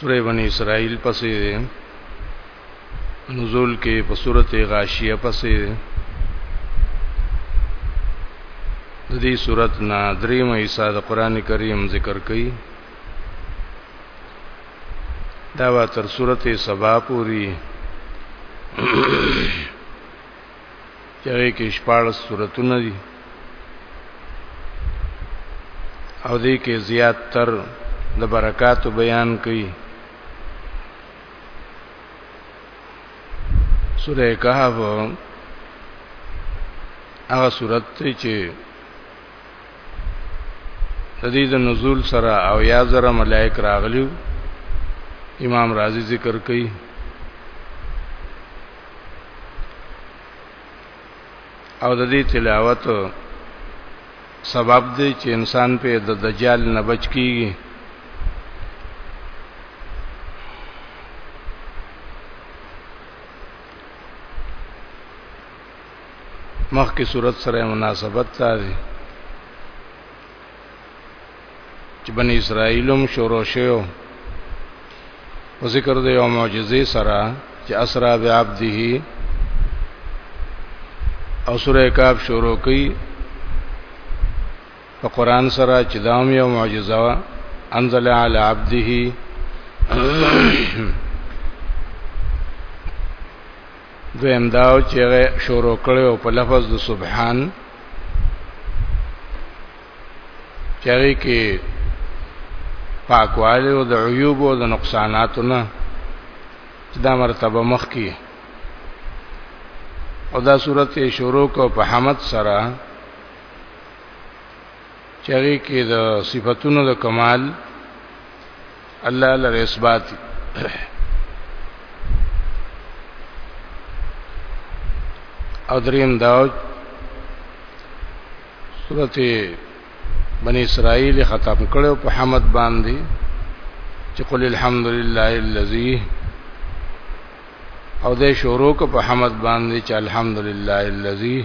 سوره بنی اسرائیل پسې ده نزول کې په سوره غاشیه پسې ده د دې سورت نه درې مې حصہ د قران کریم ذکر کړي دا وا تر سوره سبا پوری چې هغه کې شپږ سورتونه دي او دې کې زیات تر د برکاتو بیان کړي سوره کهف هغه سورت چې د دې د نزول سره او یا زره ملائک راغلیو امام رازی ذکر کوي او د دې تلاوت سبب دی چې انسان په د دجال نه بچ کیږي مخکې صورت سره مناسبت لري چې بن اسرائیلم شروع شوو او ذکر د یو معجزې سره چې اسرا بعبده او سوره کاف شروع کړي په قران سره چې دا یو معجزه وا انزل علی عبده دویم داو چې شروع کړو په لفظ د سبحان چاغي کې پاکواله او د عیوب او د نقصاناتو نه دا مرتبه مخ کی او دا صورت شروع کو په حمد سره چاغي کې د صفاتونو د کمال الله لره اثبات او دریم داو سورته بنی اسرائیل ختم کړو په حمد باندې چې قل الحمدلله الذی او دې شروع کو په حمد باندې چې الحمدلله الذی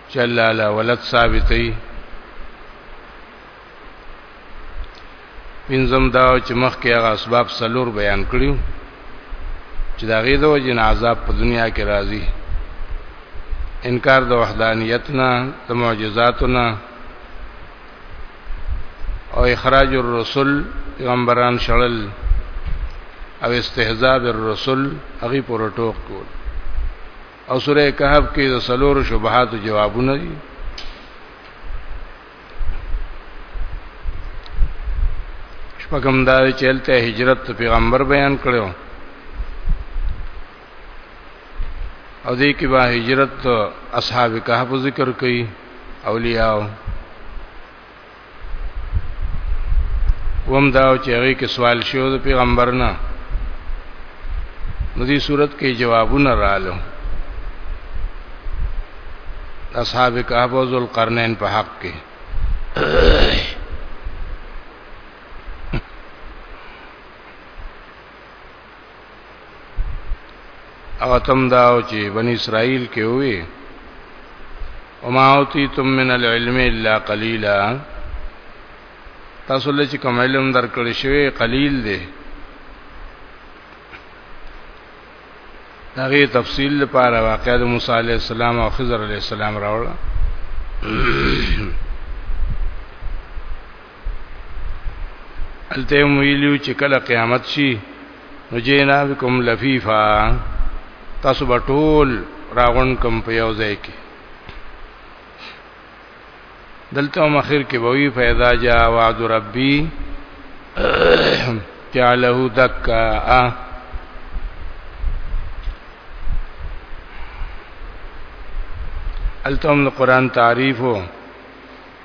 چې الله له ولد ثابتې پنځم دا چې مخکې هغه اسباب سلور بیان کړیو چې دا غي د وجه عذاب په دنیا کې راځي انکار د وحدانیت نه د معجزاتو نه او اخراج الرسل پیغمبران شړل او استهزاء بالرسل هغه پر ټوک کول او سوره کهف کې د سلورو شبهات جوابونه دي شپږم دا چې هلته هجرت پیغمبر بیان کړو او دې کې با هجرت اصحاب کهف ذکر کړي اولیاء وم دا چې هغه کې سوال شو د پیغمبر نه نو دې صورت کې جوابونه رالو اصحاب کهف او ذوالقرنین په حق کې هغه تم دا چې بنی اسرائیل کې وې وما اوتیتم من العلم الا قليلا تاسو له چې کوم علم درکړ شوی قلیل دی دغه تفصیل لپاره واقعې د موسی علی السلام او خضر علی السلام راوړل الته ویلو چې کله قیامت شي نو جینا بكم لفیفا تاسو به ټول راغون کوم په یو ځای کې دلته مخیر کې به وی فیضا جا وعد ربی جعله دکا التم قرآن تعریفو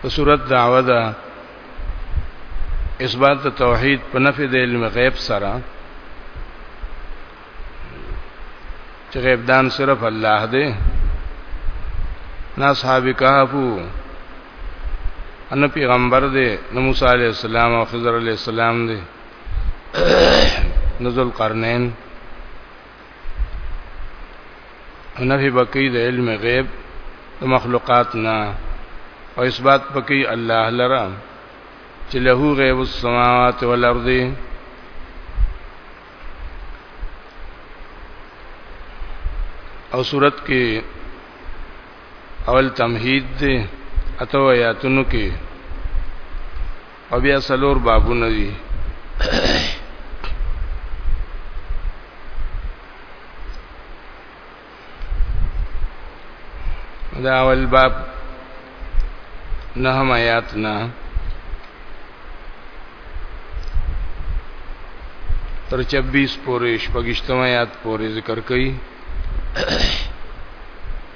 په صورت دعوه ده اثبات توحید په نفي د علم غیب سره چې غیب دان صرف الله دی نه اصحاب کهفو ان پیغمبر دی نو موسی علی السلام او خضر علی السلام دی نزل قرنین نفی بکی د علم غیب د مخلوقات نه او اثبات بکی الله لرا چې له غیب السماوات والارض او صورت کې اول تمهید دی اتو آیاتونو کې او بیا سلور بابونه دي دا اول باب نهم آیات نه تر 26 پورې شپږشتم آیات پورې ذکر کړي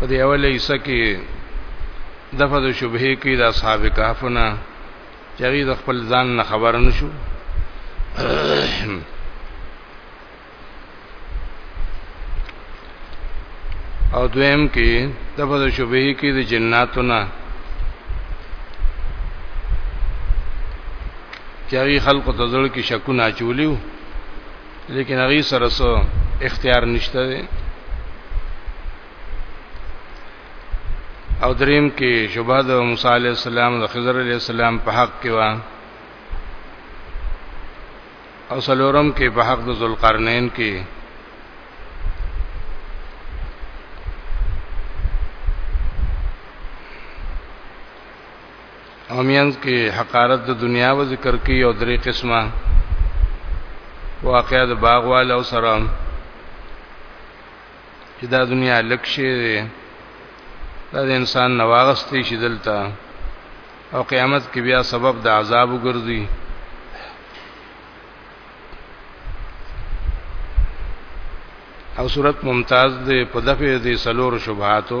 په دې اوله حصہ کې دغه د شبهه کې د اصحاب کهفنا چې هغه د خپل ځان نه خبر نشو او دویم کې دغه د شبهه کې د جناتو نه چې هغه خلق ته ځل کې شکونه چولیو لیکن هغه سره سو اختیار نشته دی او دریم کې شوبه د موسی علی السلام د خضر علی السلام په حق کې و او سلورم کې په حق د ذوالقرنین کې او مینځ کې حقارت د دنیا و ذکر کې یو درې قسمه واقعا د باغوال او سره چې دا دنیا لکشه دی دا د انسان نواغستې شي دلته او قیامت کې بیا سبب د عذاب وګرځي او صورت ممتاز دی په دفعه دي سلور شبهاتو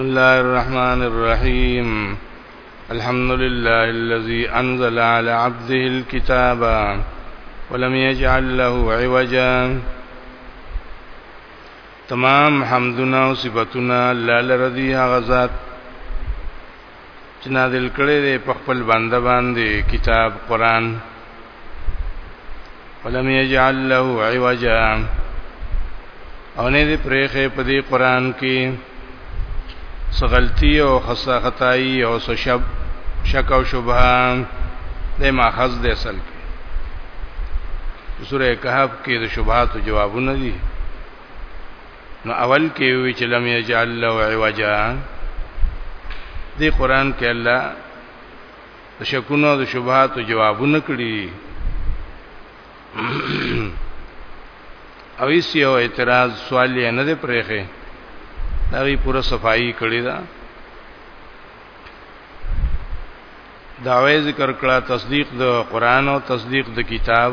الله الرحمن الرحيم الحمد لله الذي أنزل على عبده الكتاب ولم يجعل له عوجا تمام حمدنا او صفاتنا لال رضی غزاد چې نازل کړي دې په خپل بنده باندې کتاب قران ولم يجعل له عوجا او نه دې پرېخه په دې قران کې سغلتی او خصه خدای او سشب شک او شبهه د ماخذ د اصل کې سوره کهف کې د شبهات جوابونه دي نو اول کې وی چې لم یجعل له عوجا دی قران کې الله د شکونو او د شبهات جوابونه کړی او هیڅ یو اعتراض سوال یې نه دی پرېخه دا وی پوره صفائی کړی دا داوی ذکر کړه تصدیق د قران او تصدیق د کتاب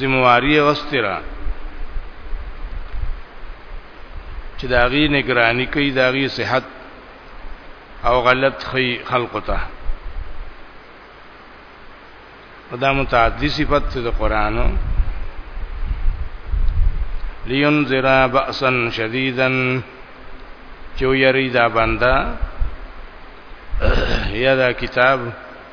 ذمہواری غسترا چې داغي نگرانی کوي داغي صحت او غلط خي خلق ته دا متعدی صفت د قران لینذر باسا شدیدا چو یری دا بندا یا دا کتاب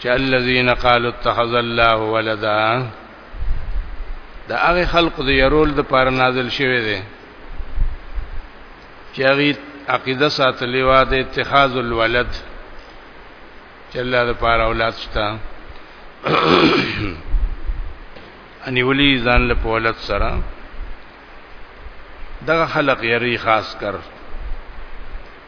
چې الذين قالوا اتخذ الله ولدا دا هغه خلق دی يرول د پار نازل شوی دی چې هغه عقیده ساتلی و د اتخاذ الولد چې الله د پار اولاد شته اني ولي ځان له پولت سره دغه خلق یری خاص کر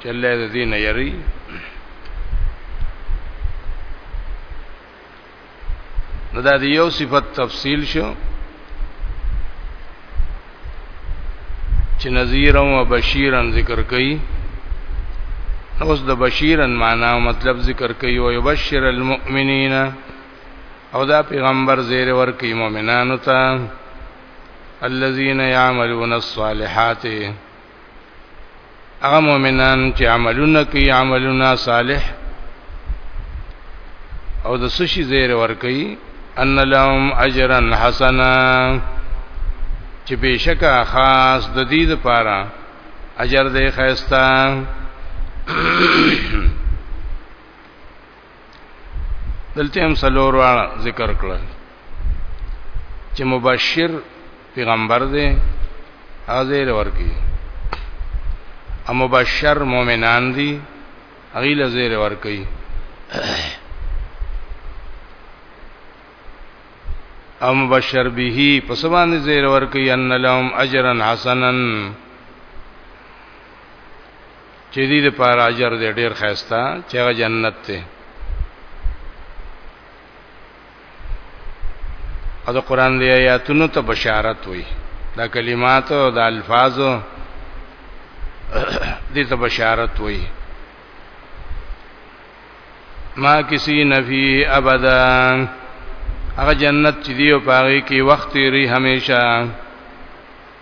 چې الله د دین یری نو دا دی یو صفت تفصیل شو چې نذیرا و بشیرا ذکر کړي اوس د بشیرا معنا او مطلب ذکر کړي او یبشر المؤمنین او دا پیغمبر زیر ور کوي مؤمنانو ته الذين يعملون الصالحات هغه مؤمنان چې عملونه کوي عملونه صالح او د سشي زیر ور کوي ان لهم اجرا حسنا چې بشکا خاص د دې لپاره اجر دې خيستا دلته هم سلور واړه ذکر کړل چې مبشر پیغمبر دی حاضر ورکی او مبشر مؤمنان دي هغه لزیر ورکی او مبشر به پس باندې زیر ورکی ان لهم اجرا حسنا چې دې لپاره اجر دې ډیر خیستا چې هغه جنت ته او د قران دی آیاتونو ته بشارت وي دا کلمات او دا الفاظ دې ته بشارت وي ما کسی نفی ابدا هغه جنت چې دی او پاره کې وخت لري همیشه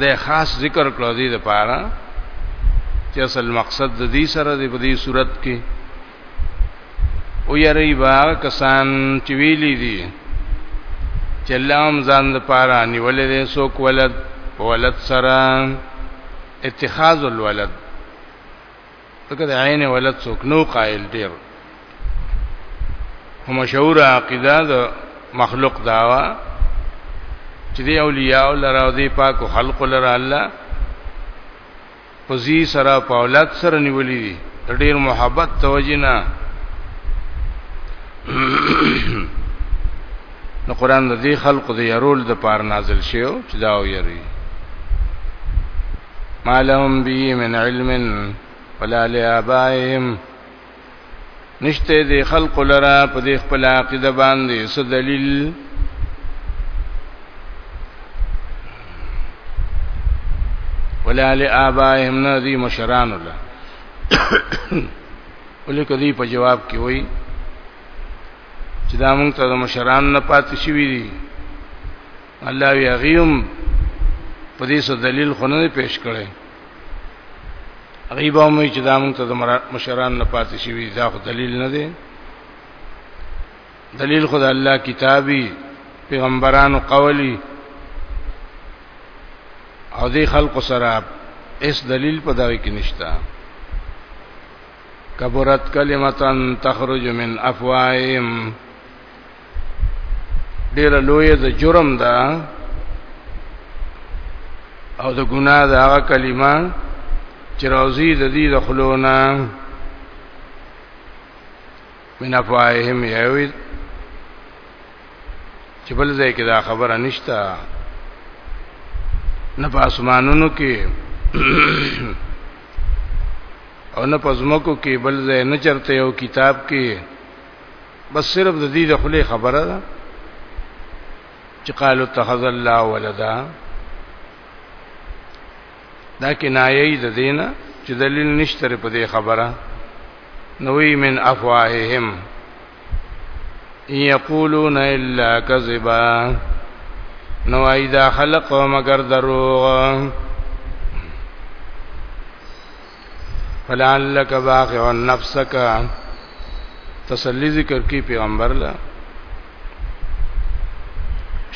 دا خاص ذکر کړو دی د پاره چې اصل مقصد د دې سره د دې صورت کې او یری با کسان چې ویلي دي چې الله هم ځان د پاره نیولې دي سو کولد ولد سره اتخاذ الولد دغه د عین ولد څوک نو قائل ډیر هم مشهور عقیده د مخلوق داوا چې دی اولیاء لره او دی پاک خلق لره الله پزی سره په اولاد سره نیولې دي ډیر محبت توجینا نو قران د دې خلق د يرول د پار نازل شیو چې دا ویری ما لهم به من علم ولا لآبائهم نشته دي خلق لرا په دې خپل عقیده باندې څه دلیل ولا لآبائهم نه دي مشران الله ولې کدی په جواب کې وای چې دا موږ ته د مشران نه پاتې شوی دي الله وی غیوم په دې سو دلیل خو نه پیش کړي غیبه مې چې دا مونږ ته د مشران نه پاتې شوی دا خو دلیل نه دی دلیل خدای الله کتابي پیغمبرانو قولی او دې خلق سره اس دلیل په داوی کې نشتا کبرت کلمتان تخرج من افواههم ډیر لوی د جرم ده او د ګناه د هغه کلمه چې راوزی د دې د خلونه من افواههم یوی چې بل ځای کې دا خبره نشته نه په اسمانونو کې او نه پزمکو کې بل ځای نه چرته یو کتاب کې بس صرف د دې د خلی خبره ده چې قالو اتخذ الله ولدا دا کنایه د دینه چې دلیل نشته په دې خبره نوې من افواههم یقولون الا کذبا نو ایدا خلق مگر دروغ فلعلک باقع نفسک تسلی ذکر کی پیغمبر لا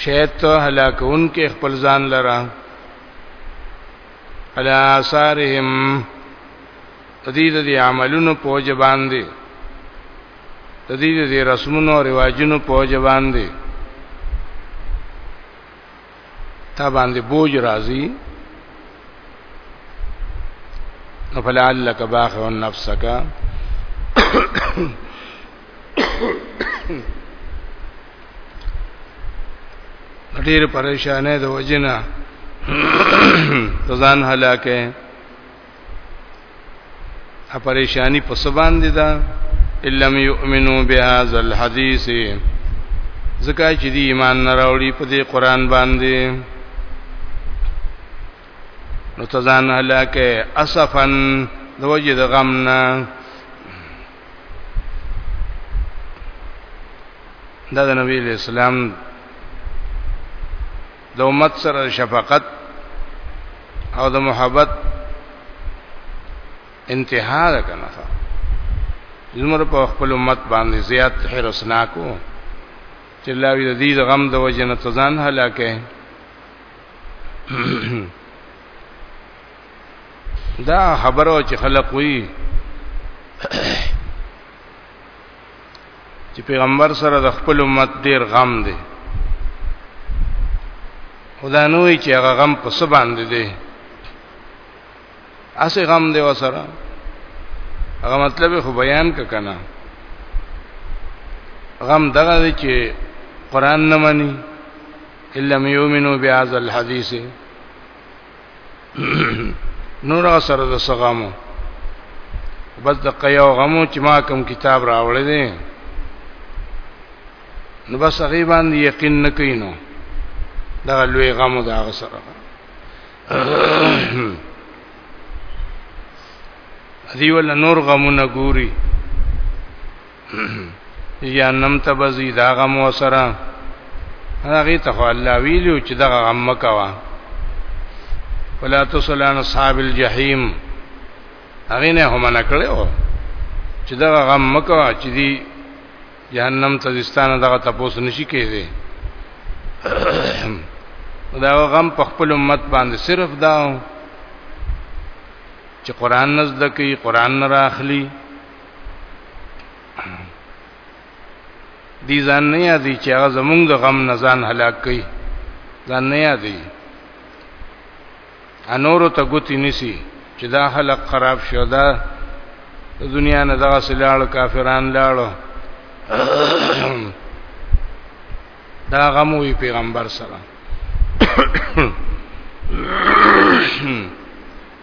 شاید ته هلاکون کې خپل ځان لره علی آثارهم تدید دی عملونو پوج باندې تدید دی رسمونو رواجونو پوج باندې تا باندې بوج راځي نو فلعلک باخع نفسک ډیر پریشانه د وجنه ځان هلاکه ا پریشانی په سبان دي دا الم یؤمنو بهذا الحديث زکه چې دی ایمان نه راوړي په دې قران باندې نو تزان هلاکه اسفن د وجه د غم نه دا د نبی اسلام د امت سره شفقت او د محبت انتها ده کنه زمر په خپل امت باندې زیات حرس ناکو چې الله وی د دې غم د وجه نه تزان هلاکه دا خبرو چې خلق وی چې پیغمبر سره د خپل امت ډیر غم دی خدا نوې چې هغه غم په څه باندې دی اسې غم دی وسره هغه مطلب خو بیان ک کنه غم دغه دی چې قران نه مني الا ميؤمنو بهذا الحديث نور سره د سغامو بس د قیاو غمو چې ما کوم کتاب راوړی دی نو بس هغه باندې یقین نکینو دا لوی غمو دا سره دی ول نور غمونه ګوري یا نم تبزی دا غم وسره هغه ته خو الله ویلو چې دا غم مکوا ولا تصلان اصحاب الجحیم هغه نه هم نه کړو چې دا غم مکوا چې دی جهنم ته ځستانه دغه تاسو نشي کېږي دا غم په خپل امت باندې صرف دا چې قران نزد کوي قران نه راخلي دي ځان نه یادي چې هغه زمونږ د غم نه ځان هلاک کړي ځان نه یادي انور ته ګوتی نسی چې دا خلق خراب شو دا دنیا نه دغه سلاړ کافران لاړو دا غموي پیغمبر سره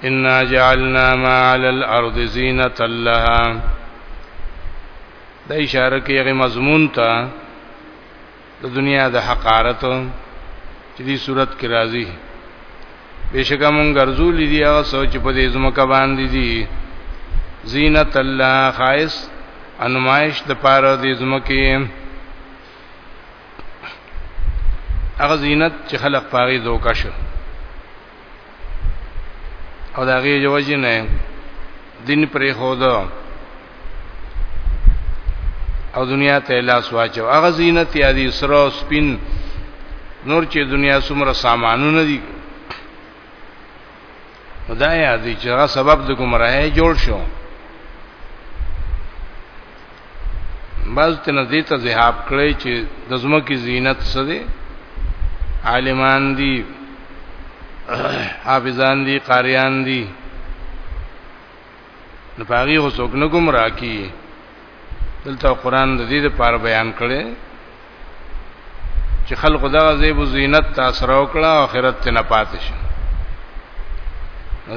ان جعلنا ما على الارض زينه لها د اشاره کې هغه مضمون ته د دنیا د حقارت چې دې صورت کې راځي بشکه مونږ ګرځول دي هغه سوچ په دې زمکه باندې دي زینت الله خایس انمایش د پاره دې زمکه هغه زینت چې خلق پاره دوکشه او دا غي جوجي نه دین پرې خود او دنیا ته لاس واچو هغه زینت یادی سره سپین نور چې دنیا څومره سامانونه دي دا یادی چې هغه سبب د گمراهۍ جوړ شو بعض تنه دې ته ذهاب کړی چې د زمکه زینت څه دی عالمان دي حافظان دي قاریان دي نو پاغي هو څوک نه گمراه کی دلته قران د دې لپاره بیان کړي چې خلق دا زیب زینت تاثر او کړه آخرت ته نه پاتې شي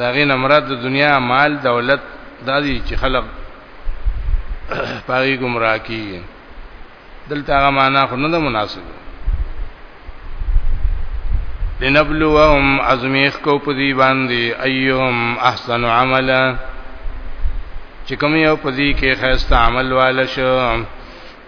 دا غي نه مراد د دنیا مال دولت دا دي چې خلق پاغي گمراه کی دلته هغه معنا خو نه مناسب لنبلوهم ازمیخ کو پدی باندې ایهم احسن عملا چې کوم یو پدی کې خیسته عمل والشو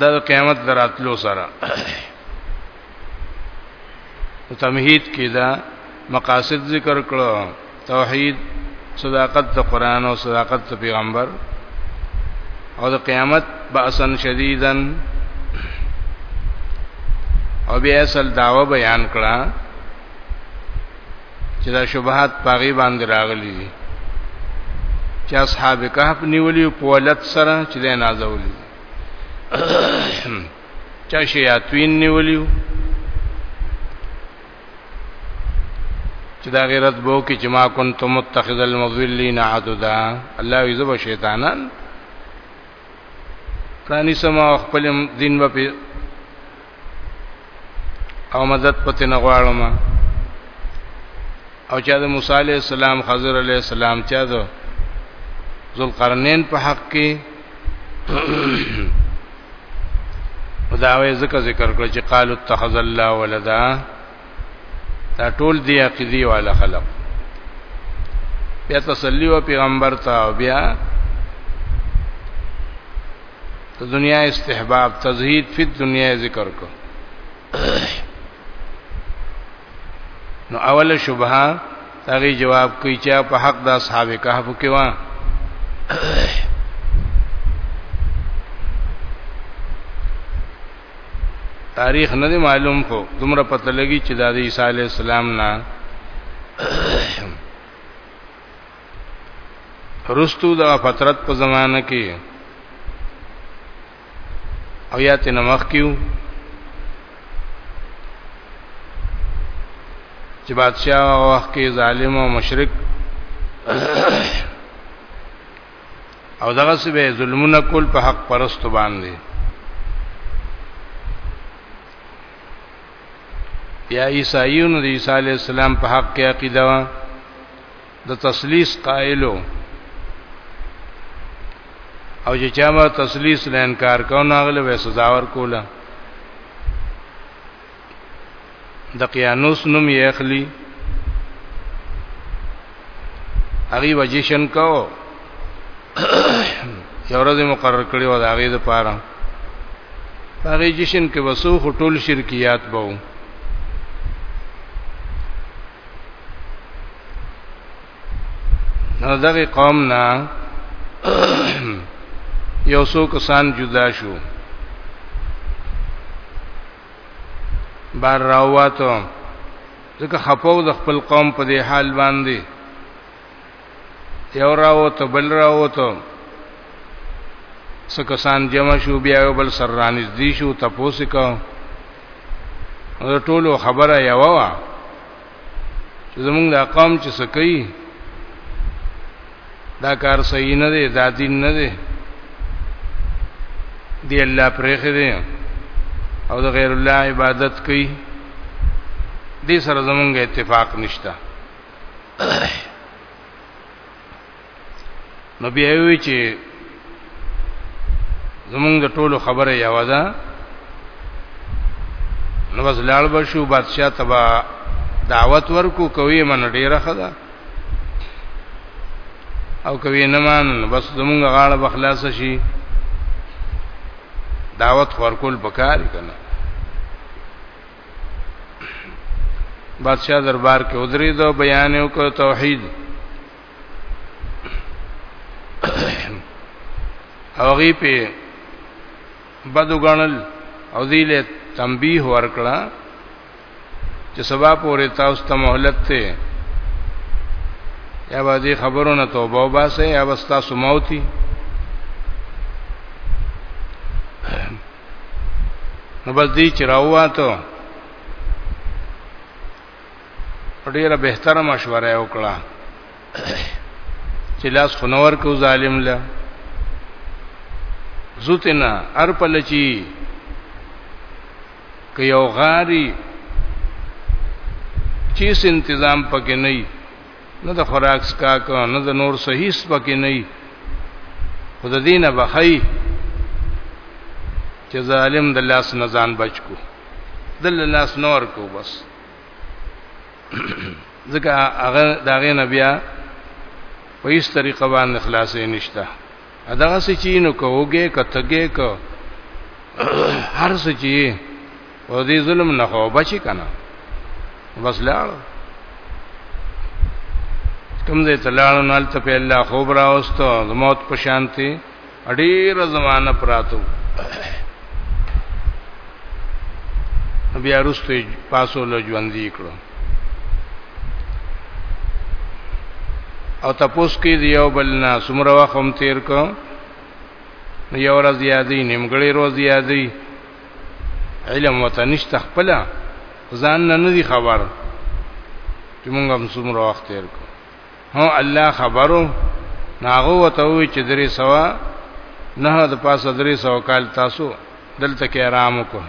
دا د قیامت دراتلو سره تمهید کې دا مقاصد ذکر کړو توحید صداقت د قران او صداقت د پیغمبر او د قیامت باسن شدیدن او بیا اصل داوا بیان کړه چې دا شبهات پاغي باندې راغلي دي چې اصحاب کهف نیولې په ولادت سره چې دا نازولې چا شیاطین نیولې چې دا غیرت بو کې چې ما كنت متخذ المضلين عددا الله یذب شیطانان پرانی سما خپل دین و په او مدد پته نه غواړم او چا د موسی علی السلام خضر علی السلام چا د ذوالقرنین په حق کې خداوی ذکر ذکر کړ چې قالو اتخذ الله ولدا دا ټول دی عقیدی والا خلق بیا تسلی و پیغمبر ته او بیا د دنیا استحباب تزهید فی دنیا ذکر کو نو اوله شبهه هغه جواب کوي چې په حق د اصحاب کهف کې و تاریخ نه دی معلوم خو دومره پته لګی چې د عیسی علی السلام نه رستو د فترت په زمانه کې او یا ته نمخ کیو چې بادشاہ هغه وخت کې ظالم او مشرک او دغه څه به ظلمونه کول په حق پرستو باندې یا عیسایون د عیسی علی السلام په حق کې عقیده وا د تسلیث قائلو او چې چا ما تسلیث نه انکار کاو ناغله وې سزا ور کوله دقیانوس نوم یې اخلي هغه وجیشن کو یو ورځ مقرر کړی و دا غي د پاره هغه جشن کې وسو ټول شرکیات بو نو دغه قوم نه یو څو کسان جدا شو بار راواتو ځکه خپو د خپل قوم په دې حال باندې یو راوته بل راوته سکسان جمع شو بیا یو بل سر رانیز دی شو تپوس کو ټولو خبره یو وا چې زمونږ د قوم چې سکی دا کار صحیح نه دی دا دین نه دی دی الله پرېخه دی او د غیر الله عبادت کوي دې سره زمونږ اتفاق نشته نو بیا وی چې زمونږ د ټولو خبره یو ده نو بس لاړ بشو بادشاہ تبا دعوت ورکو کوي من ډیره خدا او کوي نه مان بس زمونږ غاړه بخلاص شي دعوت ورکول پکار کنه بادشاہ دربار کې ودرې دو بیان وکړ توحید او غي په بدو غنل او دی له تنبیه ورکړه چې سبا پورې تاسو ته مهلت ته یا به دې خبرونه توبه وباسه یا به تاسو موتي نو بس دې چې راواته ډیره بهتره مشوره وکړه چې لاس خنور کو ظالم له زوتنا ارپل چی که یو غاری چیس انتظام پکې نه نه د خوراک سکاک نه د نور صحیح سپکې نه خود دینه بخی چې ظالم د لاس نه ځان بچ کو د لاس نور کو بس ځکه هغه داغه نبیا په هیڅ طریقه باندې خلاصې نشته دغه سچینو کوګه کتګه کو هر سچی او دې ظلم نه خو بچی کنه بس لاړ کوم دې تلاړ نه الته په الله خوب راوستو د موت په شانتي اډیر زمانہ پراتو بیا رسته پاسو له ژوند دی کړو او تاسو کې دی یو بل نه سمره وخت هم تیر کو یو ورځ یادې نیمګړې ورځ یادې علم وتنشت خپل ځان نه نه خبر چې موږ هم څومره وخت تیر کو هو الله خبرو ناغه وته وی چې درې سوا نه د پاسه درې سوا کال تاسو دلته کې آرام وکړئ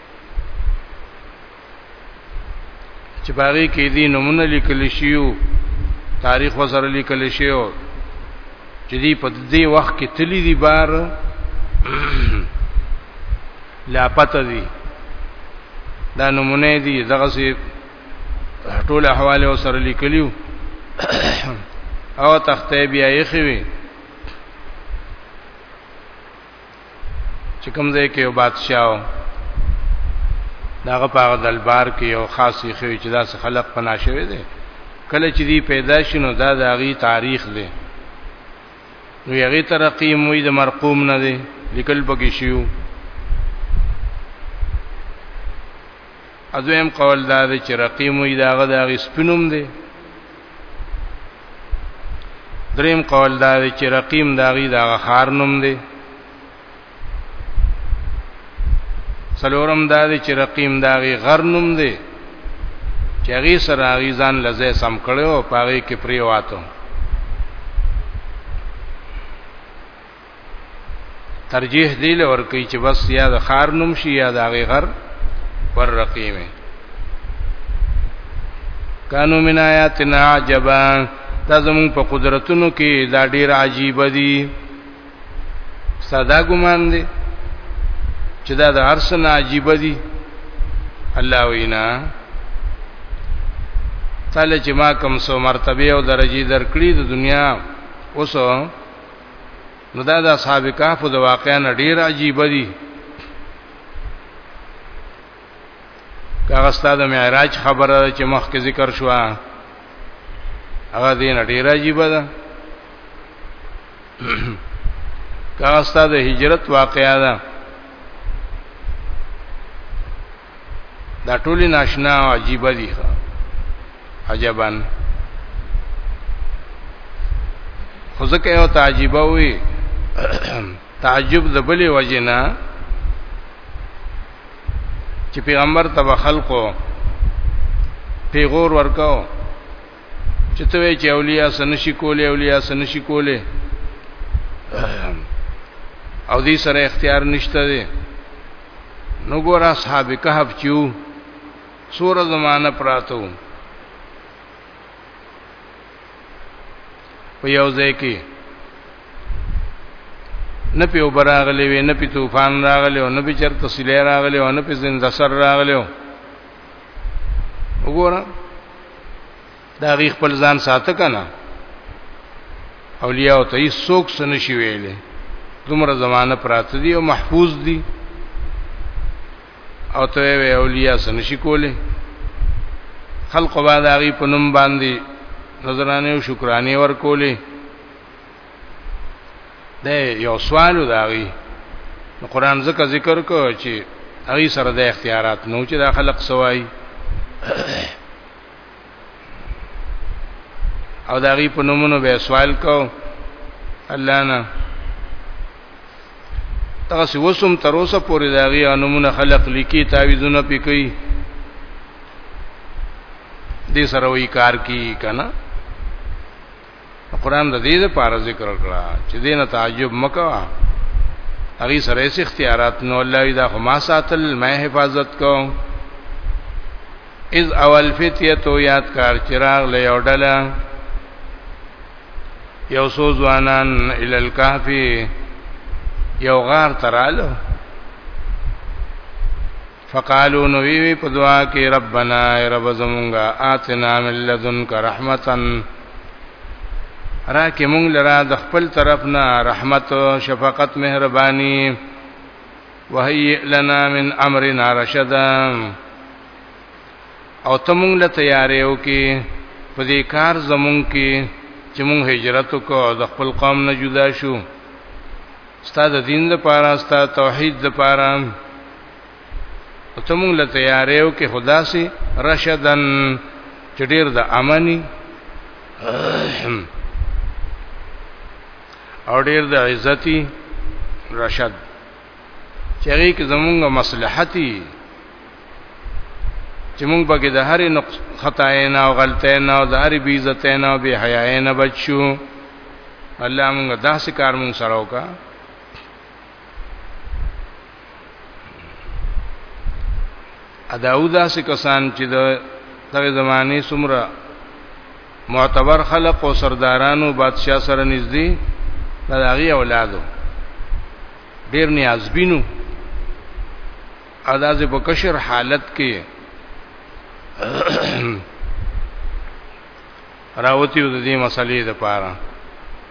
چې باغې کې دي نمونه لیکل شيو تاریخ وسره لیکل شيو چې دې په دې وخت کې تللی دي بار لا پته دي دا نمونه دي دغه سي ټول احوال وسره لیکلیو او تختې بیا یې خوي چې کوم ځای کې یو بادشاہ و داغه پاغه دلبار کې یو خاصی خوي چې داس خلق پنا شوی دی کله چې دی پیدا شینو دا د هغه تاریخ دی نو هغه ترقی موي د مرقوم نه دی لیکل پکې شیو ازویم قول دا دی چې رقیم وي داغه داغه سپینوم دی دریم قول دا دی چې رقیم داغي دا خار نوم دی سلورم دا دی چې رقیم داغي غر نوم دی چې هغه سره هغه ځان لزه سم کړو پاره کې پریواتو ترجیح دی لور کوي چې بس یا د خار نوم شي یا د هغه غر پر رقیمه کانو من آیاتنا عجبا دا زمون په قدرتونو کې دا ډیر عجیب دي ساده ګمان دي چې دا د هر څه نه عجیب دي الله وینا تعالی چې ما کوم سو مرتبه او درجه درکړي د دنیا اوسو نو دا د اصحاب کهف د واقعا ډیر عجیب دي هغه ستاسو د معراج خبره چې مخکې ذکر شو هغه دین ډیر عجیب ده هغه ستاسو د هجرت واقعا ده دا ټول ناشنا او عجیب دي عجبن خو ځکه یو تعجب وي تعجب د بلې وجنه چې پیغمبر تبع خلقو پیغور ورکاو چې ته وی چې اولیاء سنشي کولې اولیاء سنشي کولې او دې سره اختیار نشته دی نو ګور اصحاب کهف چو سور زمانہ پراتو په یو ځای کې نه په وبراغلی وی نه په طوفان راغلی او نه په چرته سلی راغلی او نه په زنده سر راغلی وګوره دا غي خپل ځان ساته کنه اولیاء ته یې څوک سن شي ویلې دومره زمانہ پراته دي او محفوظ دي او ته وی اولیاء سن شي کولې خلق بعد هغه په نوم باندې نظرانه او شکرانه ورکولې د یو سوال داوی نو قران زکه ذکر کو چې هغه سره د اختیارات نو چې دا خلق سوای او دا غي په نومونو به سوال کو الله نه تاسو وسم تر اوسه پورې دا غي نومونه خلق لیکي تعویذونه پکې دې سره وی کار کی کنه قرآن د دې لپاره ذکر کړه چې دینه تعجب مکو هغه سره هیڅ اختیارات نو الله دا خو ما ساتل ما حفاظت کو از اول فتیه تو یاد کار چراغ لې اورډلا یو سو ځوانان ال الکهف یو غار تراله فقالو نو وی وی په دعا کې ربنا رب زمونږه آتنا من لدنک رحمتن راکه مونږ لرا د خپل طرف نه رحمت شفقت مهرباني وهيئ لنا من امرنا رشدا او ته مونږ له تیارې او کې په دې کار زمونږ کې چې مونږ هجرت وکړو د خپل قوم نه جدا شو ستاسو دین لپاره ستاسو توحید لپاره او ته مونږ له تیارې او کې خدا سي رشدن چې ډیر د امني او ډیر د عزتي رشد چې هغه کې زمونږ مصلحتي چې مونږ پکې د هرې نقص خطای نه او غلطۍ نه او د هرې بی عزتۍ نه او بی حیاي نه بچو الله مونږ داسې کار مونږ سره وکړه اداودا سي کسان چې د دغه زمانه سمره معتبر خلق او سردارانو بادشاہ سره نږدې د هغه اولادو ډیر نیازبینو ادا زه په کشر حالت کې راوتی د دې مسلې لپاره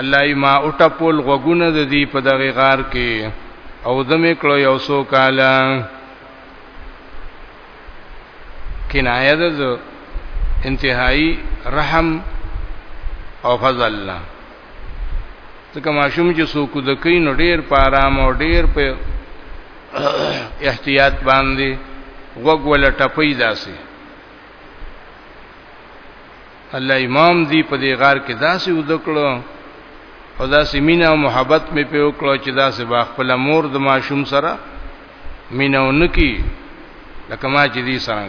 الله یې ما اوټپول غوګونه د دې په دغه غار کې او دمه کړو یو سو کاله کنایه د انتهایی رحم او فضل الله ځکه ماشوم چې څوک د کین ډیر په آرام او ډیر په احتیاط باندې وګول ټپي داسي الله امام دی په دې غار کې داسې ودکړو او داسې مینا او محبت می په وکړو چې داسې با خپل مور د ماشوم سره مینا ونکي لکه ما چې دې سره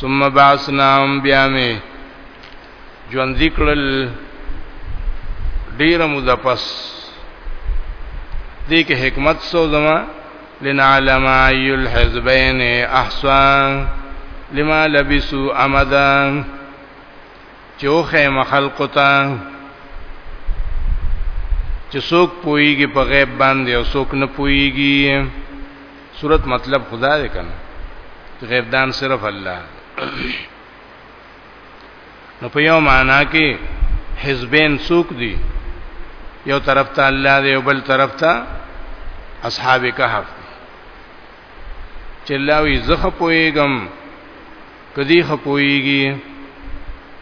ثم بعثناهم بیامه ژوند ذکرل ډیر موده پس دې کې حکمت سو زما لنعلم اي الحزبين احسا لما لبسوا امدا چوخه مخلقتا چې څوک پويږي په غیب باندې او څوک نه پويږي صورت مطلب خدا دې کنه غیب دان صرف الله نو په یو معنا کې حزبین سوق دي یو طرف ته الله دی او بل طرف ته اصحاب کهف چې الله وی زخ پويګم کدی خ پويږي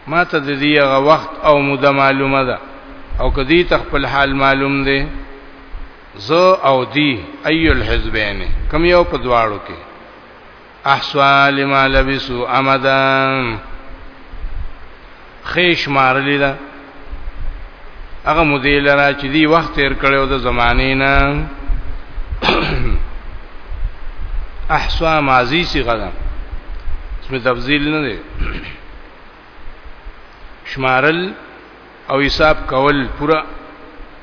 ما ته د دې هغه وخت او موده معلومه ده او کدی تخپل حال معلوم دی زو او دی ایو الحزبین کم یو په دواړو کې احسوا لما لبسو امدا خیش مارلی دا هغه مودې لرا چې دی وخت تیر کړو د زمانې نه احسوا ماضی سی غدا اسم تفضیل نه دی شمارل او حساب کول پورا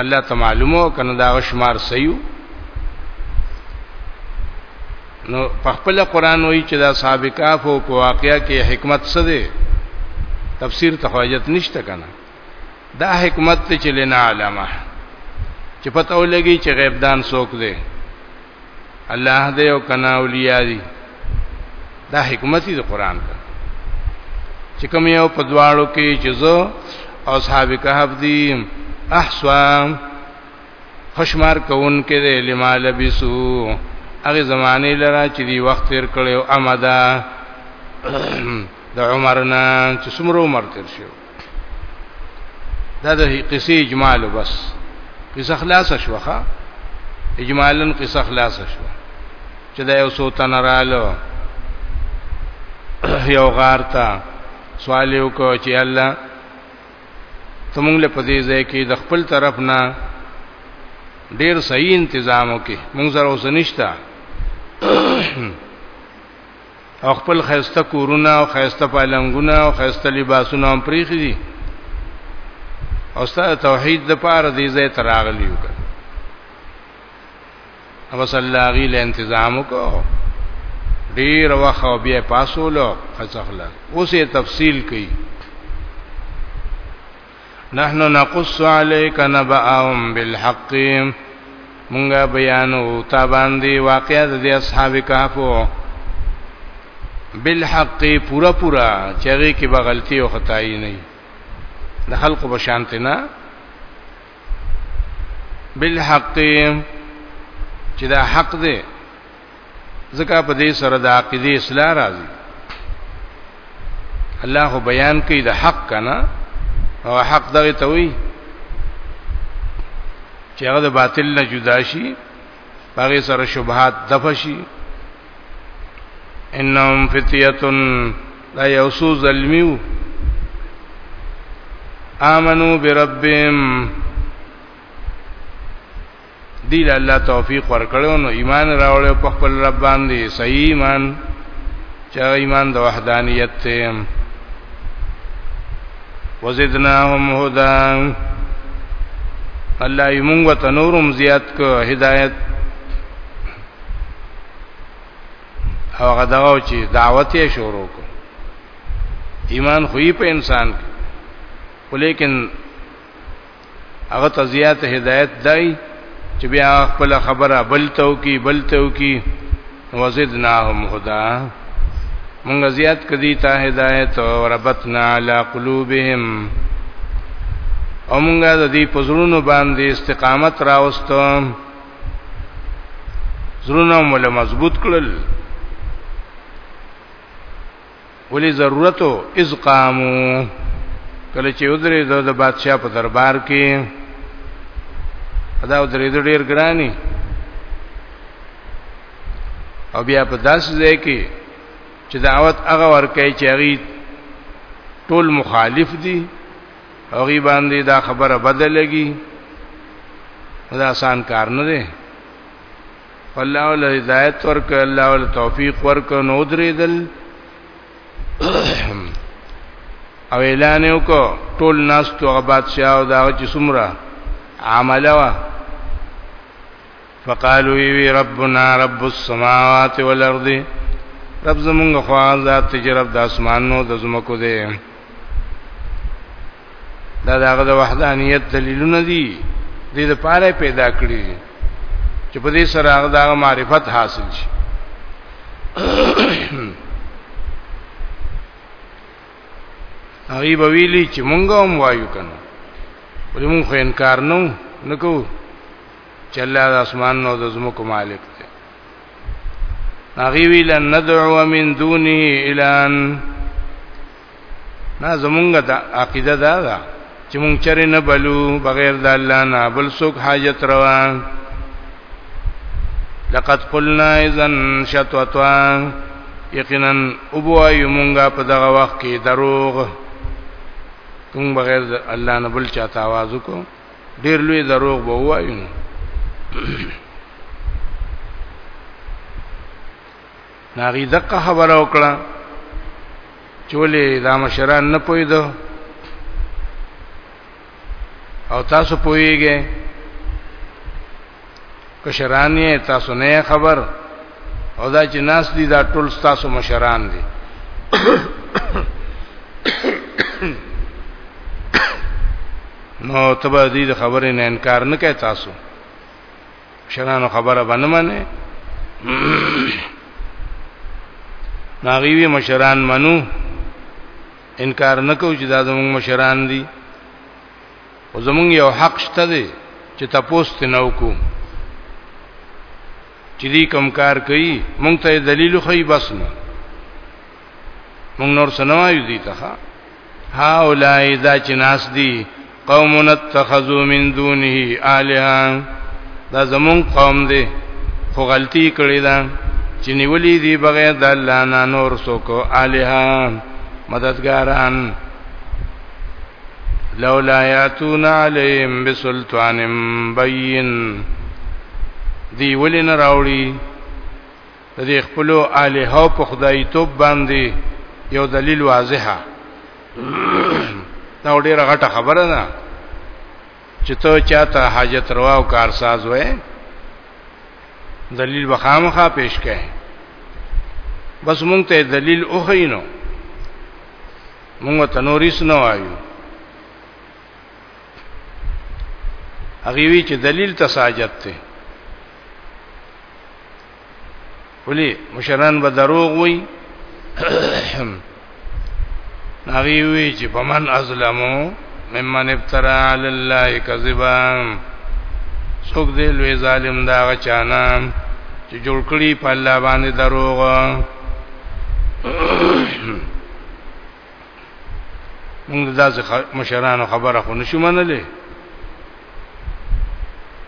الله ته معلومه کنه دا شمار سيو نو په خپل قران وایي چې دا اصحاب کهف او په واقعیا کې حکمت څه دی تفسیر ته حاجت نشته کنه دا حکمت چې لنا علمه چې پته ولګي چې غیب دان څوک دی الله دې او کنا اولیاء دي دا حکمت دی قران کا چې کوم یو په دواړو کې چې زو اصحاب کهف دي احسوا خوشمار کون کې دې لما لبسو هغه زمانه لرا چې دی وخت تیر کړو امدا د عمرنا چې څومره عمر تیر شو دا د قصې اجمال بس قصه خلاص شوخه اجمالا قصه خلاص شو چې دا یو سو تنرالو یو غار ته سوال یو کو چې الله تمونږ له پدې ځای کې د خپل طرف نه ډیر صحیح تنظیم وکي مونږ سره اوس نشتا او خپل خیسته کورونه او خیسته پالنګونه او خیسته لباسونه هم پریخي دي او ستاسو توحید د پاره دې ځای ته راغلی یو کړه او صلی الله علیه تنظیم وکړو ډیر وخت او بیا پاسولو خڅخله اوسې تفصیل کړي نحن نقص عليك نبأهم بالحق مونږه بیانو تا باندې واقعات د اصحاب کهفو بالحق پورا پورا چغې کې به غلطي او خدای نه د خلکو په شانت نه بالحق چې دا حق دی ځکه په دې سره د عقیده اصلاح راځي الله خو بیان کوي د حق کنه او حق دغه ته وي چې هغه د باطل نه جدا شي هغه سره شبهات دفشي انهم فتیتن لا یوسو ظلمیو آمنو بربهم دی له الله توفیق ورکړو نو ایمان راوړ په خپل رب باندې صحیح ایمان چې ایمان د وحدانیت ته وزدناهم هدى الله یې موږ ته نورم زیات کو هدایت او غداو چې دعوت یې شروع کو ایمان خو یې په انسان کې ولیکن هغه تزیات هدایت دای چې بیا خپل خبره بل تو کی بل تو کی وزدناهم هدا مونږ زیات کدی ته هدایت او ربطنا علی قلوبهم او مونږ د دې پزړونو باندې استقامت راوستو زړونه مول مضبوط کړل ولی ضرورت او اذ قامو کله چې ودرې د بادشاہ په دربار کې ادا ودرې د ډیر ګرانی او بیا په داسې ځای کې چې دعوت هغه ورکه چې هغه ټول مخالف دي او غي باندې دا خبره بدلږي دا آسان کار نه دی الله ول هدایت ورک الله ول توفیق ورک نو درېدل او اعلان وکړو ټول ناس تو غبات شاو دا چې سمره عمله وا فقالوا وی ربنا رب السماوات والارض رب زمونږ خواږه ذات چې رب د اسمانونو د زمکو دی دا داغه د وحدانیت دلیلونه دي د دې لپاره پیدا کړی چې په دې سره هغه د معرفت حاصل شي هغه به ویلي چې مونږ هم وایو کنه ولې مونږ خو انکار نو نکو چې الله د اسمان نو د زمکو مالک دی هغه ویل ندعو من دونه الان نا زمونږه دا عقیده دا ده چې مونږ چرې نه بلو بغیر د الله نه بل څوک حاجت روا لقد قلنا اذا شططا یقینا ابو ایمونګه په دغه وخت کې دروغ کوم بغیر الله نه بل چاته आवाज وکړو ډیر لوی دروغ به وایو ناغي دغه خبره وکړه چولې دا مشران نه پویدو او تاسو پویږئ کشران یې تاسو نه خبر او دا چې ناس دي دا ټول تاسو مشران دي نو تبا دې خبرې نه انکار نه کوي تاسو شرانو خبره باندې منه ناغیوی مشران منو انکار نکو چې دا زموږ مشران دي او زمونږ یو حق شته دی چې تاسو ته نو کو چې دې کوم کار کوي مونږ ته دلیل خو یې بس نه مونږ نور سنوایو دي ته ها اولای دا چې ناس دي قوم اتخذوا من دونه الها دا زمون قوم دی خو غلطي کړی دا چې نیولې دي بغیر د الله نه نور څوک الها مددګاران لولا یاتون علیهم بسلطان بین دی ولین راوړي د دې خپل الها په خدای توپ باندې یو دلیل واضحه دا ډیره غټه خبره ده چې ته چاته حاجت روا او کارساز وې دلیل وخامخه پیش کړي بس مونږ ته دلیل اوخینو موږ ته نوریس نه وایو هغه وی چې دلیل ته ساجت ته ولی مشران به دروغ وي هغه وی چې پمن ازلمو ممن ابترا علی الله کذبا څوک دې لوی ظالم دا غچانا چې جوړ کړی په الله باندې دروغ موږ داسې مشرانو خبره خو نشو منلې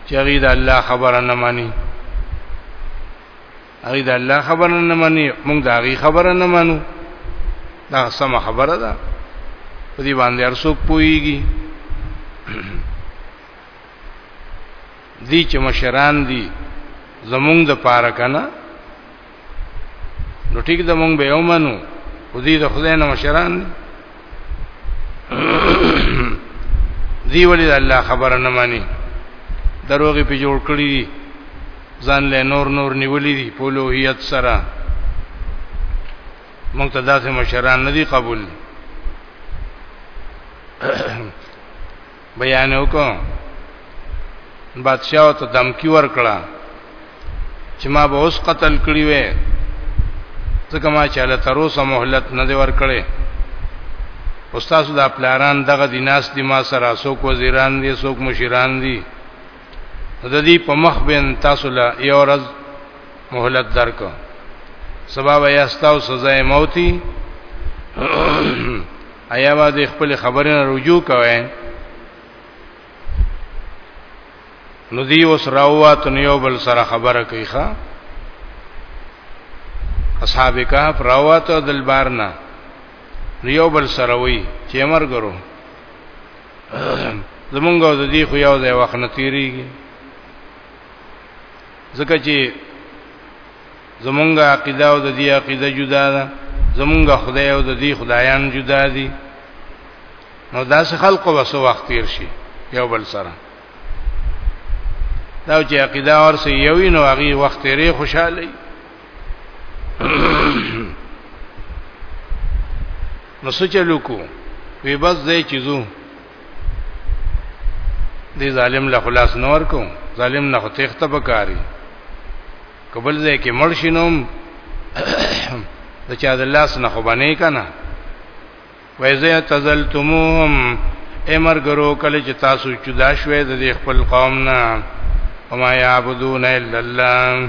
چې هغه د الله خبره نه مانی هغه د الله خبره نه مانی موږ د هغه خبره نه مانو دا سم خبره ده په دې باندې ارسوک پويږي دي چې مشران دي زمونږ د پاره کنه نو ټیک د مونږ به ومنو خو دې د خدای نه مشران دی ولې الله خبره نه مانی دروغي په جوړ کړی دي ځان له نور نور نیولې دي په لوهیت سره مونږ ته داسې مشران نه دي قبول بیان وکړ بادشاہ ته دمکی ورکړه چې ما به اوس قتل کړی وې ځکه ما چې له تر اوسه مهلت نه دی ورکړې استاد د پلاران دغه دیناس دی ما سره څوک وزیران دي څوک مشیران دي د دې په مخ بین تاسو له یو ورځ مهلت درکو سبا ویا استاو سزا موتی ایا با د خپل خبرې نه رجوع کوي نو دی اوس راوات نیو بل سره خبره کوي ښا اصحاب کهف راوات دل بارنا نیو بل سره وی چې امر ګرو زمونږ د دې خو یو ځای وخت نه تیریږي ځکه چې زمونږه عقیده او د دې عقیده جدا ده زمونږه خدای او د دې خدایان جدا دي نو داس خلکو وسو وخت تیر شي یو بل سره دا چې عقیده اور سه یوی نو هغه وخت تیرې خوشاله نو سچلو کو وی بس دې چیزو دې ظالم له خلاص نور کو ظالم نه تخته بکاری قبل ځای کې مړ شینوم د چا د لاس نه خو باندې کنه وایزه تزلتموهم امر ګرو کله چې تاسو جدا شوي د خپل قوم نه وما يعبدون الا الله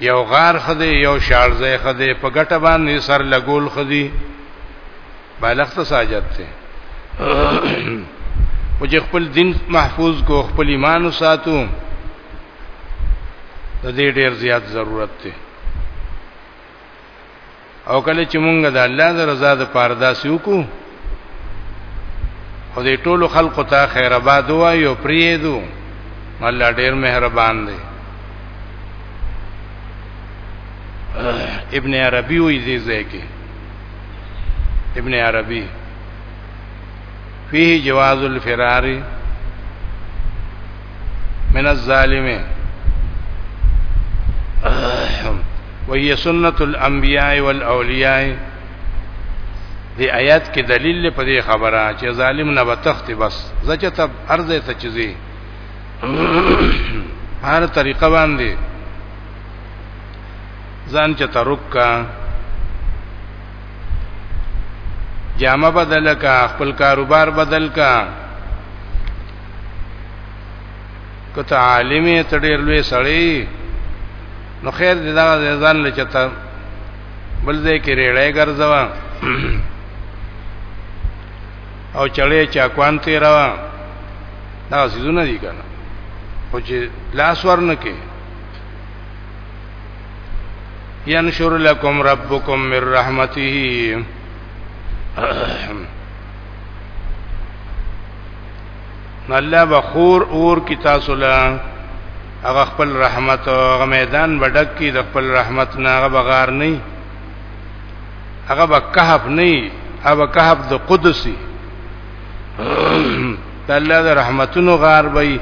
یو غار خدي یو شالزه خدي په ګټه باندې سر لګول خدي بالغت ساجت ته او چې خپل دین محفوظ کو خپل ایمان ساتو د دې ډیر زیات ضرورت دی او کله چې مونږ د الله د رضا د پاره داسې وکړو او د ټولو خلقو ته خیر آباد وایو پریدو الله ډیر مهربان دی ابن عربی وی زیزه کې ابن عربی فيه جواز الفرار من الظالم وهي سنة الأنبياء والأولياء دی آیات کې دلیل په دې خبره چې ظالم نه بتخت بس زچه تب ارزه ته چیزي هر طریقه باندې ځان چې ترکا جامه بدل کا خپل کاروبار بدل کا کته عالم ته ډیر لوی سړی نو خیر دې دا ځان لچته بل ځای کې ریړې ګرځوا او چړې چا کوان تیروا دا سيزونه دي کنه خو چې لاس ورنکه ينشر لكم ربكم من رحمته الله بخور اور کی تاسو لا هغه خپل رحمت هغه میدان بډک کی د خپل رحمت نه هغه بغار نه هغه بکهف نه هغه کهف د قدسی د الله د رحمتونو غار وي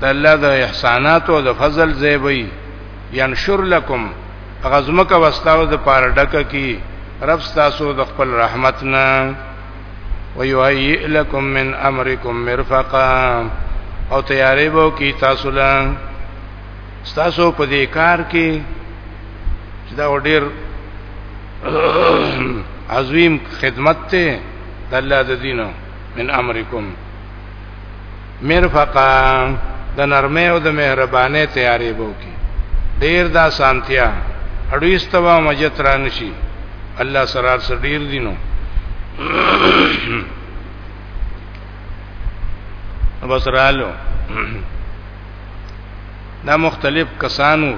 د الله د احسانات او د فضل زیبی ینشر لکم غزمک واستاو د پاره ډکه کی رب تاسو د خپل رحمت نه ويهيئ لكم من امركم مرفقا او تیارې وو کی تاسو لا تاسو په دې کار کې چې دا ډېر عظیم خدمت ته د الله د دینو من امرکم مرفقا د نرمه او د مهربانه تیارې بو کې ډیر دا سانتیا اړو استوا مجتران شي الله سرار سر ډیر دینو بسرالو دا مختلف کسانو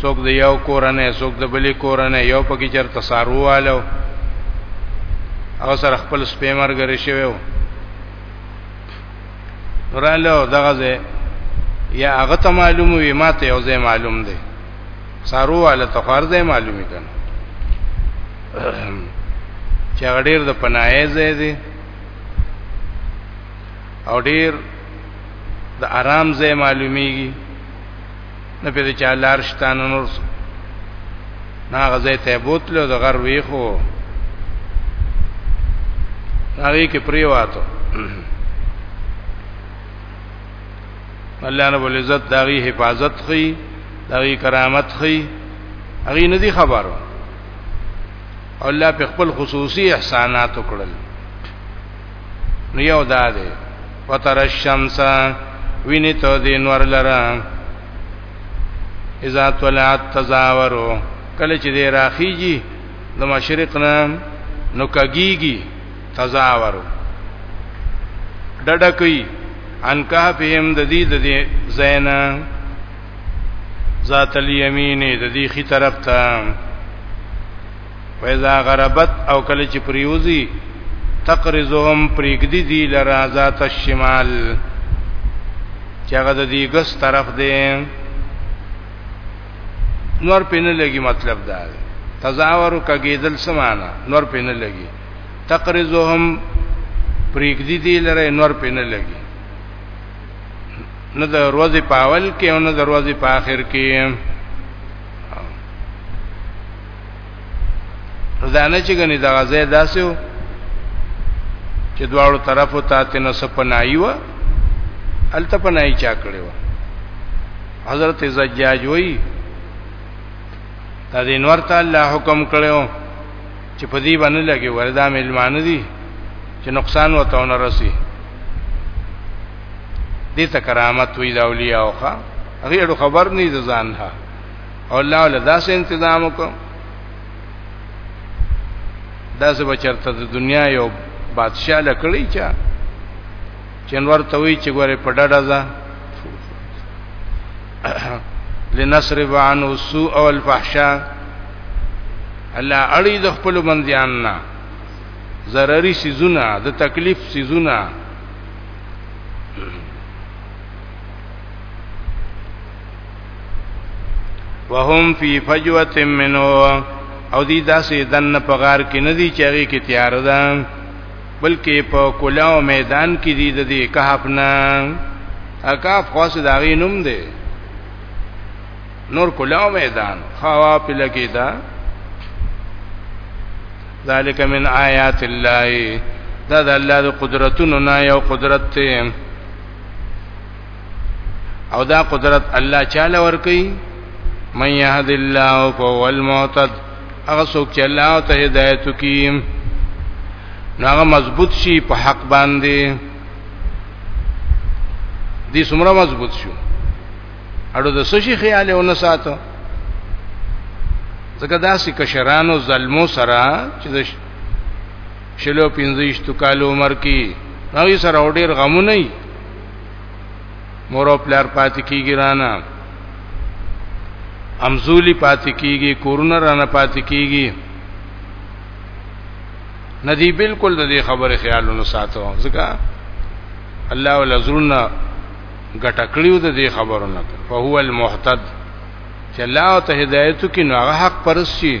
څوک د یو کورنۍ څوک د بلې کورنۍ یو پکې چر تساروالو او سره خپل سپیمر غری شوی نورالو دغه ځای یا هغه ته معلوم وي ماته یو ځای معلوم دی سارو والا ته فرضه معلومه کړه چې غډیر د پناهي ځای دی او ډیر د آرام ځای معلومیږي نه پیدا چا لار شتان نور نا غزه ته بوتلو د غر وی خو هغه کې پریواتو الله رب العزت داغي حفاظت خي داغي کرامت خي هغه نه دي خبرو الله په خپل خصوصي احسانات وکړل نو یو دا دی وتر الشمس ویني ته دی نور لره اذا طلعت تزاورو کله چې دی راخیږي د مشرق نه نو کګیږي تزاورو ډډکوي ان که فهم د دې د دې زینا ذات الیمین د دې خي طرف ته وإذا غربت او کله چې پریوزی تقرزهم پریګدی دی لرا ذات الشمال چې هغه د دې ګس طرف دی نور پینې لګي مطلب دا دی تزاور کګیدل سمانا نور پینې لګي تقرزهم پریګدی دی لره نور پینې لګي نه د ورځې پاول کې او نه د ورځې په آخر کې دا نه چې غني دا غزه داسیو چې دواړو طرفو ته تنه سپنایي و الته پنای چا کړی و حضرت زجاج وی دا دین ورته الله حکم کړو چې په دې باندې لګي وردا ملمان دي چې نقصان وته نه رسی دې ته کرامت وی دا اولیاء اوخه هغه خبر نه ځان ها او الله له داسې تنظیم وکړ داسې بچرته د دنیا یو بادشاہ لکړی چا چنور ته وی چې ګوره په ډډه ځه لنصرف عنه السوء والفحشاء الله اړي د خپل بنديان نه ضرري سيزونه د تکلیف سيزونه وهم فی فجوه منو او دی داسې دن په غار کې ندی چاغي کې تیار ده بلکې په کلاو میدان کې دی د دې کهف نه اکاف خاص داغي نوم دی نور کلاو میدان خوا په لګی دا ذالک من آیات الله دا د الله د قدرتونو نه یو قدرت ته او دا قدرت الله چاله ور کوي من يهد الله فهو المعتد هغه څوک چې الله ته هدایت کوي هغه مضبوط شي په حق باندې دې څومره مضبوط شو اړو د سشي خیال ونه ساتو ځکه داسې کشرانو ظلمو سره چې د شلو پنځه کالو عمر کې هغه سره ډېر غمونه مور او پلار پاتې کیږي رانه امزولی پاتې کیږي کورونه رانه پاتې کیږي ندی بالکل د دې خبره خیالونو ساتو ځکه الله ولزرنا غټکړیو د دې خبرونه فهو المحتد چې الله ته هدایت کینو هغه حق پرسي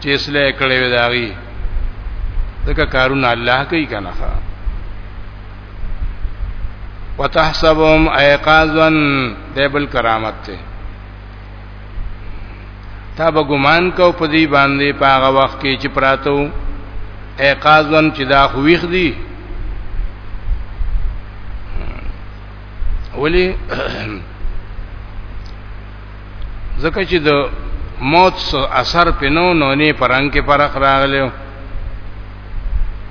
چې اصلاح کړي وي داغي دغه کارونه الله کوي کنه وتحسبهم ايقاظا دبل کرامت ته تا به ګمان کو په دې باندې په هغه وخت کې چې پراتو ايقاظا چې دا خويخ دي ولی ځکه چې د موت اثر پینو نو نه پرنګ کې پرخ راغلی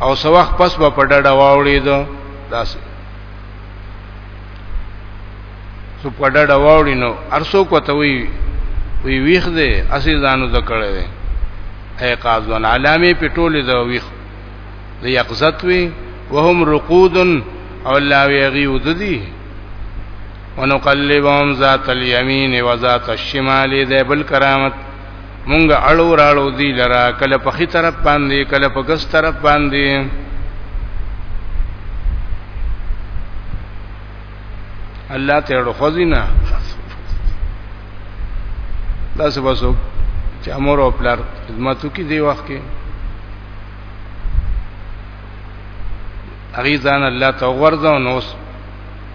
او سو وخت پس به په ډډه واوړي دو داسې سو په ډډه واوړي نو ارسو کوته وی وی ویخ دې اسی ځانو ذکرې دې اي قاضون علامه په ټوله د ویخ د یقزت وی وهم رقودن او الله وی غیود دي ونقلبهم ذات اليمين وذات الشمال ده بل کرامت مونږ اړو راړو دی لرا کله په خي طرف باندې کله په ګس طرف باندې الله ته اړو خزینه دا څه وسو چې امر او پلار خدمتو کې دی وخت کې اغي ځان الله ته ورځو نو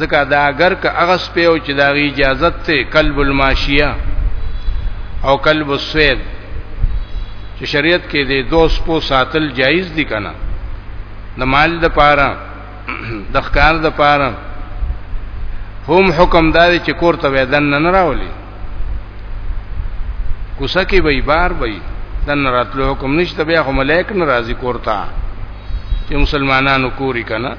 ځکه دا اگر که هغه سپی او چې دا غي اجازه ته کلب الماشیه او کلب السوید چې شریعت کې د دوه سپو ساتل جایز دي کنه د مال د پاره د ښکار د پاره هم حکم دار چې کور ته ودن نه راولي کوسه کې به بار به دن راتلو حکم نشته بیا خو ملائک ناراضي کورتا چې مسلمانانو کوری کنه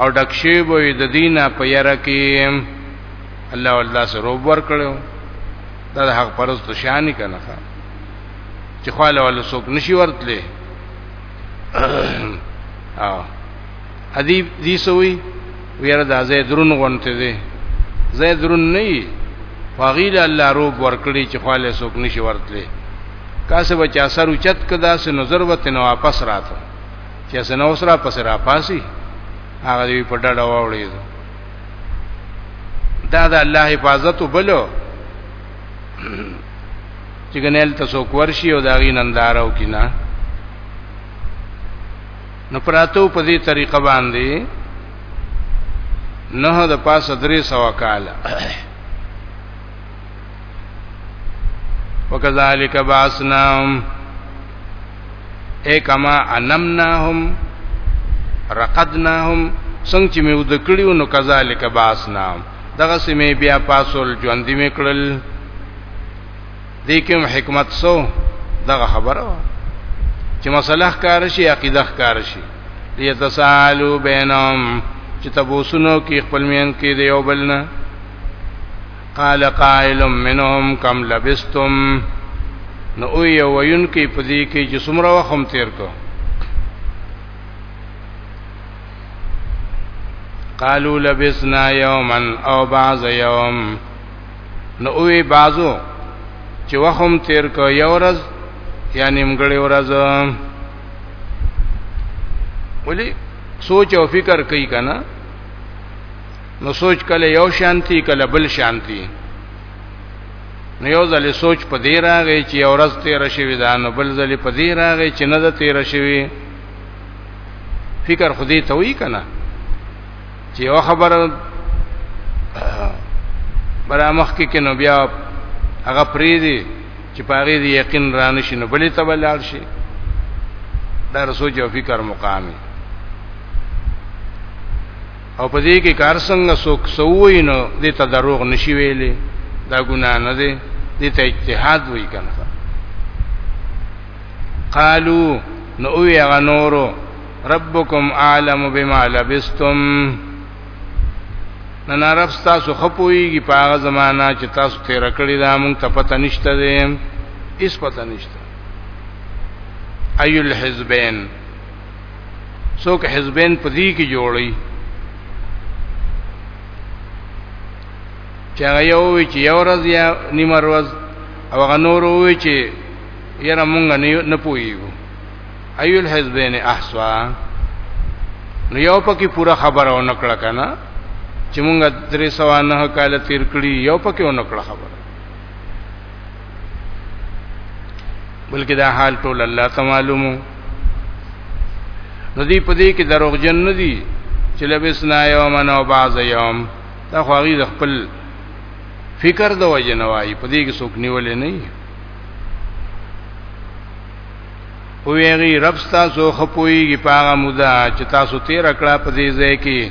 او ډک شي به د دینه په یره کې الله ولدا سره ور کړو دا د حق پرز تو شانی کنه چې خاله ول سوک نشي ورتلې او ادي دي سوي ویره د ازې درون غونته دي زې درون نه وي فغیل الله روب ورکړي چې خاله سوک نشي ورتلې کاسه بچا سر اوچت کدا سه نظر وته نو واپس راته چې سنه اوسره پس را پاسي هغه دی په ډډه واوړي دا د الله حفاظت وبلو چې ګنل تاسو کورشي او داغي نندارو کینا نو پراتو په دې طریقه باندې نه د پاسه درې سو کال وکذالک بعثناهم اے کما انمناهم رقدناهم څنګه چې مې ود کړیو نو کذالک بعثناهم دغه سمې بیا پاسول ژوند می کړل دې کوم حکمت سو دغه خبره چې مسله ښکار شي عقیده ښکار شي ليتسالو بينهم چې تبوسونو کې خپل مین کې دی یو بلنه قال قائل منهم کم لبستم نو او یو وین کې پدې کې چې څومره وخت هم تیر کو قالو لبسنا یوما او بعض یوم نو وی بعضو چې وخت هم تیر کو یو ورځ یا نیمګړی ورځ ولی سوچ او فکر کوي کنه نو سوچ کله یو شانتی کله بل شانتی نو یو ځلې سوچ په دې راغی چې یو ورځ تیر شوی دا نو بل ځلې په دې راغی چې نه ده تیر شوی فکر خو دې ته وی کنه چې یو خبر برا مخ کې کینو بیا هغه پری دی چې پاره دی یقین رانه شي نو بلې ته بلال شي دا سوچ او فکر مقامي او په دې کې کار څنګه څوک سووي نو دې ته دروغ نشي ویلې دا ګناه نه دی دې ته اجتهاد وی کنه قالو نو وی هغه نورو ربکم عالم بما لبستم نن عرب تاسو خپويږي په هغه زمانہ چې تاسو تیر کړی دا مونږ ته پته نشته دی هیڅ پته نشته ایل حزبین څوک حزبین په دې کې جوړي چې هغه یو وی چې یو ورځ یا نیمه ورځ او هغه نور وی چې یره مونږ نه نه پویو ایو الحزبین احسوا نو یو پکې پورا خبره و نکړه کنه چې مونږ درې سوانه کال تیر کړی یو پکې و نکړه خبره بلکې دا حال ټول الله ته معلومو نو دی په دې کې دروغجن نه دي چې لبسنا یومن او بعض یوم دا خو هغه خپل فکر د وجه نه وایي په دې کې څوک نیولې نه وي او یغي رب تاسو خپويږي پاغه مودا چې تاسو تیر کړه په دې ځای کې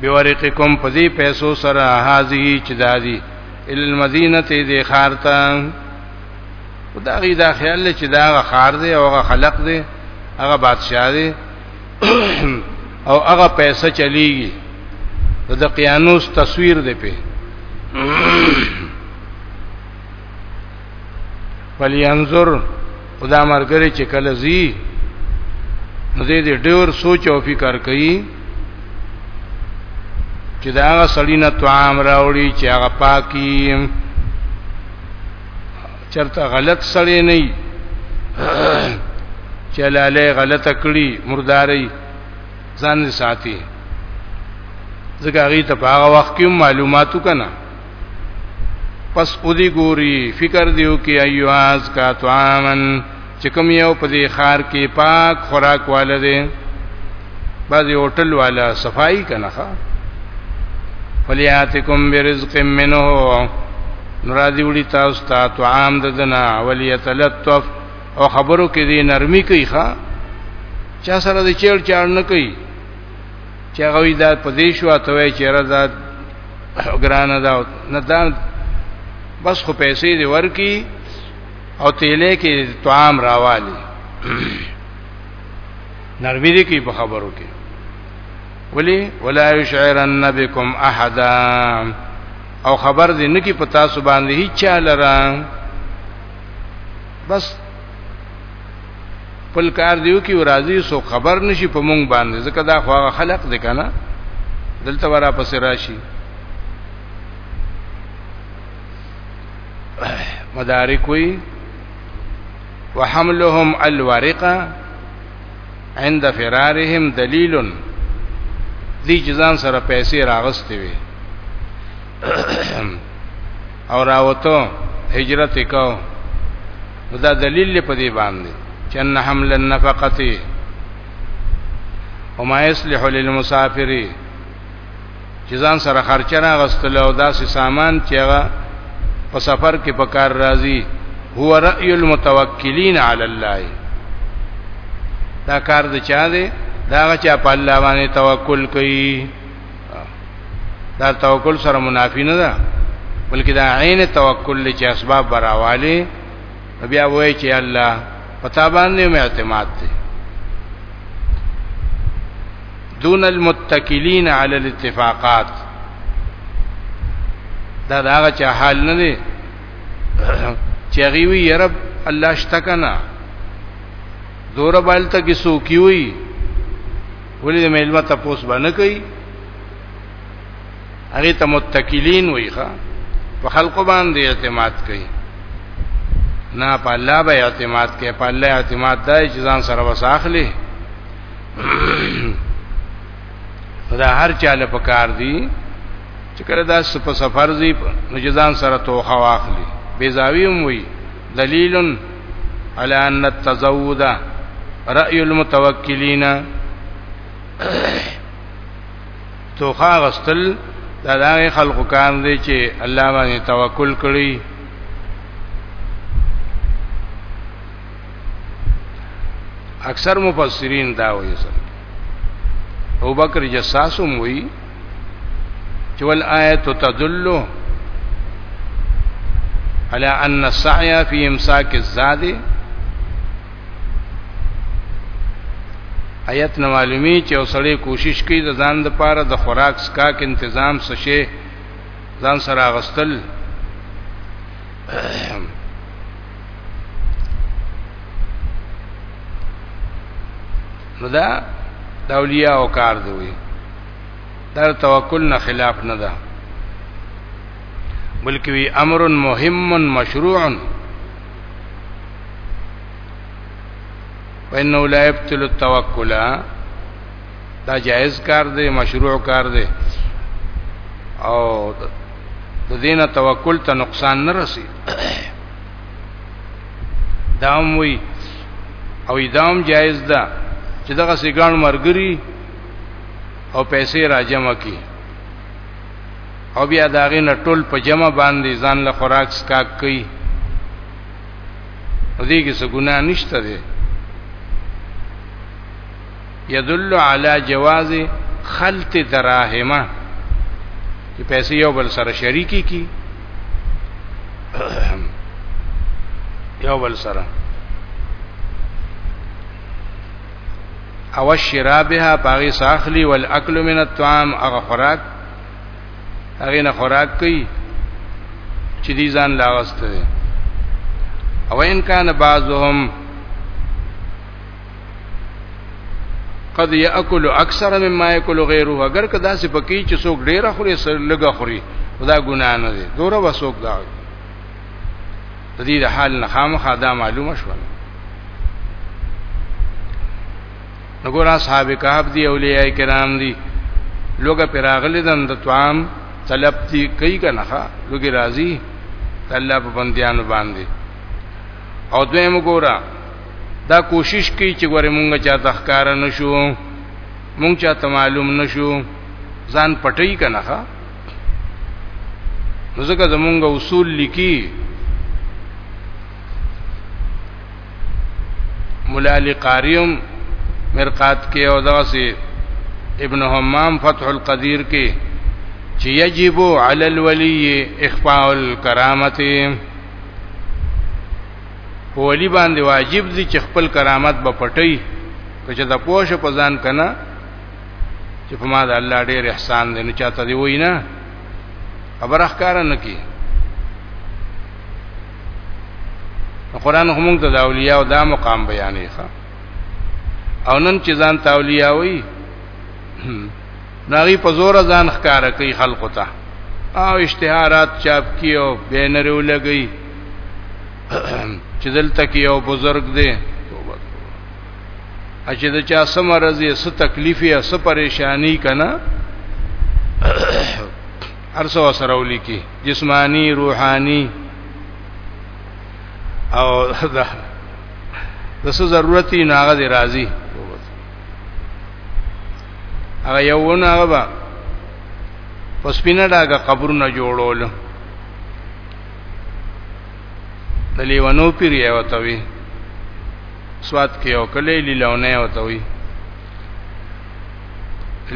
بورقکم فذی پیسو سره هذه چې دادی ال المدینه ته د خارتا دا غي دا خیال چې دا خار دی او هغه خلق دی هغه بادشاہ دی او هغه پیسې چلیږي د قیانوس تصویر دی په ولینظر خدا مرګره چې کله زی نو دې دې ډېر سوچ او فکر کوي چې دا هغه سړینه طعام راوړي چې هغه پاکي چرته غلط سړی نه چلاله غلطه کړی مرداري ځان ساتي ځکه هغه ته په هغه وخت کې معلوماتو کنه پس اودی ګوري فکر دیو کې ایو از کا طعامن چې کوم یو په دې خار کې پاک خوراک واله دي بعضی هوټل والا صفائی کنه فلیاتکم برزق منه نرازی وړي تاسو ته طعام ددنا ولیتلطف او خبرو کې دې نرمي کوي ښا چا سره دې چیل چاړ نه کوي چې هغه وی دا په دې شو ته وی چې رضا ګران دا نه دا بس خو پیسې دی ورکی او تیلې کې طعام راوالی نرمی دی کی په خبرو کې ولی ولا یشعرن بكم احد او خبر دې نکی پتا سو باندې هیڅ لره بس خپل کار دیو کې راضي سو خبر نشي په مونږ باندې ځکه دا خو هغه خلق دی کنه دلته ورا پس راشي مدارک وی وحملهم الورقه عند فرارهم دلیل دی چې ځان سره پیسې راغستې وي او راوته هجرت کو دا دلیل په دې باندې چې ان حمل النفقه وما يصلح للمسافر چې ځان سره خرچه نه غستل او داسې سامان چې هغه په سفر کې په کار راځي هو رأي المتوکلین علی الله دا کار د چا دی دا چې په الله باندې توکل کوي دا توکل سره منافی نه ده بلکې دا عین توکل لې چې اسباب براواله بیا وای چې الله پتا باندې مې اعتماد دی دون المتکلین علی الاتفاقات دا دا هغه چې حال نه دی چې غیوی یرب الله شتکنا دور بالته کې سو کیوي ولې د میلمه تپوس باندې کوي هغه ته متکلین وي ښا په خلق باندې اعتماد کوي نه په الله به اعتماد کوي په الله اعتماد دای چې ځان سره وساخلي دا هر چاله پکار دی چې کله دا په سفر دی نو ځان سره توخه واخلي بیزاوی هم وي دلیل علی ان التزود رأی المتوکلین توخا غستل دا دغه خلقو کار دی چې الله باندې توکل کړی اکثر مفسرین دا وایي ابو بکر جساسم وایي چې ول آیت تدل على ان السعي في امساك الزاد آیت نو معلومی چې اوسړي کوشش کوي د ځان د پاره د خوراک سکاک تنظیم سشي ځان سره غستل نو دا د اولیاء او کار دی دا توکل نه خلاف نه ده بلکې وی امر مهم مشروع وانه لا يبطل التوکل دا جائز کار دی مشروع کار دی او د دینه توکل ته نقصان نه رسی دام وی او دام جایز ده چې دغه سیګان مرګري او پیسې راجم کی او بیا داغه نټول په جمع باندې ځان له خوراک سکاک کوي دې کې څه ګناه نشته ده يدل على جواز خلط دراهمه چې پیسې یو بل سره شریکي کی یو بل سره او شرابها باغی ساخلی والاکل من الطعام هغه خوراک هغه نه خوراک کوي چې دي ځان لاغسته او ان کان بعضهم قد یاکل اکثر مما یاکل غیره اگر کدا سي پکې چې څوک ډیر خوري سر لګه خوري دا ګناه نه دي دوره وسوک دا د دې حال نه خامخا دا معلومه شوه نګور اصحاب کهف دی اولیاء کرام دی لوګه پراغلی دن د توام طلب تی کوي کنه لوګي راضی الله په بندیانو باندې او دویم ګورا دا کوشش کوي چې ګوره مونږ چا تخکار نشو مونږ چا ته معلوم نشو ځان پټي کنه ښا نو ځکه زمونږ اصول لیکي مولا علی قاریم مرقات کې او دغسی ابن حمام فتح القدیر کې چې یجب علی الولی اخفاء الکرامه په ولی باندې واجب دي چې خپل کرامت به پټي کچه د پوښ په ځان کنه چې په ما د الله ډېر احسان دی نو چاته دی وای نه خبره ښکار نه کی قرآن هم ته د اولیاء او دا مقام بیانې ښه او نن چې ځان تاولیاوي ناغي په زور ځان ښکار کوي خلق ته او اشتهارات چاپ کیو بینر ولګي چې دلته کې یو بزرګ دی چې د چا سمرز یې څه تکلیف یې څه پریشانی کنا ارسو سره ولیکي جسمانی روحانی او دا د څه ضرورتي ناغه راضي هغه یوونه هغه په سپینه ډاګه قبرونه جوړول د لیوانو پیر یې وته وی سواد کې یو کلی لیلونه وته وی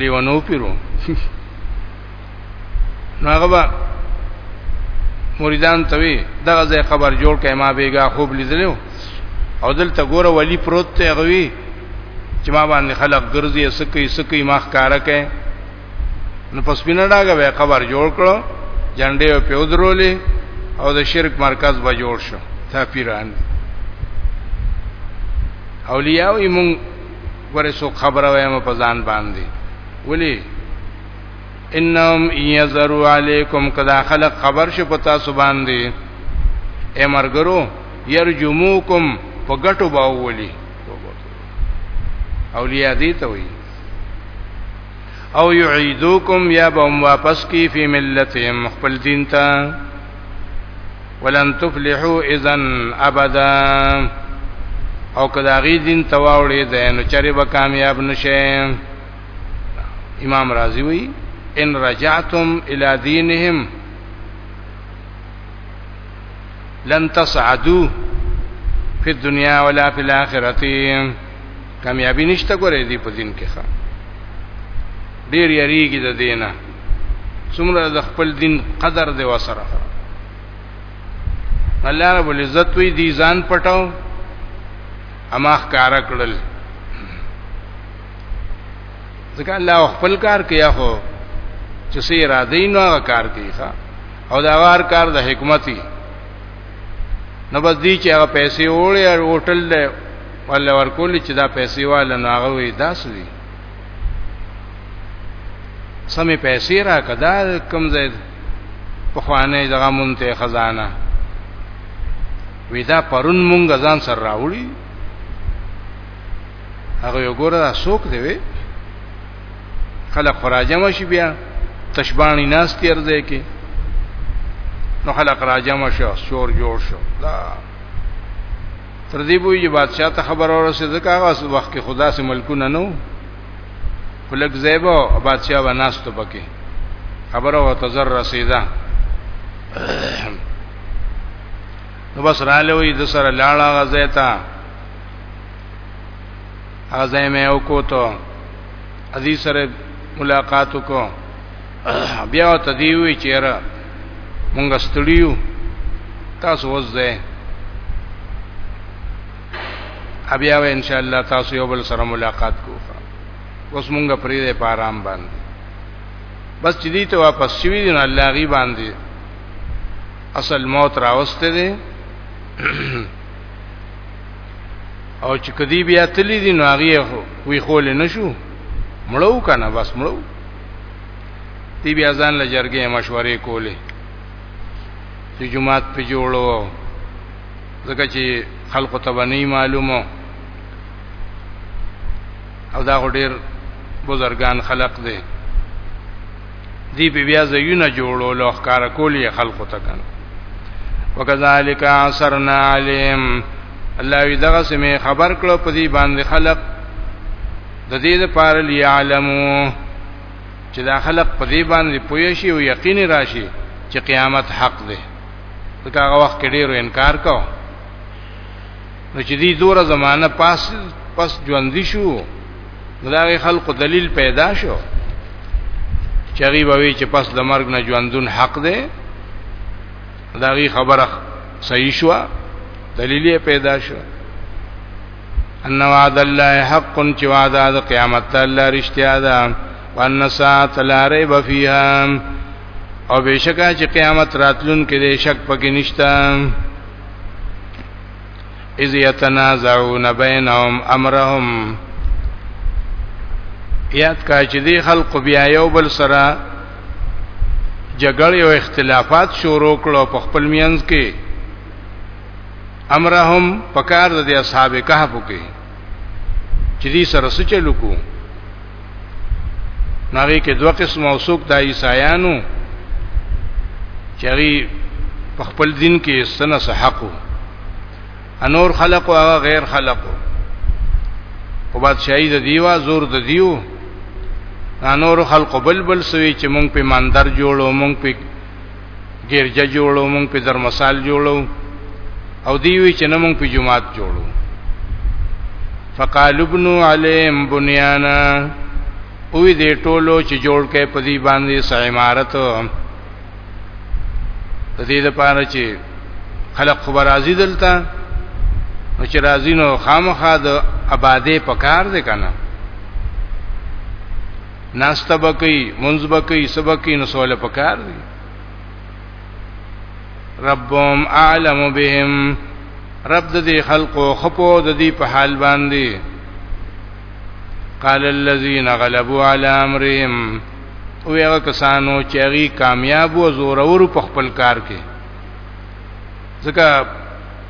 لیوانو پیرو هغه با مریدان ته وی دغه ځای خبر جوړ کړي ما بیګا خوب لیدلو او دلته ګوره ولی پروت ته غوي چې ما باندې خلق ګرځي سکی سکی مخ کارا کوي نو پس بنا ډاګه به خبر جوړ کړو جنډې په ودرولې او د شرک مرکز به جوړ شو تا پیران اولیاء یې مونږ ورسو خبره وایم په ځان باندې ولی انهم یذرو علیکم کدا خلق خبر شو پتا سبحان دی امرګرو یرجموکم په ګټو باولی اولیاء دی ته وی او یعیدوکم یا بهم واپس کی فی ملتهم خپل دین ته ولن تفلحوا اذا ابدا او کداغي دین تواوړي دین چرې به کامیاب نشئ امام رازی وی ان رجعتم الى دينهم لن تصعدوا فی الدنیا ولا فی الاخرته کامیابی نشته ګورې دی په دین کې ښه ډیر یریږي د دینه څومره د خپل دین قدر دی وسره الله رب العزت وی دی ځان پټاو اما ښکارا کړل ځکه الله خپل کار کوي خو چې سي را دین نو کار کوي ښا او دا وار کار د حکمتي نو بس دی چې هغه پیسې وړي او هوټل له ولا ورکول چې دا پیسې والا نو هغه وي داس دي سمې پیسې را کدا کم ځای په خوانه دغه مونته خزانه وی دا پرون مونږ ځان سره راوړي هغه یو ګوره دا سوک دی وی خلق راجم شي بیا تشبانی ناس تیر دی کې نو خلق راجم شو شور جوړ شو دا تر دې بوې چې بادشاہ ته خبر اورسه ځکه هغه وخت کې خدا سي ملکونه نو فلک زیبو بادشاہ و ناس ته پکې خبره و تزر رسیدا نو بس را لوي د سره لاړه غزه ته ازای مې او کو ته ازي سره ملاقات وکړ بیا ته دی وی چیرې مونږ ستړیو تاسو وځه بیا و ان شاء الله تاسو یو بل سره ملاقات کوو اوس مونږه پرې ده په آرام باندې بس چې دې ته واپس شوی دی نو الله غي باندې اصل موت راوسته دی او چې کدی بیا تللی دي نو هغه وی خول نه شو مړو کنه بس مړو دی بیا ځان له جرګې مشورې کولې چې جمعات په جوړو ځکه چې خلکو ته باندې معلومه او دا ډېر بزرګان خلق دي دی په بیا زیونه جوړول او ښکار کول یې خلقو ته کنه وکذالک اثرنا علیم الله وی دغه سمې خبر کړو په دې باندې خلق د دې لپاره لیعلمو چې دا خلق په دې باندې پوه شي او یقین راشي چې قیامت حق دی ځکه هغه وخت کې ډیرو انکار کاو نو چې دې دوره زمانہ پاس پس ژوند شو دا خلق دلیل پیدا شو چری بوي چې پس د مرګ نه ژوندون حق دی دا غي خبره صحیح شو دلیل پیدا شو ان وعد الله حق چې وعده د قیامت الله رښتیا ده وان ساعت لا ریب فیها او بشکا چې قیامت راتلون کې دې شک پکې نشته اذ يتنازعون بينهم امرهم یاد کا چې دی خلق بیا یو بل سره جګړې او اختلافات شروع کړو په خپل مینځ کې امرهم پکار د اصحاب کهف کې چې دې سره څه چلو کو ناغي کې دوه قسم او څوک د عیسایانو چې هغه په خپل دین کې سنه حقو انور خلق او هغه غیر خلق او بادشاہي د دیوا زور د دیو انور خلق بلبل سوي چې مونږ په ماندر جوړو مونږ په ګرجه جوړو مونږ په درمسال جوړو او دی وی چې نه مونږ په جمعات جوړو فقال ابن علیم بنیانا وی دې ټولو چې جوړ کې په دې باندې سې عمارت د دې لپاره چې خلق خبر راضي دلته نو چې راضي نو خامخا د آبادې پکار دې کنه ناسته بکی منز بکی سبکی نو سوال پکار دی ربهم اعلم بهم رب د دې خلقو خپو د دې په حال باندې قال الذين غلبوا على امرهم او هغه کسانو چې هغه کامیاب او زورور په خپل کار کې ځکه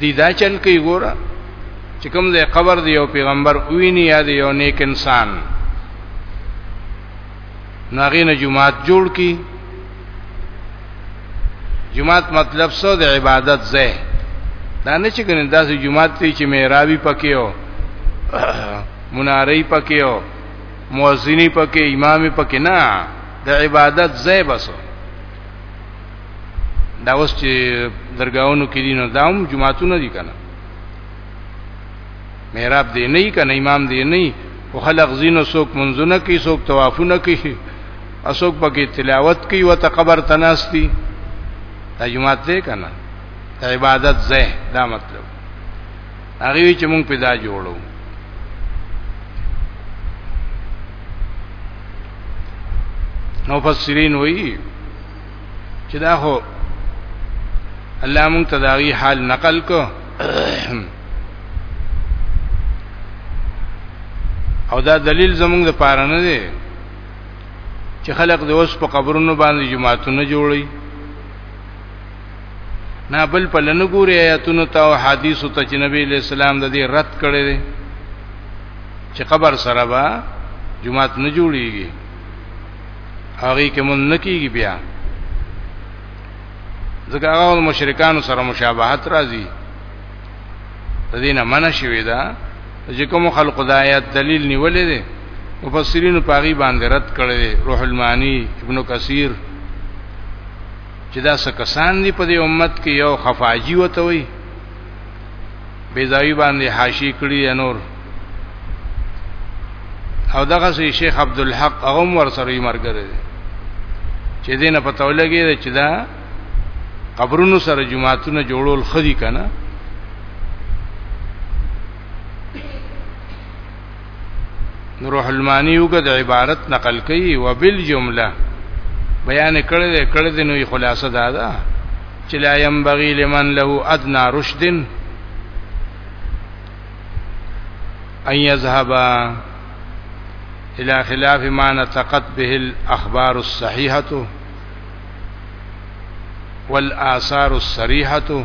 دی دا چل کوي ګوره چې کوم د قبر دی یو پیغمبر ویني یا دی یو نیک انسان ناغین جمعات جوړ کی جمعات مطلب څه د عبادت ځای دا نه چې کنه داسې جمعات دی چې میراوی پکې او مناری پکې او مؤذنی پکې امام پکې نه د عبادت ځای بسو دا اوس چې درگاہونو کې دي نو دا هم جمعهتون دي کنه محراب دی نه کنه امام دی نه او خلق زینو سوک منځونه کوي سوک طوافونه کوي اسوک پکې تلاوت کوي وته قبر تناستی دا جمعه ته کنه عبادت زه دا مطلب هغه چې مونږ پیدا جوړو نو فسرین وایي چې دا هو الله مونږ ته داغي حال نقل کو او دا دلیل زمونږ د پاره نه دی چې خلق د اوس په قبرونو باندې جماعتونه جوړي نه بل په لنګوري آیاتونو ته او حدیثو ته چې نبی له سلام د دې رد کړي دي چې قبر سره با جماعت نه جوړيږي هغه کې مون نکیږي بیا ځکه هغه مشرکان سره مشابهت راځي د دینه منع شوی دا چې کوم خلق د آیات دلیل نیولې دي مفسرین پاغي باندې رد کړي دي روح المانی ابن کثیر چې دا څه کسان دي په دې امت کې یو خفاجی وته وي بیزاوی باندې حاشی کړی نور او دغه سي شیخ عبد الحق هغه ور سره یې مرګ دی چې دینه پته ولګی چې دا قبرونو سره جمعهتون جوړول خدي کنه روح المانی یو د عبارت نقل کوي وبال جمله بیان کړی دی کړی دی نوې خلاصه دا ده چې لا ينبغي لمن له ادنى رشد ان يذهب الى خلاف ما نطقت به الاخبار الصحيحه والآثار الصريحه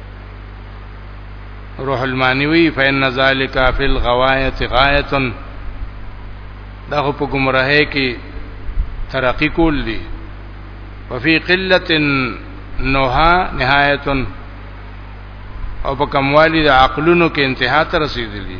روح المانوی فإن ذلك في الغواية غاية دا خو په گمراهۍ کې ترقی کول دي وفي قلة نوها نهایت او په کموالی د عقلونو کې انتها ته رسیدلی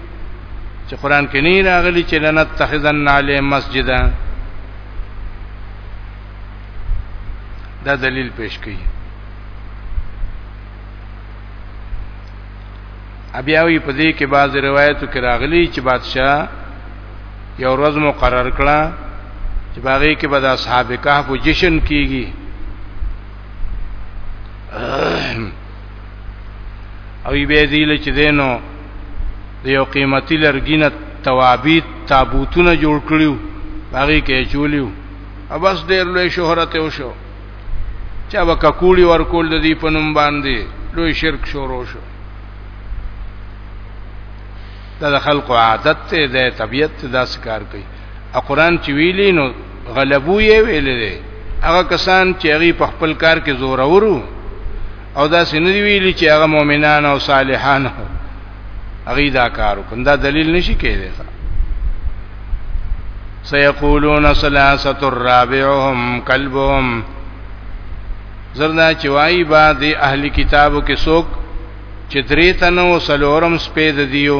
چې قران کې نه راغلي چې لنت تخذن علی مسجدا دا دلیل پیش کړي ابیاوی په دې کې بعض روایتو کې راغلي چې بادشاہ یو ورځ مقرر کړه چې باغې کې به د اصحاب کهف جشن کیږي او به ذیل چې دینو د یو قیمتي لرګینه توابیت تابوتونه جوړ کړیو هغه کې چولیو او بس ډیر لوی شهرت او شو چا به ککوړي ورکول د دې په نوم باندې لوی شرک شروع شو دا د خلقو عادت ته د طبیعت داس کار کوي ا قران چې ویلی نو غلبو یې ویلې دي هغه کسان چې هغه په خپل کار کې زور اورو او دا سندې ویلي چې هغه مؤمنان او صالحان هغه دا کار وکړي دا دلیل نشي کېدی سيقولون ثلاثه الرابعهم كلبهم زرنا چوي با دي اهلي کتابو کې څوک چې درې تنو سلورم سپید دیو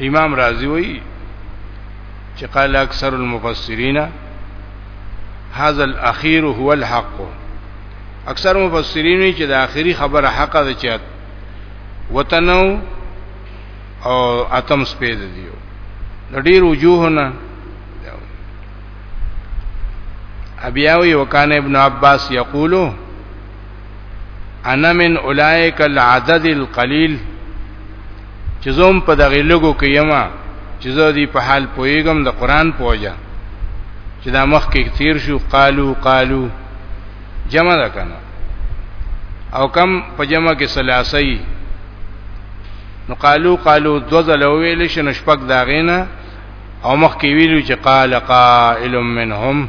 امام رازی وی چې قال اکثر المفسرین هذا الاخير هو الحق اکثر مفسرین وی چې د اخیری خبره حق ده چې وتنو او اتم سپید دیو د ډیر وجوهونه ابیاوی وکانه ابن عباس یقولو انا من اولائک العدد القلیل چې زوم په دغه لګو کې یما چې زه دې په حال پویګم د قران پوجا چې دا مخ کې تیر شو قالو قالو جمع ده کنه او کم په جمع کې ثلاثي نو قالو قالو دو ځل ویل شنو شپږ داغینا او مخ کې ویلو چې قال قائل منهم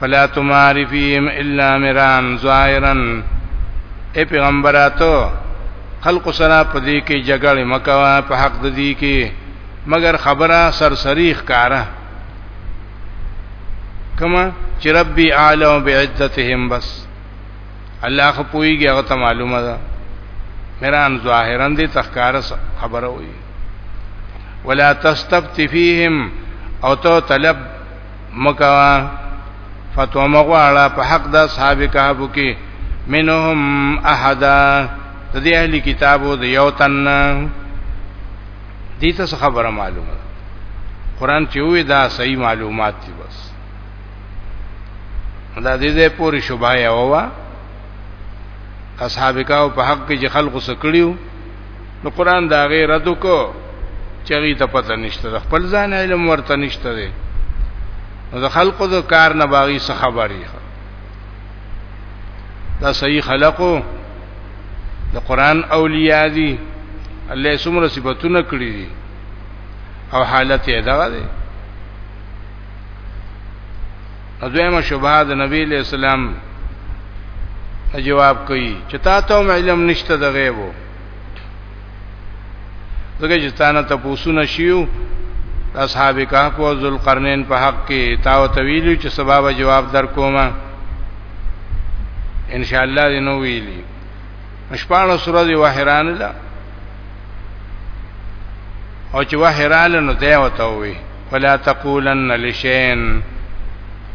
فلا تماری فیهم الا مران ظاهرا اے پیغمبراتو خلق سره پدې کې جګړه مکوا په حق د دې کې مگر خبره سرسری ښکارا کما چې ربي عالم بعدتهم بس الله خو پويږي هغه ته معلومه ده مران ظاهرا دې تخکار خبره وي ولا تستفت فيهم او تو طلب مکوا فتوا مغواړه په حق د اصحاب کهف کې منهم احد د دې اهلي کتابو د یو تن دې ته خبره معلومه ده قران چې وې دا صحیح معلومات دي بس دا دې دې پوری شوبه یو وا اصحاب کهف په حق کې خلق سکړیو نو قران دا غي رد کو چغی ته پته نشته د خپل ځان علم ورته نشته دی نو د خلقو د کار نه باغی څه خبرې دا صحیح خلقو د قران اولیاء دي الله سمره صفاتونه کړی دي او حالت یې دغه دی اځما شوبه د نبی له سلام جواب کوي چې تا ته علم نشته د غیبو زګه چې تانه تاسو نه شیو اصحاب کهف او ذوالقرنین په حق کې تاو تویلو چې سبب جواب در کومه ان شاء الله دې نو ویلي مشپانو سورہ دی وحیران لا او چې وحیران نو ته وته وي ولا تقولن لشین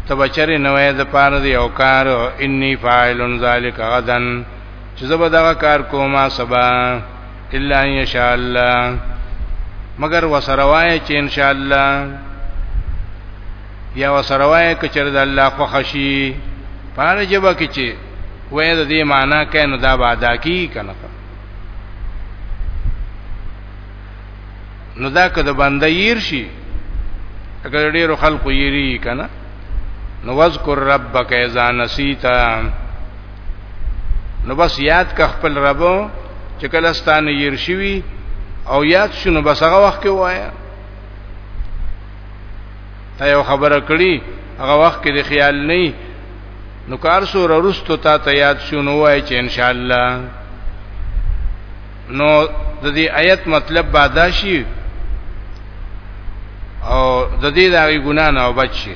تبچری نوې د پاره دی او کار انی فاعل ذلک غدن چې زبر دغه کار کوما سبا الا ان شاء الله مگر وسروای چې ان شاء الله یا وسروای کچر د الله خو خشي پاره جبا کې چې وې د دې معنا کینو دا بادا کی کنه نو دا که د بنده ير شي اگر ډیرو خلکو یری کنه نو وذکر ربک اذا نسیتا نو بس یاد کا خپل رب چې کله ستانه ير شوی او یاد شنو بس هغه وخت کې وایا تا یو خبره کړی هغه وخت کې د خیال نه نو کار سور ورستو تا ته یاد شنو وای چې ان شاء الله نو د دې آیت مطلب بادا شي او د دې دغه ګنا نه وبچي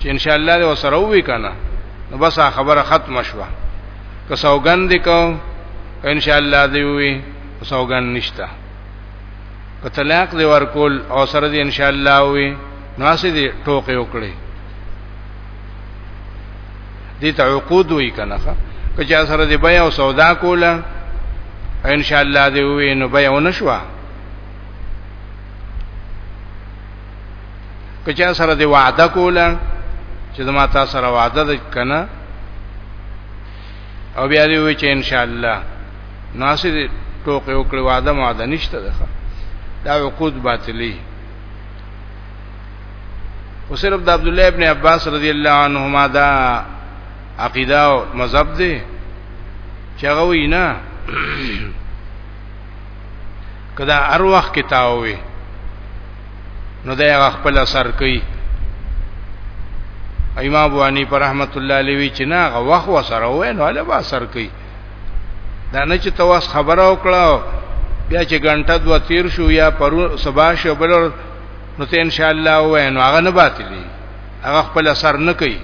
چې ان شاء الله دې وسره وې کنه نو بس خبره ختم شوه که سوګند کو ان شاء الله دې وې سوګند نشته که طلاق دې ورکول او سره دې ان شاء الله وې نو اسې دې ټوکې وکړي دې ته عقود وې کنه که چا سره دې بیا او سودا کوله ان شاء الله دې وې نو بیا ونشوه که چا سره دی وعده کوله چې زما تاسو سره وعده ده کنه او بیا دی وی چې ان شاء الله ناصر ټوکې وکړي وعده ماده نشته ده دا عقود باطلی او صرف د عبد الله ابن عباس رضی الله عنهما دا عقیده او مذهب دی چې هغه وینا کدا هر وخت کې تاوي نو دا هغه خپل اثر کوي امام ابو حنیفه رحمت الله علیه وی چې نه هغه وخت وسره وای نو له با اثر کوي دا نه چې تواس خبره وکړه بیا چې غنټه دو تیر شو یا پرو صبح شو بل نو ته ان شاء الله وای نو هغه نه باطلی هغه خپل اثر نه کوي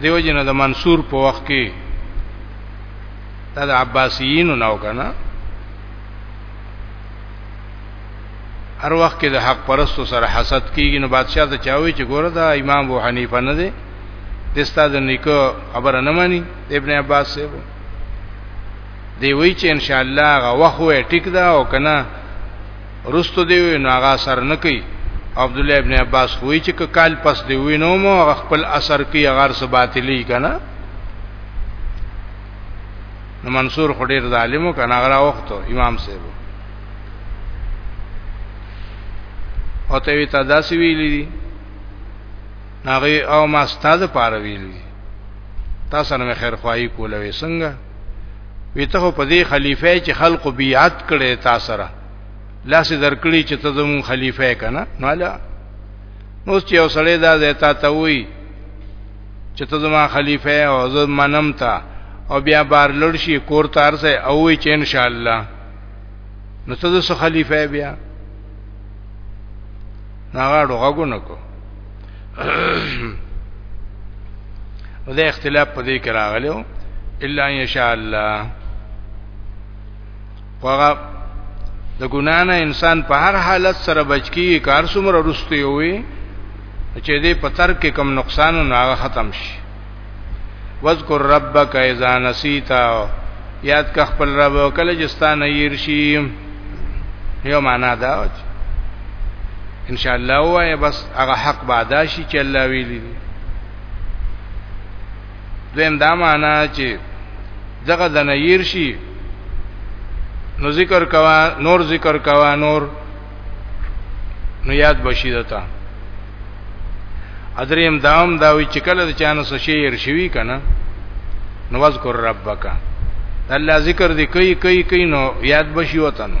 دیو جن د منصور په وخت کې دا د عباسیینو نو کنه هر وخت کې د حق پرستو سره حسد کیږي نو بادشاہ ته چاوي چې ګوره دا امام ابو حنیفه نه دی د استاد نیکو خبره نه مانی ابن عباس سے دی وی چې ان شاء الله غوخه ټیک دا او کنه رستو دی وی نو هغه اثر نه کوي عبد الله ابن عباس وی چې کال پس دی وی نو مو خپل اثر کوي غار سه باطلی کنه نو منصور خډیر ظالمو کنه غرا وخت امام صاحب او ته وی تداسی ویلی دي هغه او ما استاد پاره ویلی تاسو نه خیر خوایي کولوي څنګه وی ته په دې خلیفہ چې خلق بیعت کړي تاسو سره لاس درکړي چې ته زمون خلیفہ کنه نو لا نو چې یو سړی دا زیتا ته وی چې ته زما خلیفہ او زه منم تا او بیا بار لړ شي کور تار سه او وی چې ان شاء الله نو ته زه خلیفہ بیا ناغاړو غوګونه کو نو دا اختلاف په دې کې راغلو الا ان شاء الله هغه د ګنا نه انسان په هر حالت سره بچکی کار څومره رسته وي چې دې په تر کې کم نقصان نه هغه ختم شي واذکر ربک اذا نسیت یاد کا خپل رب کله چې ستانه یې رشي یو معنا دا ان شاء الله وای بس هغه حق بعدا شي چې الله ویلی دویم دا معنا چې دغه د نیر شي نو ذکر کوا نور ذکر کوا نور نو یاد بشی دتا ادریم دام داوی چې کله د چانه سشیر شوی کنه نو وذکر ربک الله ذکر دی کوي کوي کوي نو یاد بشی وته نو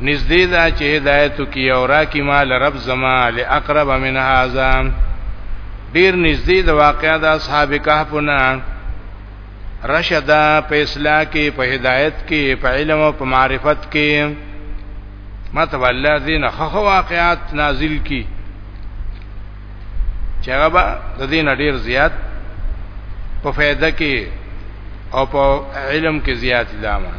نږدې دا چې هدایت کی او را کی مال رب زما لاقرب من هذا ډیر نږدې د واقعا د اصحاب کهف نه رشد په اصلاح کې په هدایت کې په علم او په معرفت کې مطلب الله دین خو واقعات نازل کی چې هغه به د دین ډیر زیات په فائدہ کې او په علم کې زیات دامن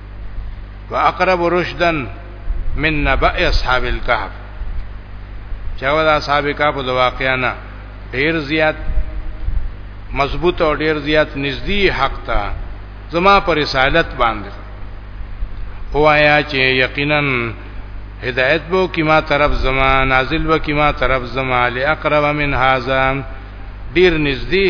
واقرب رشدن من نبأ اصحاب الكهف چاو دا اصحاب کهف د واقعنا ډیر زیات مضبوط او ډیر زیات نږدې حق ته زما پر رسالت باندې وایا چې یقینا هدایت بو کما طرف زما نازل و کما طرف زما لاقرب من هاذا ډیر نږدې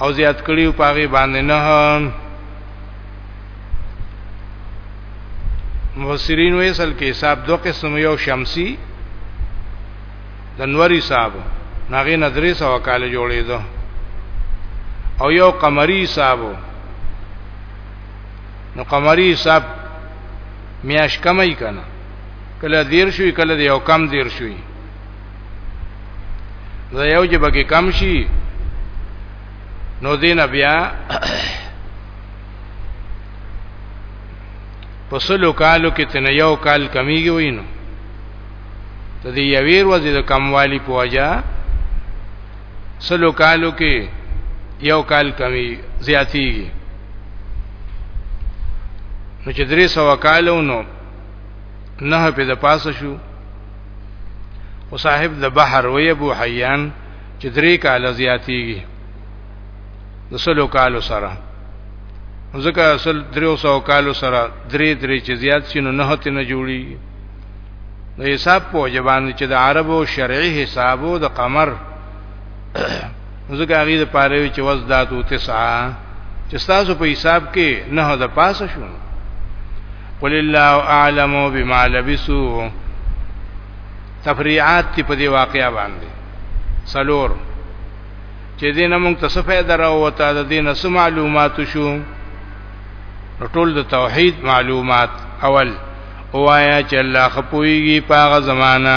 او زیات کړیو پاغي باندې نه مفسرین وې اصل کې حساب دوه قسم یو شمسی د نور حساب ناغه نظرې سو کال جوړې دو او یو قمری حساب نو قمری حساب میاش کمای کنه کله دیر شوی کله یو کم دیر شوی نو یو جبه کې کم شي نو دین بیا په سلو کالو کې تن یو کال کمیږي وینو ته دی یویر وځي د کموالی په وجا سلو کالو کې یو کال کمی زیاتیږي نو چې درې سو کالو نو نه په د پاسه شو او صاحب د بحر وی ابو حیان چې درې کال زیاتیږي د سلو کالو سره ځکه اصل دریو سو کالو سره درې درې چې زیات شي نو نه هته نه جوړي د حساب په جوان چې د عربو شرعي حسابو د قمر ځکه هغه د پاره وی چې وزداتو تسعه چې تاسو په حساب کې نه د پاسه شو قل الله اعلم بما لبسوا تفریعات تی په دی واقعیا باندې سلور چې دین موږ ته څه فائدہ راوته د دین څه معلومات شو ټول د توحید معلومات اول اوایا چې الله خپويږي په هغه زمانہ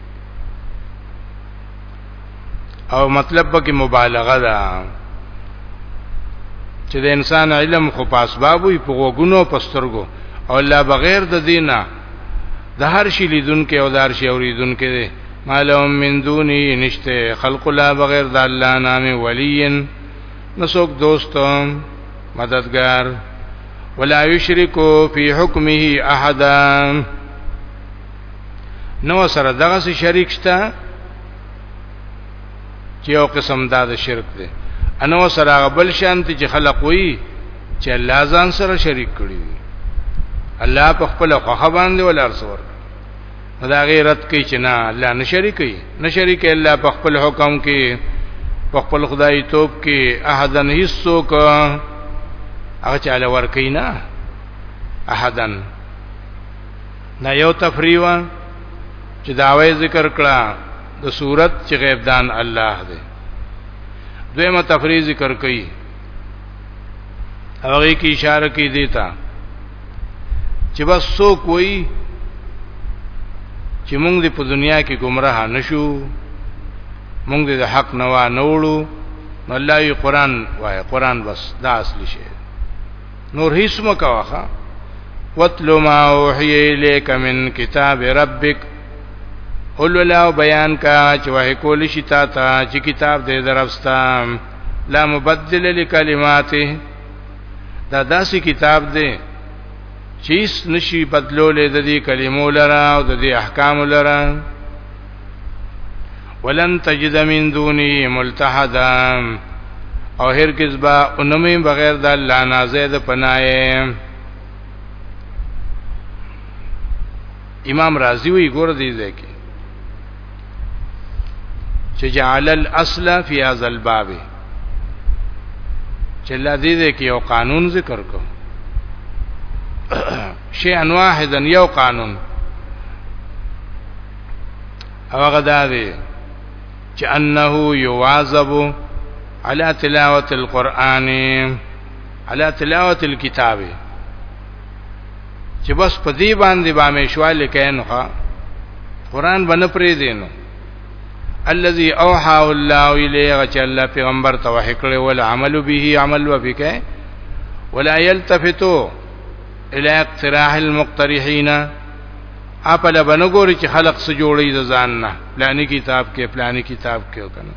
او مطلب پکې مبالغه ده چې د انسان علم خو په اسبابو په غوګونو پسترګو او الله بغیر د دینه د هر شي لیدونکو او د هر شي اوریدونکو دی مالهم من دونی نشته خلق لا بغیر د الله نامه ولین نسوک دوستم مددگار ولا یشرکو فی حکمه احدا نو سره دغه سي شریک شته چې یو قسم دا د شرک دی انو سره هغه بل شان چې خلق وي چې الله ځان سره شریک کړی وي الله په خپل خوخه باندې ولر سور دا غیرت کوي چې نه الله نه شریکي نه شریک الله په خپل حکم کې په خپل خدای توپ کې احدن هیڅوک هغه چاله ور کوي نه احدن نه یو تفریح چې داوی ذکر کړه د دا صورت چې غیب دان الله دی دویمه تفریح ذکر کړي هغه کی اشاره کی دیتا چې بس څوک وایي چې موږ دې په دنیا کې گمراه نشو موږ دې د حق نوا نه وړو نو الله یې قران وایي قران بس دا اصلي شی نور هیڅ مکوخه وتلو ما اوحی الیک من کتاب ربک اولولا بیان کا چې وه کول شي تا ته چې کتاب دې درفستا لا مبدل لکلماته دا داسې کتاب دی چې نشي بدلولې د دې کلمو لره او د دې احکام لره ولن تجد من دونه ملتحدا او هرگز با انمي بغیر د الله نه زید پناه امام رازی وی ګور دی ځکه چې جعل الاصل فی هذا الباب چې لذي دې کې یو قانون ذکر کو شیئا واحدا یو قانون او هغه دا دی چې انه یواظب علی تلاوت القرآن علی تلاوت الكتاب چې بس په دې باندې به مشواله کینوخه قرآن باندې پرې دینو الذي اوحى الله الیه چې الله پیغمبر ته وحی کړی ول عمل به عمل وبکه ولا يلتفتو الى اقتراح المقترحين اپل بنګوري چې خلق سره جوړي د ځان نه پلاني کتاب کې پلاني کتاب کې وکنه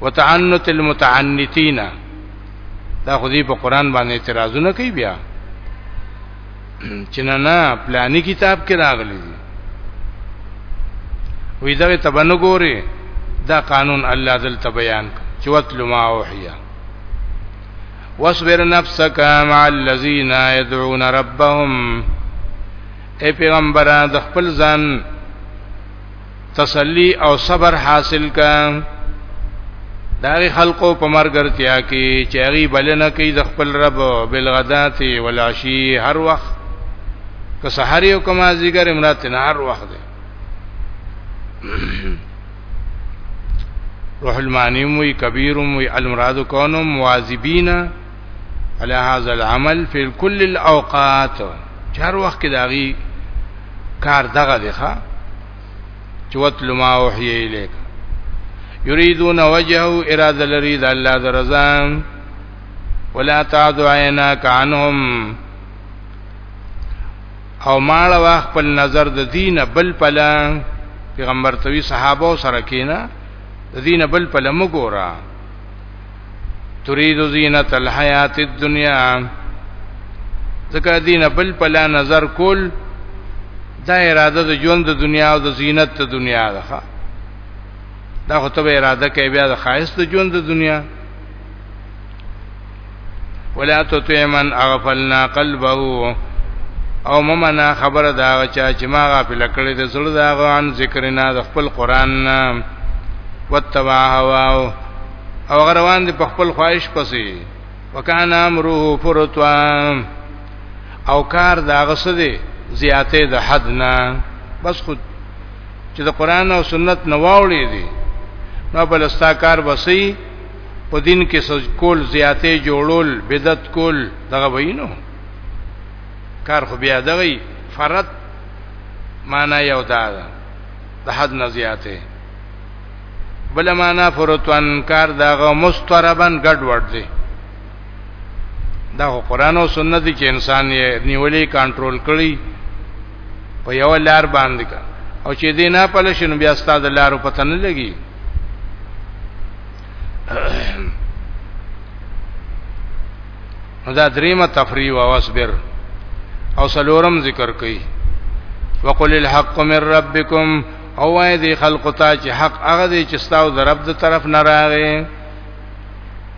وتعنت المتعنتین دا خو دې په قران باندې اعتراضونه کوي بیا چې نه نه پلاني کتاب کې راغلي دي وې دا ته بنګوري دا قانون الله ذل بیان چې وتل ما اوحیا واصبر نفسك مع الذين يدعون ربهم اے پیغمبر د خپل ځان تسلی او صبر حاصل کا داغی خلقو په مرګرتیا کې چې هغه بلنه کوي د خپل رب بالغدات والعشی هر وخت که سحر یو کما ذکر امرات نه هر وخت دی روح المانی وی کبیر وی المراد کونم واجبینا على هذا العمل في كل الاوقات چار وخت کې داغي کار دغه دی ښا چوتل ما وحي الیک یریدون وجهه اراده لري د الله د رضا ولا تعد عیناک عنهم او مال واخ په نظر د دین بل پلا پیغمبر توی صحابه سره کینا د دین بل پلا مګورا تريد زینت الحیات الدنیا ځکه دین بل په لا نظر کول دا اراده د ژوند د دنیا او د زینت د دنیا ده دا خو ته اراده کوي بیا د خاص د ژوند د دنیا ولا تطع من اغفلنا قلبه او ممنا خبر دا چا چې ما غافل کړی د زړه دا غان ذکرنا د خپل قران وتبع هواو او غروان دي په خپل خواهش پسې وکانه امره فرطا او کار دا غسه دي زیاته د حد نه بس خود چې د قران او سنت نه واولې دي نو بل استا کار وسی په دین کې سوچ کول زیاته جوړول بدعت کول دغه وینو کار خو بیا دغی فرد معنا یو دا ده د حد نه زیاته بل معنا فرتوان کار داغه مستربن ګډ وډ دی دا قرآن او سنت چې انسان یې نیولې کنټرول کړي په یو لار باندې کا او چې دې نه پله شنو بیا ستاد لارو پته نه لګي دا دریمه تفریح او اصبر او سلورم ذکر کوي وقل الحق من ربکم او وای دی خلق ته چې حق هغه دی چې ستاسو د رب د طرف نه راغی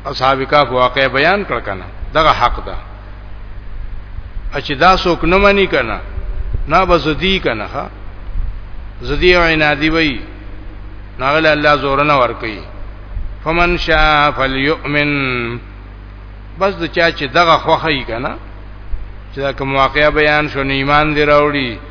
اصحاب کاف واقع بیان کړ کنه دغه حق ده چې دا څوک نه مني کنه نه بزدي کنه ها زدي او عنادي وي ناغل الله زور نه ور کوي فمن شاء فليؤمن بس د چا چې دغه خوخی کنه چې دا کوم واقعیا بیان شو نه ایمان دی راوړي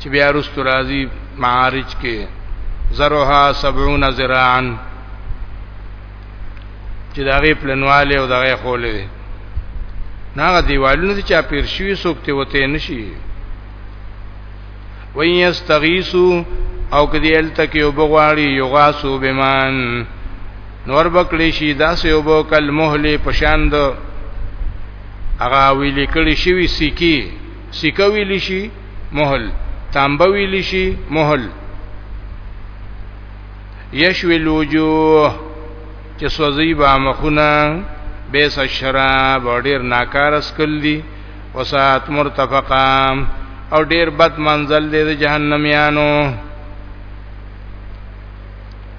چې بیا رست راځي معارج کې زرها 70 ذراعا چې دا غي پلنواله او دا غي خولې دي ناغه دیوالونه چې چا پیر شوی سوک ته وته نشي وَإِنْ يَسْتَغِيثُوا او کدی الته کې وبغواړي یغاسو بمان نور بکلی شي داسې وبو کل مهله پشاند هغه ویلې کړي شوی سکی سکه ویل شي مهل تانبه ویل شي مهل یشوی الوجوه چې سوځي با مخونه بیس الشراب ډیر ناکار اسکل دي وسات مرتفقا او ډیر بد منزل دی د جهنميانو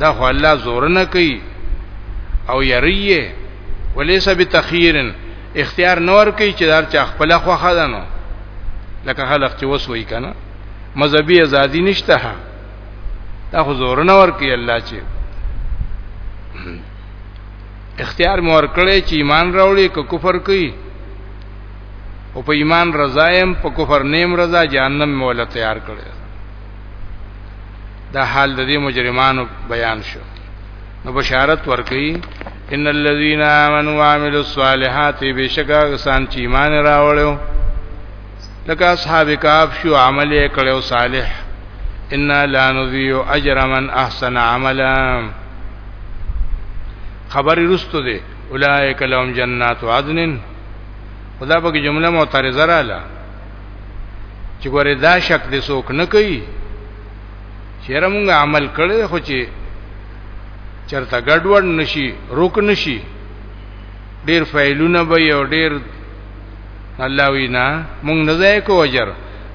دا خو الله زور نه کوي او یریه ولیس بتخیرن اختیار نور کوي چې دار چا خپل خوخه ده نو لکه خلق چې وسوي کنه مذهبي ازادي نشته دا خو زور نه ور کوي الله چې اختیار مور کړی چې ایمان راوړي که کفر کوي او په ایمان رضایم په کفر نیم رضا جهنم مولا تیار کړی دا حال د دې مجرمانو بیان شو نو بشارت ورکړي ان الذين امنوا وعملوا الصالحات بشکا غسان چې ایمان راوړو لکه اصحاب کاف شو عمل کړو صالح ان لا نضيع اجر من احسن عملا خبر رستو دي اولئک لهم جنات عدن خدا په جمله معترضه رااله چې ګوره دا شک دې څوک نه کوي چیرې موږ عمل کړی خو چې چرته ګډوډ نشي روک نشي ډیر فایلونه به یو ډیر الله وینا موږ نه ځای کو اجر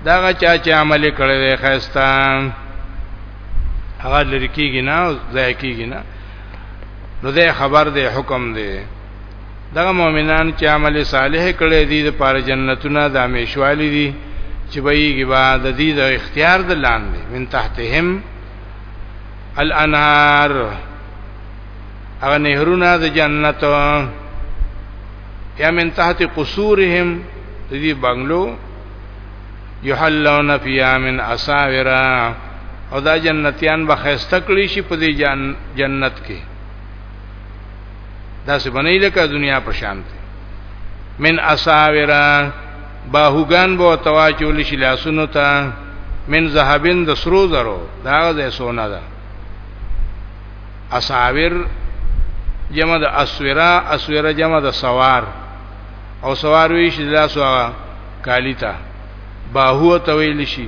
دا چا چې عمل کړی دی خستا هغه لری کیږي نه ځای کیږي نه نو ده خبر ده حکم ده دغه مؤمنان چې عمل صالح کړي دي د پاره جنتونه د همیشوالي دي چې بهږي با د دې د اختیار د لاندې من تحتهم الانهار هغه نهرونه د جنت یا من تحت قصورهم د دې بنگلو یحلون فیها من اساورا او دا جنتیان به خسته کړی شي په دې جنت کې دا څه بنې لکه دنیا په شان دی من اساورا باهوګان بو توا چول شي لاسونو ته من ذهبین د سرو زرو دا د سونا ده اساور جمع د اسورا اسورا جمع د سوار او سوار وی شي لاسو کالیتا باهو تویل شي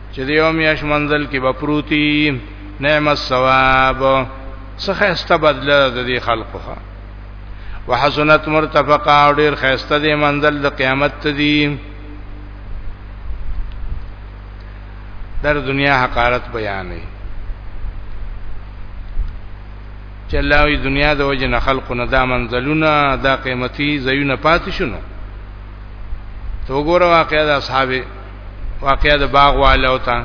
چې دیو میاش منزل کې بپروتی نعم الثواب څخه استبدل د دې خلقو وحسنت مرتفقا او ډیر خیسته دی منزل د قیامت ته دی در دنیا حقارت بیانې چې الله وی دنیا د وجه نه خلق نه دا منزلونه دا قیمتي زیونه پاتې شونه تو ګوره واقعا د اصحاب واقعا د باغ والو ته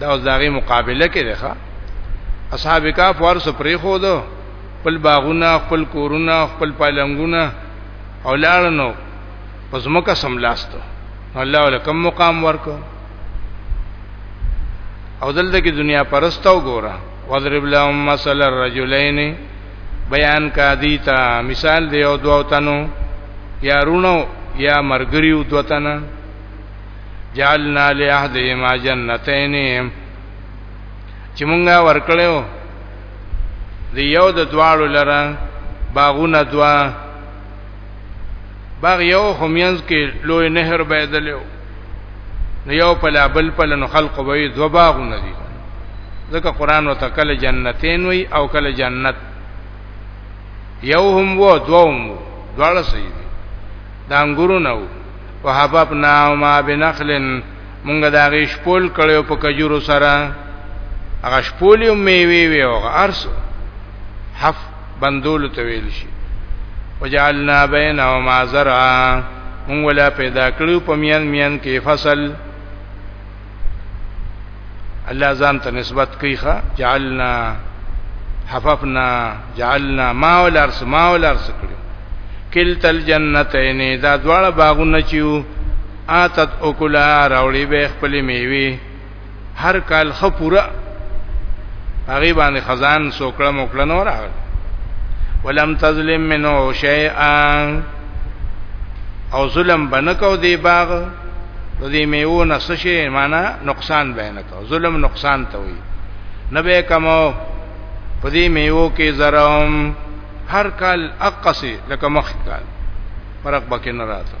دا اوس دغه مقابله کې ده اصحاب کاف ورس پرې خو دو خپل باغونه خپل کورونه خپل پالنګونه اولادونو پس مکه سملاستو الله ولکم مقام ورکو او دلته کې دنیا پرستو ګوره وضرب لهم مثل الرجلین بیان کا دیتا مثال دی او دوه تنو یا رونو یا مرګریو دوه تنه جعلنا لأحدهما جنتين چې مونږه ورکړیو دی یو د دواړو لره باغونه دوا باغ یو همینز کې لوی نهر بيدلو نو یو په لابل په لن خلق به دو باغونه دي ځکه قران وته کله جنتین وي او کله جنت یو هم وو دوم دواړه صحیح دي دا انګورونه وو وحببنا ما بنخل مونږ دا غي شپول کړو په کجورو سره هغه شپول یو میوي وی او ارس حف بندول ته ویل شي وجعلنا بینهما زرعا مونږ ولا پیدا کړو په میان میان کې فصل الله ځان ته نسبت کوي ښا جعلنا حففنا جعلنا ما ولرس ما ولرس کړو کلتل جنتین دا دواړه باغونه چیو آتت اکلها راوړي به خپل میوي هر کال خ پورا هغه باندې خزان سوکړه موکړه نو راغل ولم تظلم منه شیئا او ظلم بنکو دی باغ د دې میوه نسشه معنا نقصان بینکو ظلم نقصان ته وي نبه کمو په دې میوه کې زرم هر کال اقصی لکه مخ کال فرق بکې نه راځي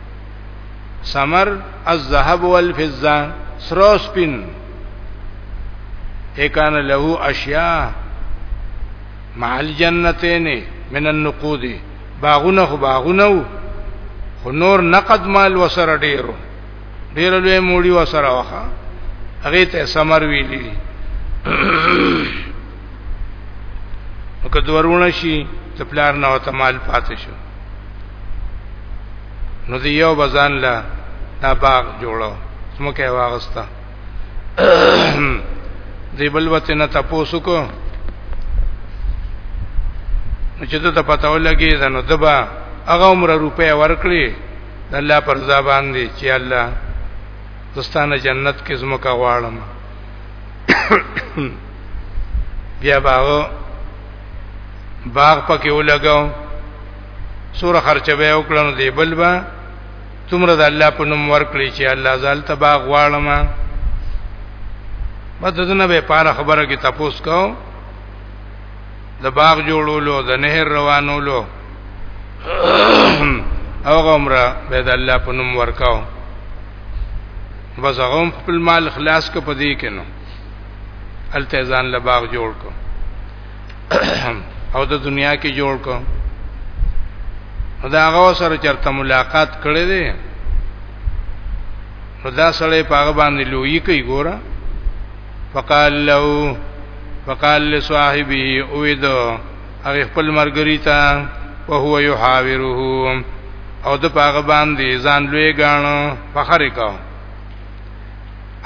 سمر الذهب والفضه سرو سپین اکان له اشیاء مع الجنتين من النقود باغونه خو باغونه خو نور نقد مال وسره ډیرو ډیر لوی موړي وسره واخا هغه ته سمر ویلی وکړه ورونه شي ته پلار نه وته مال پاتې شو نو دی یو بزان لا دا باغ جوړو سمکه واغستا دی بل وته نه تاسو کو نو چې ته پته ولګي دا نو دبا هغه عمر روپې ورکړي الله پر ځا باندې چې الله دستانه جنت کې زمکه غواړم بیا باغ باغ پکې ولګاو سور خرچه به وکړنو دی بلبا تمره د الله په نوم ورکړي چې الله زال ته باغ واړم مددنه به پاره خبره کې تاسو کو د باغ جوړولو د نهر روانولو او غمره به د الله په نوم ورکاو بس غوم خپل مال خلاص ک په دې کې نو التزان له باغ جوړ کو او د دنیا کې جوړ کو دا هغه سره چرته ملاقات کړې دي نو دا سړی پاغه باندې لوی کوي ګوره فقال له فقال لصاحبه اوید هغه خپل مرګری ته او هو یحاوره او د پاغه باندې ځان لوی غاڼو فخر کو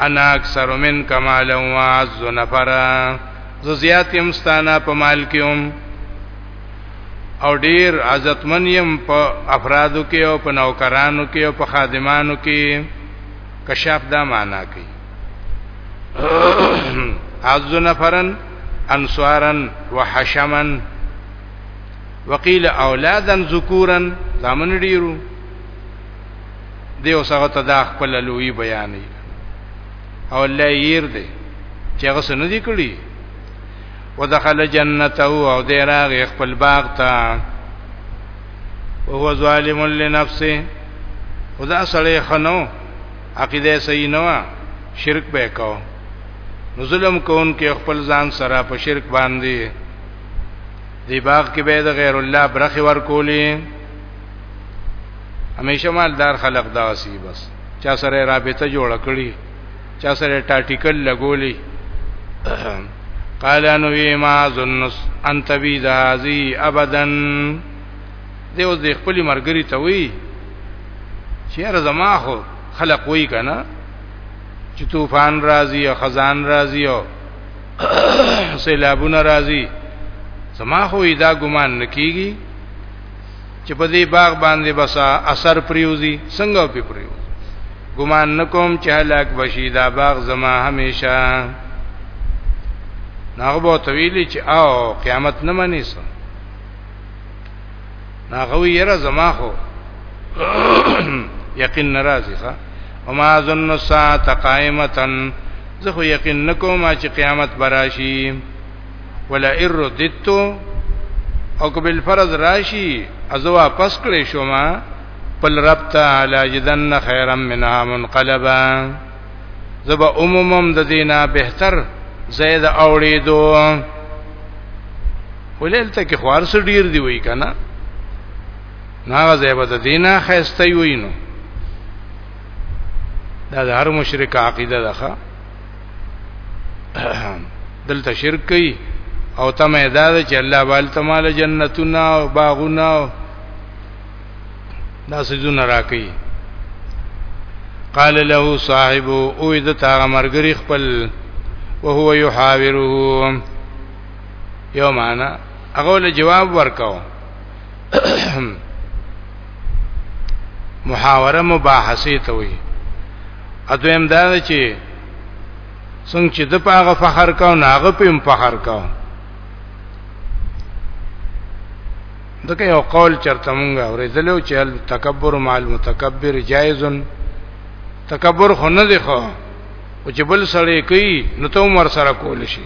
انا اکثر من کمال و عز نفر ز زیات یم ستانا په مال کې هم او ډیر عزتمن یم په افرادو کې او په نوکرانو کې او په خادمانو کې کشاف دا معنا کوي عز نفرن انصارن وحشمن وقيل اولادا ذکورا زامن ډیرو دیو سره ته دا خپل لوی بیانې او الله ير دی چې هغه سن دي کړی ودخل جنته او دی راغ خپل باغ ته وهو ظالم لنفسه ودا سړی خنو عقیده صحیح نه و شرک به کو نو ظلم کون کې خپل ځان سره په شرک باندې دی باغ کې به د غیر الله برخه ورکولې همیشه مالدار خلق داسي بس چا سره رابطه جوړ کړی چا سره ټاټیکل لګولی قال انو ما ظنس ان تبي ذهذي ابدا دی اوس د خپل مرګري ته وی چې را زما خو خلق وی کنه چې طوفان راځي او خزان راځي او سیلابونه راځي زما خو دا ګمان نکېږي چې په دې باغ باندې بس اثر پریوزي څنګه په پریو ګمان نکوم چې هلاک بشي دا باغ زما همیشه ناغبو طویلی چې او قیامت نه منی سم ناغوی یره زما خو یقین ناراضی ښا وما ظن الساعه قائمه زه خو یقین نکوم چې قیامت براشي ولا اردت او قبل فرض راشي ازو واپس کړې شوم پل رب تعالی جدن خیرا منها منقلبا زبا عمومم د دینه بهتر زید اوړې دوه ولل ته کې خوار سره ډیر دی وای کنه ناغه زیبت دینه خسته وي نو دا د هر مشرک عقیده ده دلته شرک کوي او تمه دا ده چې الله بال تماله جنتونه او باغونه دا سجونه راکړي قال له صاحب او اذا تا مرګري خپل وهو يحاوره یو معنا هغه له جواب ورکاو محاوره مباحثه ته وي اته دا چې څنګه چې د پاغه فخر کاو ناغه په فخر کاو دغه یو قول چرته مونږه ورېدلو چې تکبر مع المتکبر جایز تکبر خو نه دی خو او چې بل سړی کوي نو ته عمر سره کول شي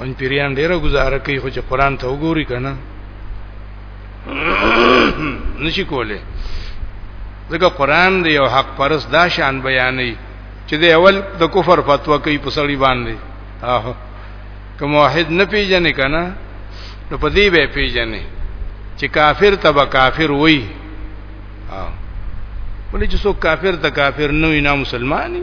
ان پیریان ډیره گزاره کوي خو چې قران ته وګوري کنه نشي کوله ځکه قران دی یو حق پرس دا شان بیانې چې د اول د کفر فتوا کوي په سړی باندې اهو کوم واحد نه پیژنې کنه نو په دې به پیژنې چې کافر تبا کافر وای ولې چې څوک کافر ته کافر نه وي نه مسلماني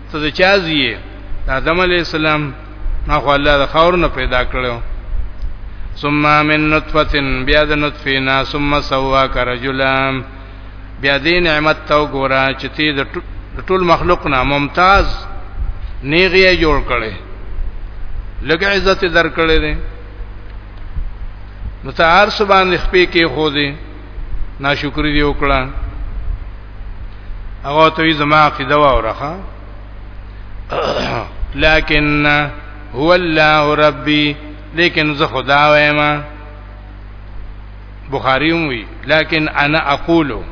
ته د چا زیه آدم علی السلام ما خو الله د خاور نه پیدا کړو ثم من نطفه بیا د نطفه نا ثم سوا کرجلا بیا دې نعمت تو ګورا چې تی د ټول مخلوق نه ممتاز نیغه جوړ کړي لګ عزت در کړي دي نو ته هر سبحان خپې کې خو دي ناشکری دی وکړه هغه ته زما عقیده و اورخه لكن هو الله ربي لیکن زه خدا وایم بخاری وی لیکن انا اقول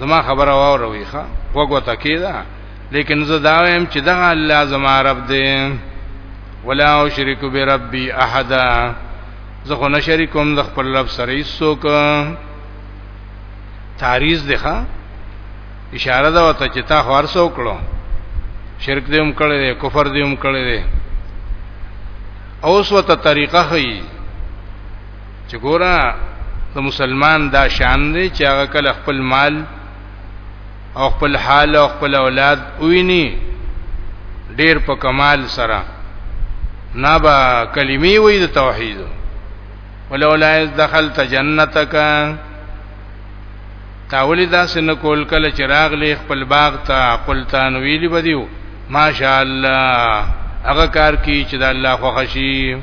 زما خبره واوروي ښا وګوته کیدا لیکن زه دا وایم چې دا الله زما رب دی ولا اشرک بربي احد زه خو نه شریکوم د خپل رب سره هیڅوک تعریض دی ښا اشاره ده وته چې تا خور سو کړو شرک دې هم کړی دی کفر دې هم کړی دی اوس وته طریقه هي چې ګوره د مسلمان دا شان دی چې هغه کله خپل مال او خپل حال او خپل اولاد ویني ډیر په کمال سره نه با کلمې وې د توحید ولولا از دخلت جنتک تاولی دا سن کول کله چراغ لې خپل باغ ته عقل تان ویلی بدیو ماشاءالله هغه کار کی چې د الله خوښي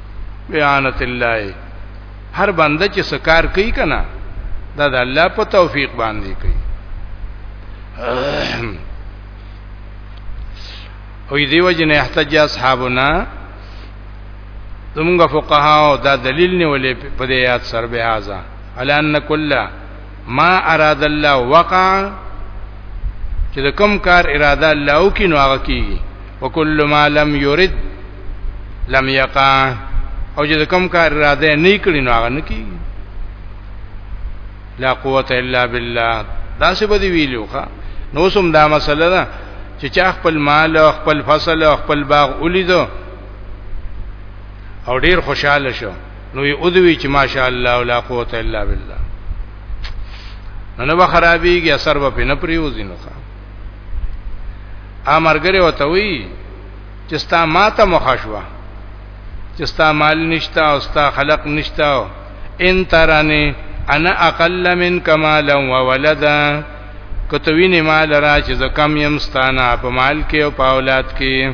بیانت الله هر بنده چې سکار کوي کنه دا د الله په توفیق باندې کوي او دې وجنه احتج اصحابنا زمونږ فقها او دا دلیل نیولې په دې یاد سر به هاذا علان کله ما اراد الله وقع چې د کوم کار اراده الله او کې نو هغه کیږي وکل ما لم يرد لم يقع او چې د کوم کار اراده نه کړی نو هغه نه کیږي لا قوت الا بالله دا څه بدی ویلو ښا نو سم دا مسله ده چې چا خپل مال او خپل فصل او خپل باغ ولیدو او ډیر خوشاله شو نو یې ودوي چې ماشاء الله ولا قوت الا بالله نو نه خرابېږي اثر به نه پریوزي نو ښه امرګره وته وی چې ستا ماته مخشوا چې ستا مال نشتا او ستا خلق نشتا ان ترانی انا اقل من کمالا و ولدا کتوینه مال را چې زکم يم ستانه په مال کې او په اولاد کې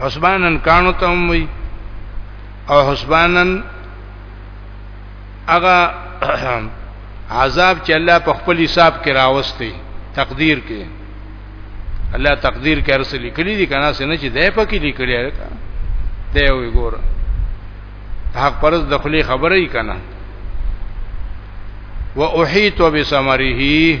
حسبانن کانو ته وي او حسبانن هغه عذاب چې الله په خپل حساب کې راوستي تقدیر کې الله تقدیر کې ارسل لیکلي دي کنه سن چې دی په کې لیکلي دی وي ګور حق پرز د خلی خبره یې کنه واحیت وبثمره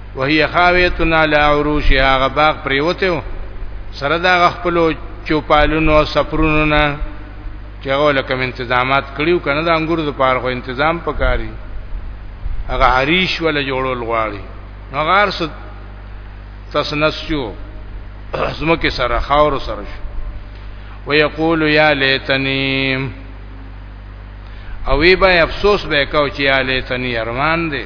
وهي خاویتنا لا عروشها غباغ پریوته سره دا خپل چوپالونو او سپرونو نه چې هغه لکه انتظامات کړیو کنه د انګور د پاره خو تنظیم پکاري هغه عریش ولا جوړول غواړي نو غار څه تسنسیو زمکه سره خاور سره شو ويقول يا ليتني او وی به افسوس به کو چې یا ليتني ارمان دي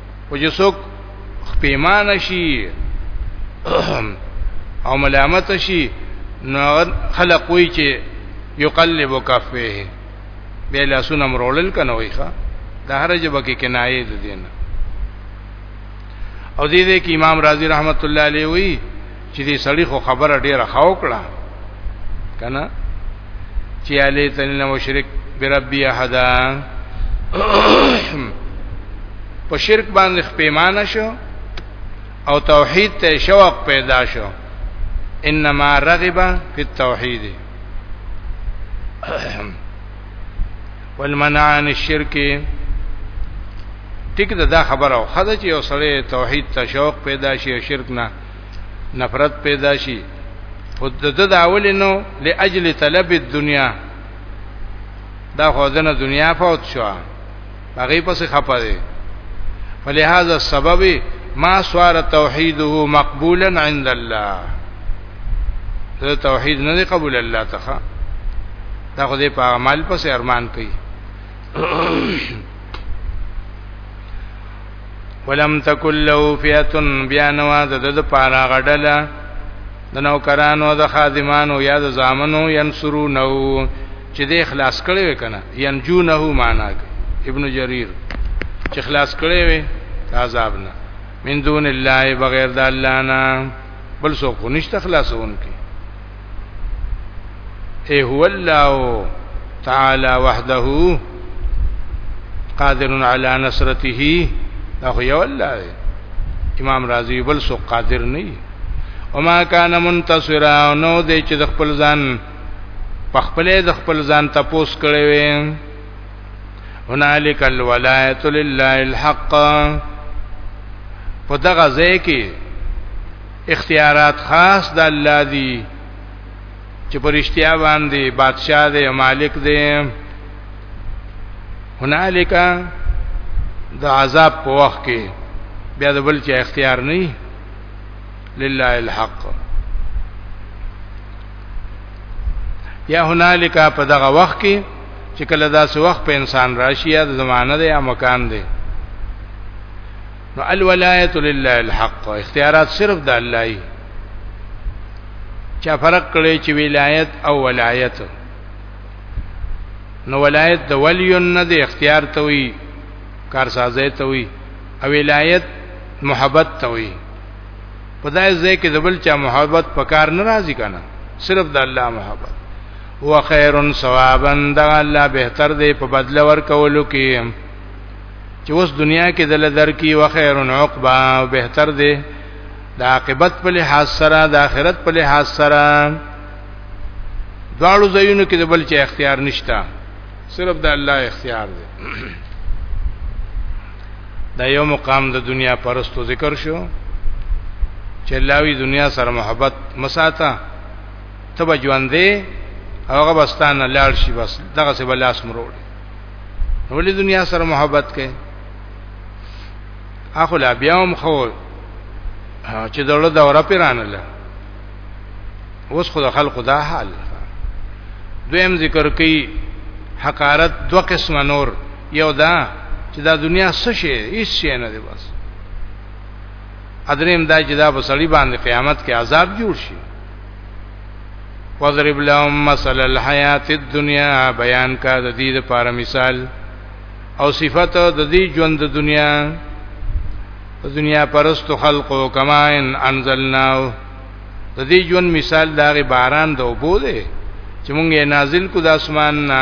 او چې څوک خپېمان شي او ملامت شي نو خلق وی چې یقلب کفه به لاسونه مرولل کنه وی ښا د هر جبه کې کنایه دي دین او دې دې کې امام رازی رحمت الله علیه وی چې دې سړی خو خبره ډیره خاو کړه کنه چې الی تنن مشرک بربی احدا په شرک باندې پیمانه شو او توحید ته شوق پیدا شو انما رغب فی التوحید والمنع عن الشرک ټیک دا خبره خو خدای چې یو سړی توحید ته شوق پیدا شي او شرک نه نفرت پیدا شي خود د د اولینو لاجل طلب الدنیا دا خودنه دنیا فوت شو هغه پس خپه دي فلهذا السبب ما صار توحیده مقبولا عند الله دا توحید نه قبول الله تخا دا خو دې په عمل پس ارمان کوي ولم تکل له فیاتن بیا نواز د د پارا غډله د نوکرانو د خادمانو یا د زامنو ینصرو نو چې د اخلاص کړي وکنه ینجو نه معنا ابن جریر چې اخلاص کړي وي عذاب نه من دون الله بغیر د الله نه بل څوک نشته خلاصون کې اے هو الله تعالی وحده قادر علی نصرته دا خو یو الله دی امام رازی بل سو قادر نه وما کان منتصرا نو دې چې د خپل ځان په خپل د خپل ځان تپوس کړي وي هنالک الولایت لله الحق په دغه ځای کې اختیارات خاص د الله دی چې پرشتیا باندې بادشاہ دی او مالک دی هنالک د عذاب په وخت کې بیا د بل چا اختیار نه لله الحق یا هنالک په دغه وخت کې چې کله داسې وخت په انسان راشي یا د زمانه دی یا مکان دی نو الولایت لله الحق اختیارات صرف د الله ای چا فرق کړی چې ولایت او ولایت نو ولایت د ولیون نه د اختیار ته وی کارسازه ته وی او ولایت محبت ته وی په دای ځای کې د بل چا محبت پکار نه راځي کنه صرف د الله محبت هو خیر ثوابا د الله بهتر دی په بدل ورکولو کې چې اوس دنیا کې د لدر کې و خیر عقبا او بهتر دی د عاقبت په لحاظ سره د آخرت په لحاظ سره دواړو ځایونو کې د بل چا اختیار نشته صرف د الله اختیار دی دا یو مقام د دنیا پرستو ذکر شو چې لاوی دنیا سره محبت مساته تبه ژوندې هغه بستانه لاړ شي بس دغه څه بلاس مروړي ولې دنیا سره محبت کوي اخو لا بیا هم خو چې دغه دوره پیرانه له اوس خو د خلکو دا حال دویم ذکر کوي حقارت دو قسم نور یو دا چې دا دنیا څه شي هیڅ شي نه دی بس ادریم دا چې دا په سړی باندې قیامت کې عذاب جوړ شي وضرب لهم مثل الحیات الدنیا بیان کا د دې لپاره مثال او صفت د دې ژوند د دنیا د دنیا پرست خلقو کما ان انزلنا د دې ژوند مثال دغه باران د اوبو دی چې مونږ یې نازل کو د اسمان نه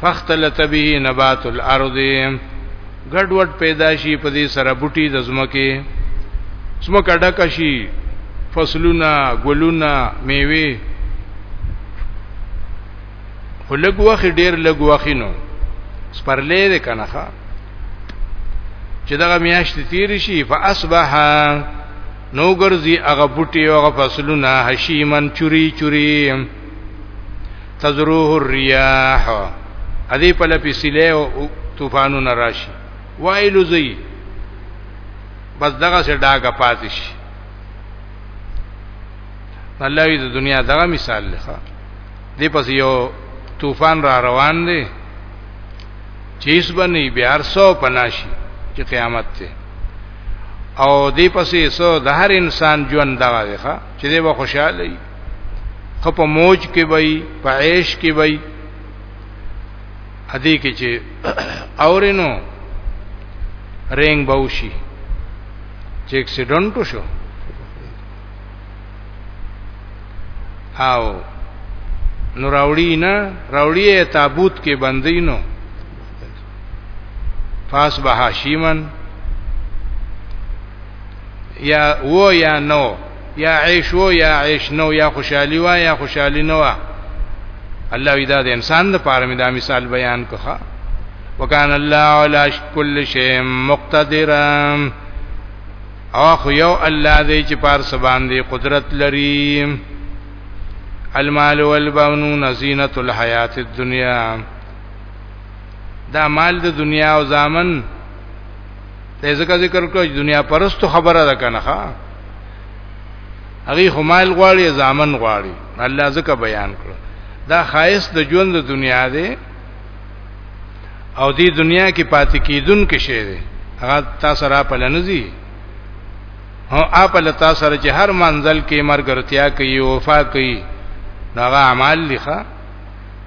فختلت به نبات الارض ګډ وډ پیدا شي په دې سره بوټي د زمکه زمکه ډک شي فصلونه ګلونه میوه خو لږ وخت ډیر لږ وخت نو سپرلې ده کنه ښا چې دغه میاشت تیر شي فاصبح نو ګرځي هغه بوټي او هغه فصلونه هشیمن چوری چوری تزروه الرياح ادي په لپسیله او طوفانو نراشي وایلو زی بس دغه سره داګه پاتې شي الله دې د دنیا دغه مثال لخوا دې پس یو طوفان را روان دی چیز بنی بیار سو پناشی چې قیامت ته او دې پسې سو د هر انسان ژوند دغه دی ښا چې دې به خوشاله خو په موج کې وای په عیش کې وای هدي کې چې اورینو رنگ بوشي چې اکسیډنټ شو او نو راوړی نه راوړی تابوت کې بندینو فاس بهاشیمن یا و یا نو یا عیش وو یا عیش نو یا خوشحالي وا یا خوشحالي نو وا الله ودا د انسان د پاره دا مثال بیان کړه وکان الله علی کل شی مقتدر او خو یو الله دی چې پار سبان دی قدرت لري المال والبنون زینت الحیات الدنیا دا مال د دنیا او زامن ته ځکه ذکر کړو چې دنیا پرستو خبره ده کنه ښا هغه همایل غواړي ځامن غواړي الله ځکه بیان کړو دا خایس د ژوند د دنیا دی او دې دنیا کې پاتې کیدون کې شی دی هغه تاسو را پلنځي هو اپل تاسو چې هر منزل کې مرګرتیا کوي وفا کوي دا اعمال لخوا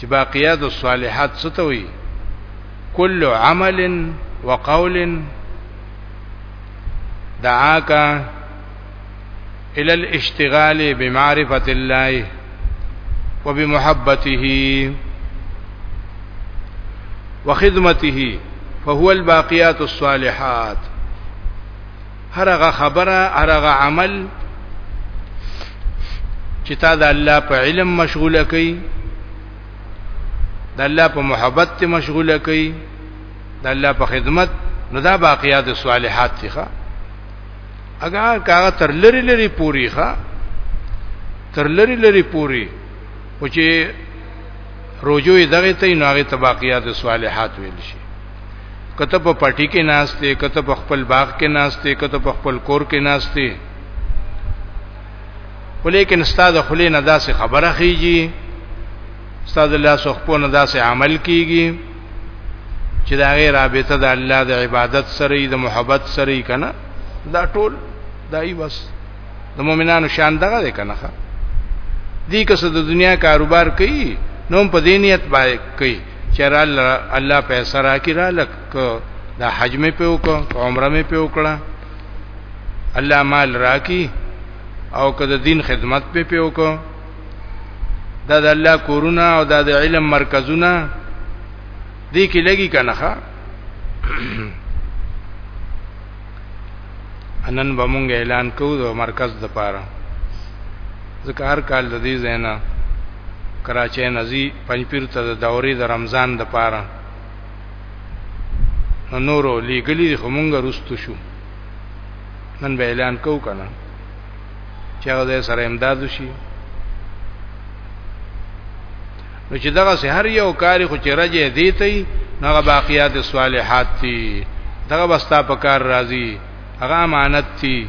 چې باقیات الصالحات څه ته وای کل عمل وقول دعاك الى الاشتغال بمعرفه الله وبمحبته وخدمته فهو الباقيات الصالحات هر هغه خبره هر هغه عمل چې تا د الله په علم مشغوله کړي د الله په محبت ته مشغوله کړي د الله په خدمت نو دا باقیات صالحات دي ښا اگر کاغه تر لری لری پوری ښا تر لری لری پوری او چې روجوې دغه ته نو هغه تباقیات صالحات ویل شي کته په پټی کې ناشته کته په خپل باغ کې ناشته کته په خپل کور کې ناشته ولیکن استاد خلی نه داسې خبره خيږي استاد الله سخپو نه داسې عمل کیږي چې دا غیر رابطه د الله د عبادت سره د محبت سره کنه دا ټول دای بس د مؤمنانو شان دغه دی کنه دی که څه د دنیا کاروبار کوي نو په دینیت باندې کوي چر الله پیسې راکې را لک دا حج مې په وکړ عمره مې په وکړه الله مال راکې او که د دین خدمت په په وکړ دا د الله کورونه او دا د علم مرکزونه دې کې لګي کنه ښا انن بمونګ اعلان کوو د مرکز د پاره ذکر کال د دې زینا کراچۍ نزی پنځپیر ته د دورې د رمضان د پاره نورو لیګلی خو مونږه رستو شو نن به اعلان کو کنه چې هغه سره امداد وشي نو چې دغه سه هر یو کاری خو چې راځي دی ته هغه باقیات صالحات دي دغه بستا په کار راځي هغه امانت دي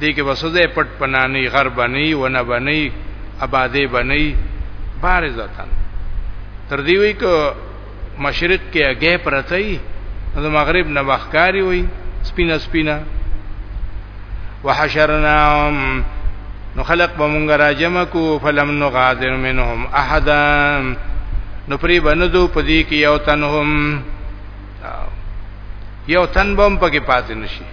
دې کې وسوځه پټ پنانی غر بنی ونه بنی آبادې بنی بارزتن تر دې وی کو مشرق کې هغه پرته ای د مغرب نه وخکاری وی سپینا سپینا وحشرناهم نو خلق به مونږ راجم کو فلم نو غادر منهم احدا نو پری بندو پدی کې یو تنهم یو تن بم پکې پاتې نشي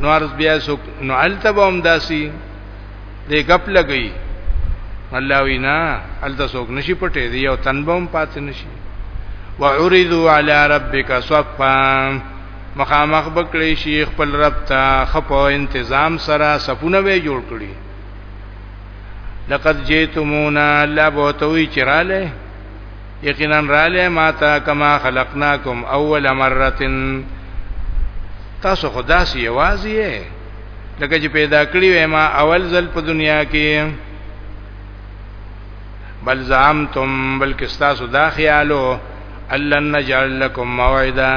نو ارز بیا سو نو الته به هم داسي دې غپ لګي الله وینا الته سوک نشي پټې دی او تنبم پات نشي وعرضوا على ربك صفا مخامخ بکړې شي خپل رب ته خپو انتظام سره سپونه وې جوړ کړی لقد جئتمونا الله بوتوي چراله یقینا رااله ماتا کما خلقناکم اول مرتن تاسو خدا سی یوازی لکه چې پیدا کړی وې ما اول ځل په دنیا کې بل زعمتم بلکې تاسو دا خیالو الن نجعل لكم موعدا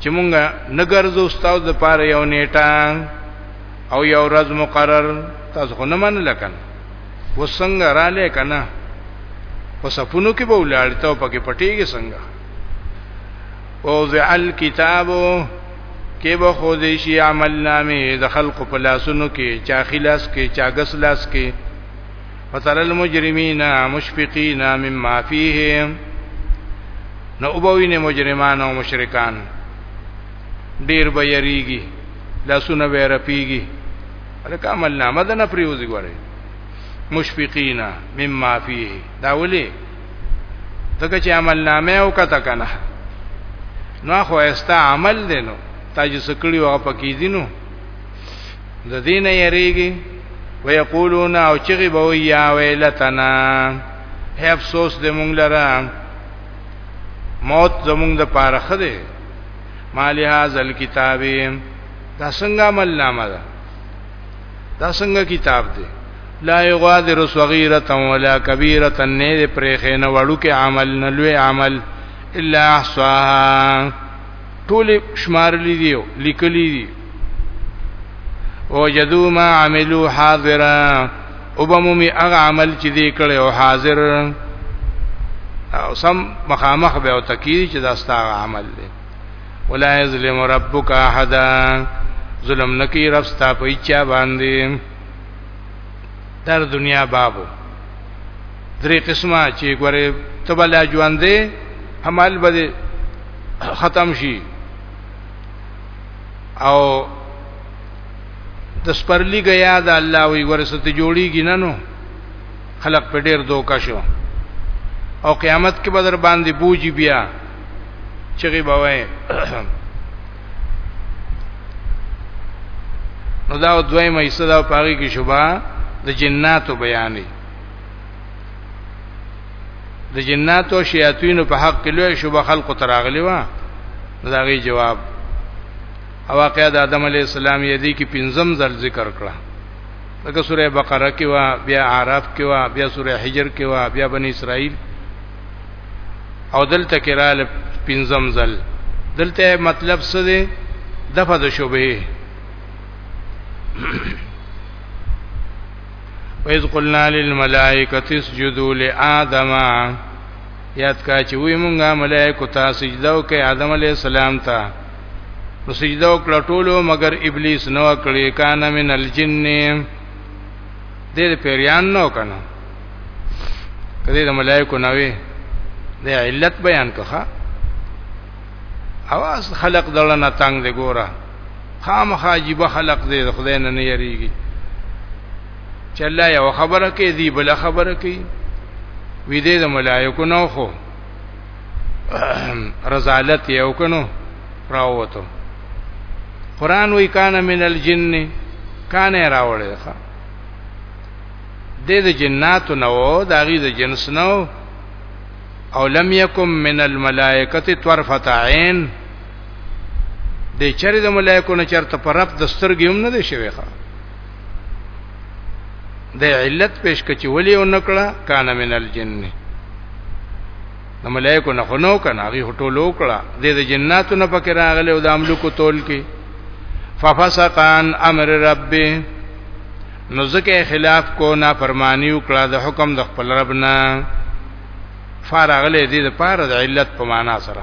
چې مونږه نګرځو ستاسو د پاره یو نیټه او یو ورځ مقرر تاسو خو نه منل کنه وسنګ را لې کنه په صفونو کې به ولاړته او پکې پټيږي څنګه او ذل کتابو کې به خو دې شي عمل نامې د خلق په لاسونو کې چا خلاص کې چا غس لاس کې فتر المجرمین مشفقین مما فیه نو وبوین مجرمان او مشرکان ډیر به یریږي لاسونه به رپیږي الکه عمل نامه ده نه پریوزي ګوره مشفقینا مما فيه دا ولي دغه چې عمل نامه او کته کنه نو خو استا عمل دی نو تاج سکړی او پکې دینو د دینه یریږي ويقولون او چغي بو یا ویلتنا هي افسوس دې مونږ لره موت زمونږ د پاره خده مال هاذ الكتاب دا څنګه عمل نامه ده دا څنګه کتاب دی لا یغادر صغیرتا ولا کبیرتا نه دې پرې خنه وړو کې عمل نه لوی عمل الا احصاها ټول شمار لیدي لیکلي دي وجدوا ما عملوا حاضرا وبمومي هغه عمل چې دې کړي او حاضر او سم مخامخ به او تکیری چې دا ستاره عمل دی ولا یظلم ربک احد ظلم نکی رب ستا په چا باندې در دنیا بابو درې قسمه چې ګوره تبلا ژوندې عمل به ختم شي او د سپرلی غیا د الله وی ورسته جوړیږي نه نو خلق په ډیر دوکا شو او قیامت کې بدر باندې بوجي بیا چغي بوي نو دا دوی مې صدا پاږي کې شوبا د جناتو بیانې د جناتو شیاطین په حق کې لوی شوبه خلق تراغلی و دا غي جواب او واقعا د آدم علی السلام یدی کې پنځم ځل ذکر کړه لکه سوره بقره کې وا بیا اعراف کې وا بیا سوره حجر کې وا بیا بنی اسرائیل او دلته کې را پنځم ځل دلته مطلب څه دی دفع د شوبه وَإِذْ قُلْنَا لِلْمَلَائِكَةِ اسْجُدُوا لِآدَمَ یاد کا چې وی مونږه ملائکه ته سجده وکړه آدم علی السلام ته نو سجده وکړه ټولو مگر ابلیس نو کړی کان من الجن دې پیریان نو کنه کله د ملائکو نوې د علت بیان کخه اواز خلق دلنا تنگ دی ګوره خامخا عجیب خلق دی خدای نه نه یریږي چې الله یو خبره کوي دی بل خبره کوي وې دې د ملائکو نو خو رزالت یو کنو راوته قران وی کان من الجن کان راوړی ښا د دې جناتو نو دا غي د جنس نو او لم یکم من الملائکه طرفه عین د چری د ملائکو نه چرته پر رب د سترګې هم نه دی شوی ښا د علت پیش کچ ولی او نکړه کان من الجن نو ملائکه نه خنو کنه هغه هټولو کړه د دې جناتو نه پکې راغله او د املوکو تول کې ففسقان امر ربي نو ځکه خلاف کو نه فرمانی او کړه د حکم د خپل رب نه فارغله دې د پاره د علت په معنا سره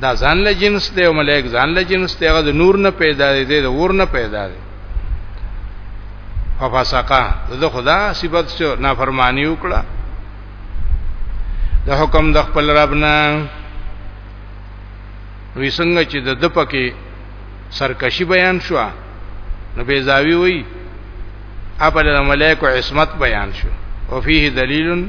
دا ځان له جنس دی او ملائک ځان له جنس دی هغه د نور نه پیدا دی د ور نه پیدا دی ففسقا د خدا صفت شو نافرمانی وکړه د حکم د خپل رب نه وی څنګه چې د دپکه سرکشي بیان شو نو بیزاوی وی اپل د ملائکه عصمت بیان شو او فيه دلیل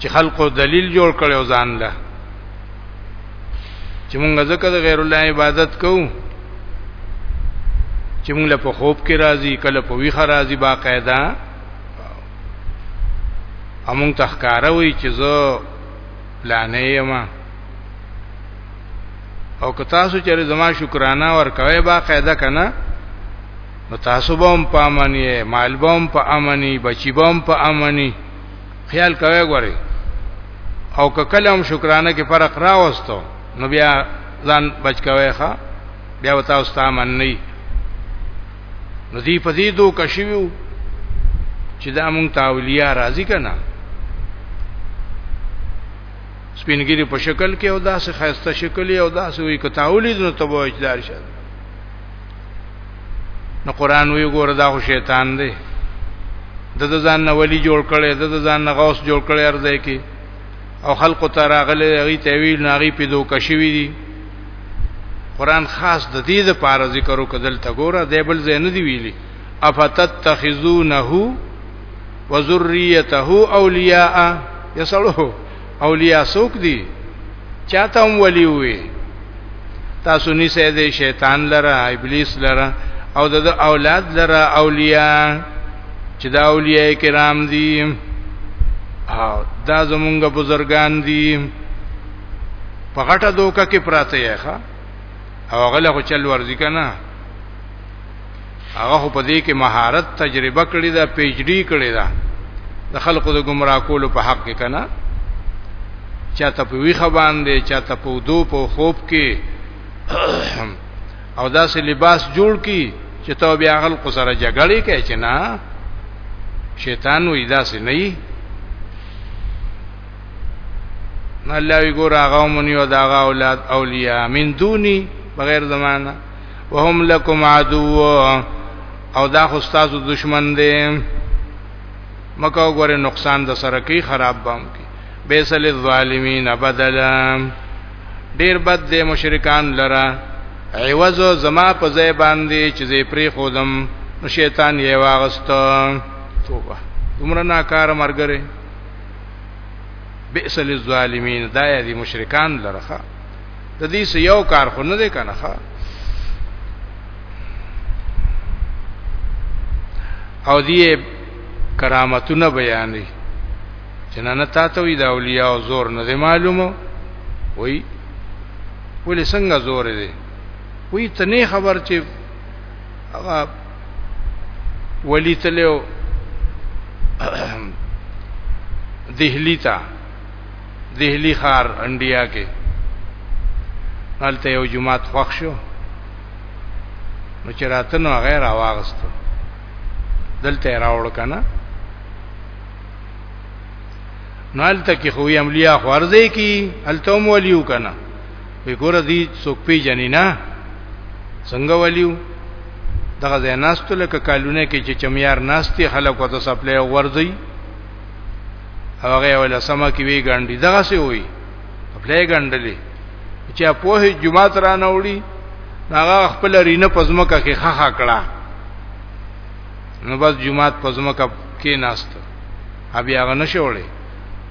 چې خلقو دلیل جوړ کړو ځان له چې مونږ ځکه د غیر الله عبادت کوو چې مونږ له په خوب کې راځي کله په ویخه راځي باقاعده امون تخکاره وي چې زه لانه یم او که تاسو چې زما شکرانه ور کوي باقاعده کنه نو تاسو به هم په امن یې مال به هم په امن یې بچی به هم په امن یې خیال کوی غوري او که کلم شکرانه کې فرق راوستو نو بیا ځان بچ کوی ښا بیا وتا اوس تامن نه نو دی په دې دوه کشیو چې دا مونږ تاولیا راضی کنا سپینګری په شکل کې او داسې خاصه شکل او داسې وي کتاولې نو تبوج دار شه نو قران وی ګور دا خو شیطان دی د د ځان نه ولی جوړ کړي د د ځان نه غوس جوړ کړي ارزه کې او خلق ته راغلي غي تعویل ناغي په دوه کشوي دي قران خاص د دې د پاره ذکر وکدل تا ګوره د بل زین دی ویلي افتتخذونه وذريته اولیاء یسلو اولیاء سوک دی چاته هم ولی وي تاسو نسه دې شیطان لره ابلیس لره او د اولاد لره اولیاء چې دا اولیاء کرام دي او دا زمونږ بزرګان دي په غټه دوکه کې پراته یې ښا او غله خو چل ورځي کنه هغه په دې کې مهارت تجربه کړې ده پی ایچ ډی کړې ده د خلکو د گمراه کولو په حق کې کنه چاته په ویخه باندې چاته په دو په خوب کې او داسې لباس جوړ کی چې ته بیا غل کو سره جګړې کوي چې نه شیطان وې داسې نه یي الله وی ګور هغه مونږ یو داغه اولاد اولیاء من دونی بغیر زمانہ وهم لکم عدو او دا خو تاسو دشمن دی مکه وګوره نقصان د سره کوي خراب بام کوي بیسل الظالمین بدلا ډیر بد دی مشرکان لره عوض زما په ځای باندې چې زی پری خودم نو شیطان یې واغست توبه عمر ناکار مرګره بیسل الظالمین دا دی مشرکان لره د دې سه یو کار خو نه دی کنه ښا او دې کرامتونه بیانې چې نه تا ته وی د اولیاء او زور نه معلومه وای ولې څنګه زور دی وی ته نه خبر چې هغه ولی تلو دهلی ته دهلی خار انډیا کې هلته یو جماعت خوښ شو نو چې راتنو غیر واغستو دلته راوړ کنه نو هلته کې خو یې عملیه خورځي کی هلته هم ولیو کنه وی ګور دې څوک پی جنینا څنګه ولیو دغه ځای ناستو لکه کالونه کې چې چمیار ناستي خلک وته سپلې ورځي هغه ولا سما کې وی ګاندی دغه سی وی خپلې ګاندلې چې په هي جمعه تر نه وړي هغه خپل رینه پزمکه کې خخه کړه نو بس جمعه پزمکه کې ناست ابي هغه نشوړي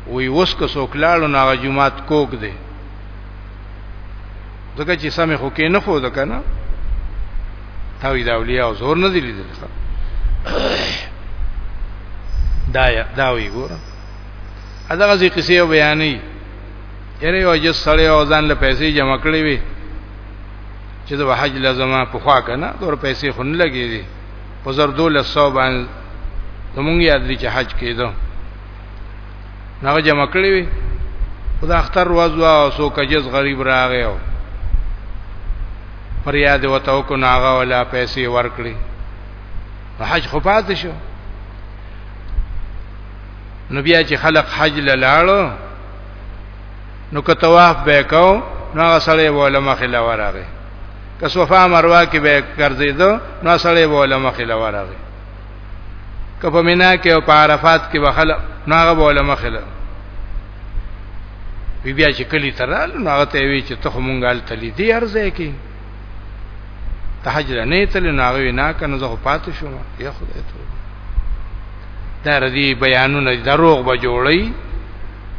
وی اوس کو سوکلاړو نه جمعه کوک دی ځکه چې سمې خو کې نه خو ده کنه تاوی دا اولیاء زور نه دی لیدل دا دا وی ګور ادا غزي قصې بیانې یره یو جس سړی او ځان له پیسې جمع کړې وي چې د حج لازمه په خوا کنه دور پیسې خون لګې دي په زر 1200 باندې زمونږ یاد لري چې حج کېدو نو جمع کړی وي خدا اختر وځوا او سو کجز غریب راغی او پر یاد وته کو ناغه ولا پیسې ورکړي حج خو پات شو نو بیا چې خلق حج لاله نو که طواف به کو نو سړی ولا مخې لا وراغه که صفه مروه کې به ګرځیدو نو سړی ولا مخې لا وراغه کپه مینا کې او په عرفات کې وخل ناغه بوله مخله بی بیا چې کلی ترال ناغه ته وی چې ته مونږال تلی دی ارزه کې تهجر نه تل ناغه نه کنه زه پاتې شوم یا خدای ته دا ردی بیانونه دروغ به جوړی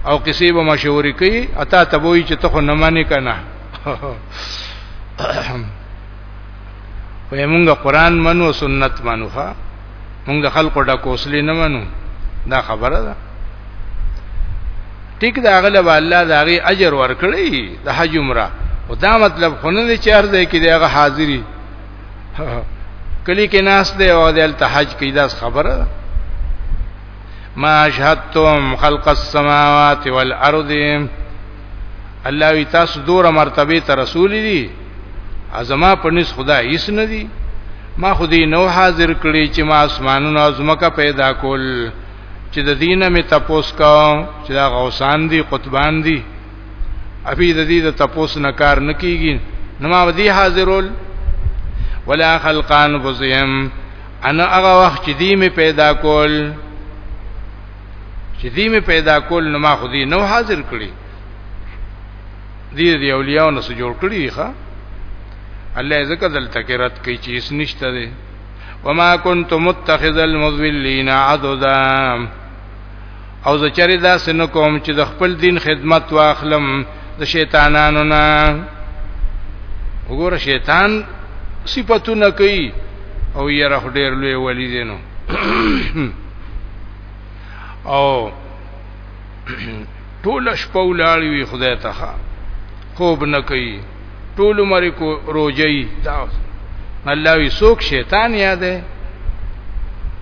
او کسی به مشورې کوي اته تبوي چې ته خو نه مانی کنه وې مونږ قران منو سنت منو ها مونږ د خلکو ډکه اوسلی نه منو دا خبره ده ټیک دا غلب الله دا غي اجر ورکړي د حج عمره او دا مطلب خونه دي چار دی کې دغه حاضری کلی کې ناس دی او د التحج کې دا خبره ده ما شهدتم خلق السماوات والارض الله وی تاسو دوره مرتبه ته رسول دي ازما په نس خدا هیڅ نه دي ما خو دې نو حاضر کړی چې ما اسمانونو او زمکه پیدا کول چې د دینه می تپوس کا چې دا غوسان دي قطبان دي ابي د دې د تپوس نه کار نکېږي نو ما ودي حاضرول ولا خلقان بزیم انا هغه وخت چې دی می پیدا کول چې دې می پیدا کول نو ما خو دې نو حاضر کړی دې دې اولیاء نو سره جوړ کړی ښا الله ذکر دلته کې رات کوي چې اس نشته دې وما كنت متخذ المذلين عضدا او زه چری دا سن کوم چې د خپل دین خدمت واخلم د شیطانانو نه وګوره شیطان صفاتونه کوي او یې رخ ډیر لوی ولی دینو او ټول شپه ولاړی وی خدای ته خوب نه کوي ټول عمر کو روجي دا الله وی سوک شیطان یاده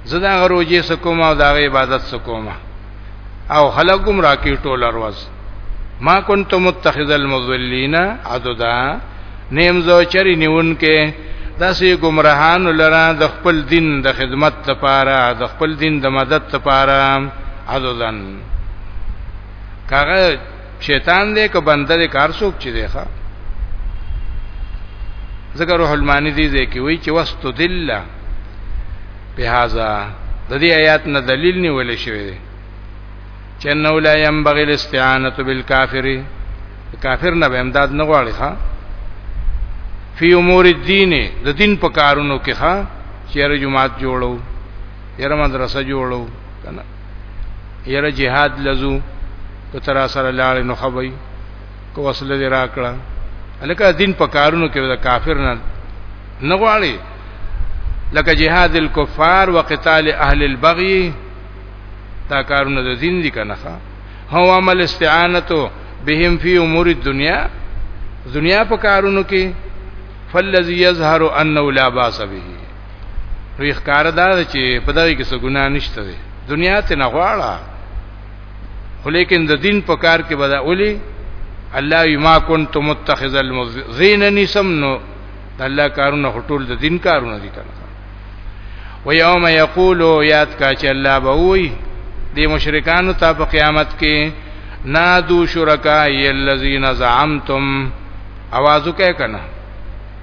زدا غروجه سکوما او دا عبادت سکوما او خلق گمراه کی ټول ورځ ما كنت متخذ المضلين عددا نیم زو چری نیون کې داسې گمراهان لرا د خپل دین د خدمت لپاره د خپل دین د مدد لپاره عددن کاغه شیطان دې که بنده دې کار څوک چي دی ښا ذکر روح المانی دې دې کې وی چې واستو دللا په هاذا د دې آیات نه دلیل نیول شوی دی چې نو لا ينبغي الاستعانه بالکافر کافر نه امداد نه غواړي ښا فی امور الدین د دین په کارونو کې ښا چیرې جماعت جوړو یره مدرسه جوړو کنه یره جهاد لزو کتر سره لاړ نو خبي کو وسله دی راکړه الکه دین په کارونو کې د کافر نه نه غواړي لکه جهاد الكفار وقتال اهل البغي دا کارونه د دین دي کنه هو عمل استعانتو بهم فی امور الدنیا دنیا په کارونو کې فالذي يظهر انه لا باس به نو ښکار دا چې په دغه کې څه ګناه نشته دی دنیا ته نه غواړه خو لیکن د دین په کار کې بدا اولی الله یما کنت متخذ المزین نسم نو الله کارونه ټول د دین کارونه دي کنه و یوم یقول یاد کا چې الله به وی د مشرکانو ته په قیامت کې نادو شرکای الذین زعمتم आवाज وکړه کنه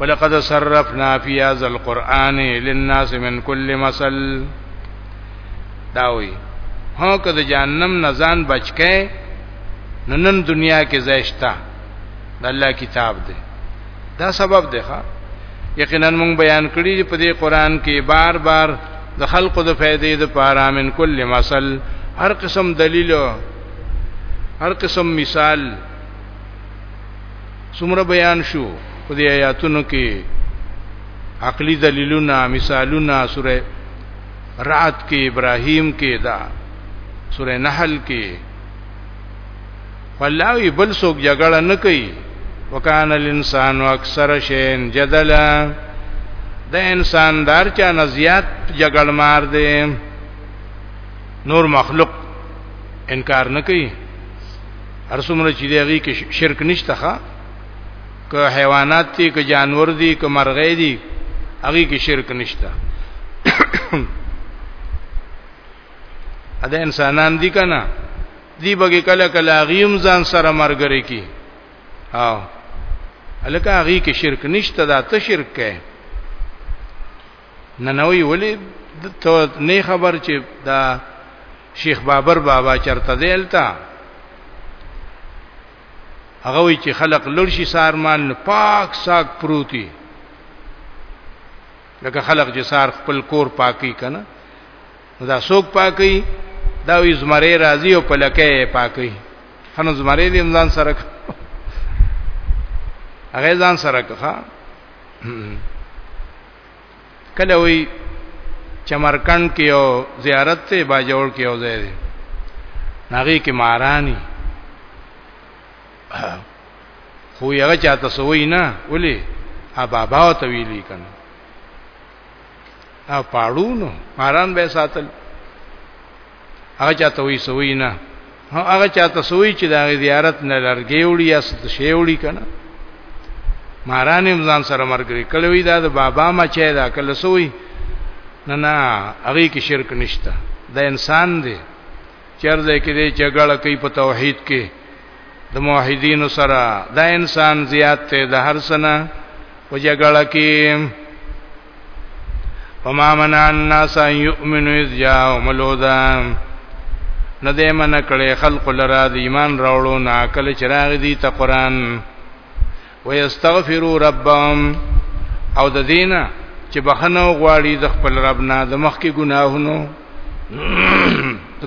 ولقد صرفنا في هذا القرآن للناس من كل مثل داوي هو که د جهنم نه ځان بچکې نو نن دنیا کې زیشتا د الله کتاب دی دا سبب دی ښا یقینا مونږ بیان کړی په دې قران کې بار بار د خلقو د فائدې د پاره من کل مثل هر قسم دلیل هر قسم مثال څومره بیان شو په دې آیاتونو کې عقلی دلیلونه مثالونه سوره رعد کې ابراهیم کې دا سوره نحل کې فلاوی بل څوک جګړه نه کوي وکانه الانسان اکثر شین جدلا د انسان دار چا نه زیات جګړ مار دی نور مخلوق انکار نه کوي هر څومره چې دیږي کې شرک نشته ښا که حیوانات دي که جانور دي که مرغې دي هغه کې شرک نشته اده انسانان دي کنه دی بګه کله کله غیم ځان سره مرګري کی او الکه هغه کې شرک نشته دا ته شرک کې نه نوې ولې ته نه خبر چې دا شیخ بابر بابا چرته دی التا هغه وی چې خلق لړشي سارمان پاک ساک پروتي لکه خلق چې سار خپل کور پاکي کنه دا څوک پاکي دا وی زمره راضي او پلکې پاکي هنو زمره دې امزان سره هغه ځان سره ښه کله وی چمرکند کې یو زیارت ته باجوړ کې یو ځای دی ناغي کې مارانی خو یغه چاته سوی نه ولي ا بابا او تویلی کنه ا پاړو نو ماران به ساتل هغه چاته وی سوی نه هم هغه چاته سوی چې دا زیارت نه لرګي وړي یا ست شی وړي کنه ماران امزان سره مرګري کله وی دا د بابا ما چي دا کله سوی نه نه هغه کې شرک نشته دا انسان دی چرځه کې دی جګړه کوي په توحید کې د موحدین سره دا انسان زیات ته د هر سنه په جګړه کې وما منع الناس ان يؤمنوا اذ جاءهم الهدى نه دې من کړي خلق لرا د ایمان راوړو نه کله چراغ دي ته قران ويستغفروا ربهم او د دینه چې بخنه غواړي د خپل رب نه د مخکې ګناهونو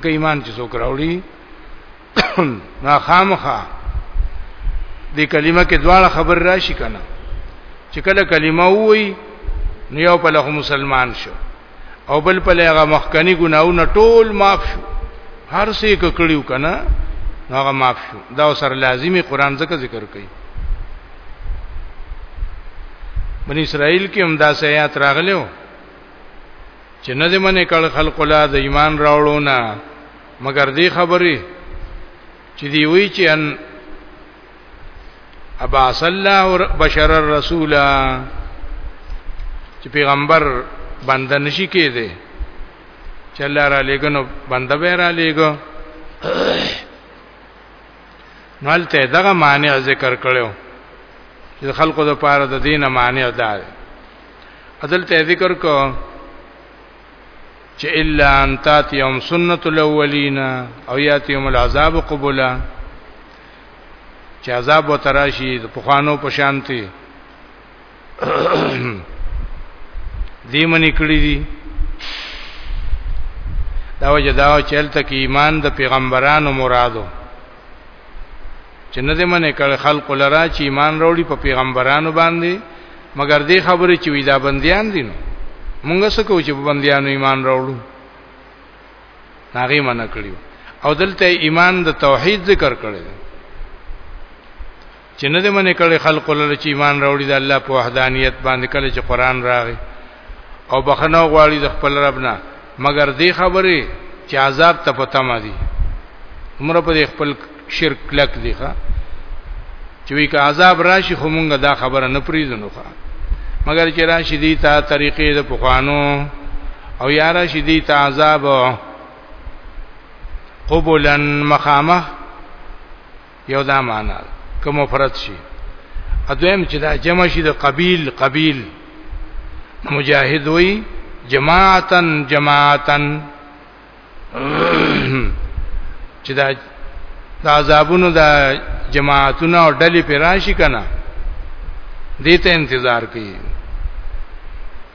ته ایمان چې څوک راوړي نا خامخه دې کلمه کې دواړه خبر راشي کنه چې کله کلمه وای نو یو په لغه مسلمان شو او بل په لغه مخکنی ګناونه ټول معاف شو هر څه ککړیو کنه هغه معاف شو دا سر لازمی قران ځکه ذکر کوي بنی اسرائیل کې هم دا سیات راغلو چې نه دې منې کړ خلق لا د ایمان راوړو نه مګر دی خبرې چې دی وی چې ان ابا صلی الله بشر الرسول چې پیغمبر بنده نشي کېده چې الله را لګنو بنده به را لګو نوالته دغه معنی ذکر کړو چې خلقو د پاره د دینه معنی ده عدالت ذکر کو چې الا ان تاتيهم سنت الاولین او یاتيهم العذاب قبلا چې عذاب وتراشي د پخوانو په شانتي دی منی کړی دي دا وجه دا چلته کې ایمان د پیغمبرانو مرادو چې نه دې منې کړ خلق لرا چې ایمان وروړي په پیغمبرانو باندې مګر دې خبرې چې وی دا بنديان دي نو مونږ څه کوو چې په بنديانو ایمان راوړو هغه منع کړیو او دلته ایمان د توحید ذکر کړی چې نه دې منې کړي خلق له چې ایمان راوړي د الله په وحدانیت باندې کله چې قران راغی او بخنه غواړي د خپل رب نه مګر دې خبره چې عذاب ته پته ما دي عمر په خپل شرک کلک دی ښا چې وی که عذاب راشي خو مونږه دا خبره نه پریزنو ښا مګر چې راشي دی ته طریقې د پخوانو او یا راشي دی ته عذاب قبولن مخامه یو دا معنا که مفرد شي اځم چې دا جمع شي د قبیل قبیل مجاهد وی جماعتن جماعتن چې دا د عذابونو د جماعتونو او ډلې پیراشي کنه دې ته انتظار کوي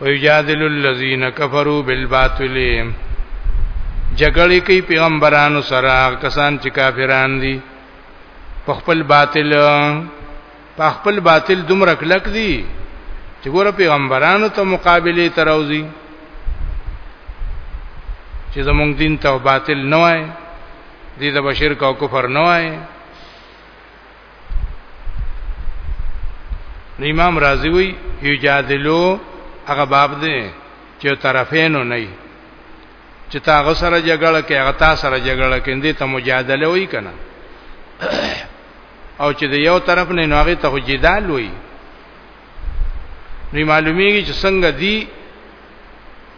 ويجادل الذين كفروا بالباطل جګړې کوي پیغمبرانو سره کسان چې کافران دي په خپل باطل په خپل باطل دومره کلک دي چې ګوره پیغمبرانو ته مقابله تروزی چې زمونږ دین ته باطل نه وای دې د بشیر کو کفر نه وای نو امام رازی وی یجادلو هغه باب دی چې طرفینو نه چې تا هغه سره جګړه کې هغه تا سره جګړه کې دې ته مجادله وی کنه او چې د یو طرف نه نو هغه ته جدال وی نو معلومیږي چې څنګه دی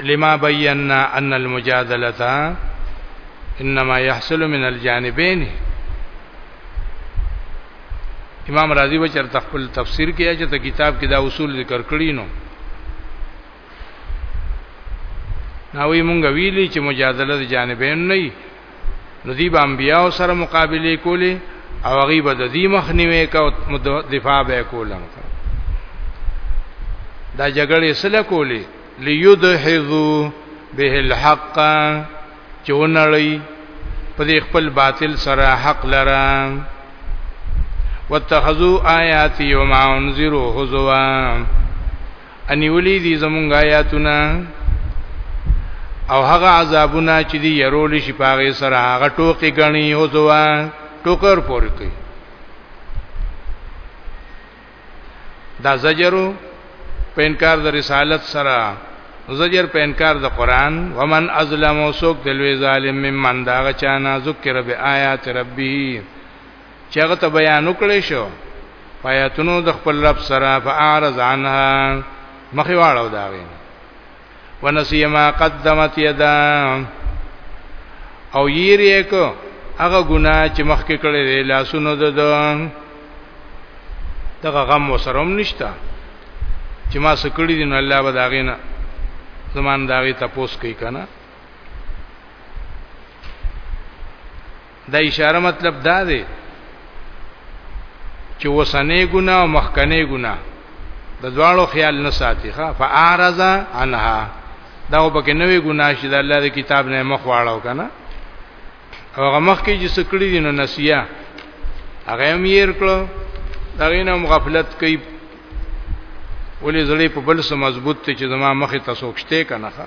لما بينا ان المجادله انما يحصل من الجانبين امام رازی به چرته خپل تفسیر کې چې ته کتاب کې دا اصول ذکر کړی نو نو وی مونږ ویلی چې مجادله د جانبین نه نو دی به انبیاء سره مقابله کولی او هغه به د دې مخنیوي کا او دفاع به کوله دا جګړې سره کولی ليدحذو به الحق چونړی په دې خپل باطل سره حق لره واتخذوا آیاتی وما انذروا هزوا انیولی دی زمونږ آیاتونه او هغه عذابونه چې دی يرول شي پاغه سره هغه ټوکی غني او زوا ټوکر پورې کوي دا زجرو په انکار د رسالت سره زجر په انکار د قران ومن ازلم وسوک دلوي ظالم ممن دا غچانا ذکر به آیات ربی چې هغه ته بیان وکړي شو پیاتونو د خپل رب سره فاعرض عنها مخې واړو دا وین ونسی ما قدمت یدا او یری کو هغه ګنا چې مخکې کړې دی لاسونو د دغه غم وسروم نشتا چې ما سکړی دین الله به داغینا زمان داغي تپوس کوي کنه دا اشاره مطلب دا دی چې وسنې ګنا او مخکنې ګنا د دواړو خیال نه ساتي ښا فاعرض عنها دا په کې نوې ګنا چې د الله د کتاب نه مخ واړو کنه هغه مخ کې چې سکړی دي نو نسیا هغه هم یې کړو دا غینم غفلت کوي ولې زړې په بل سم مضبوط ته چې زما مخې تاسو کشته کنه ښا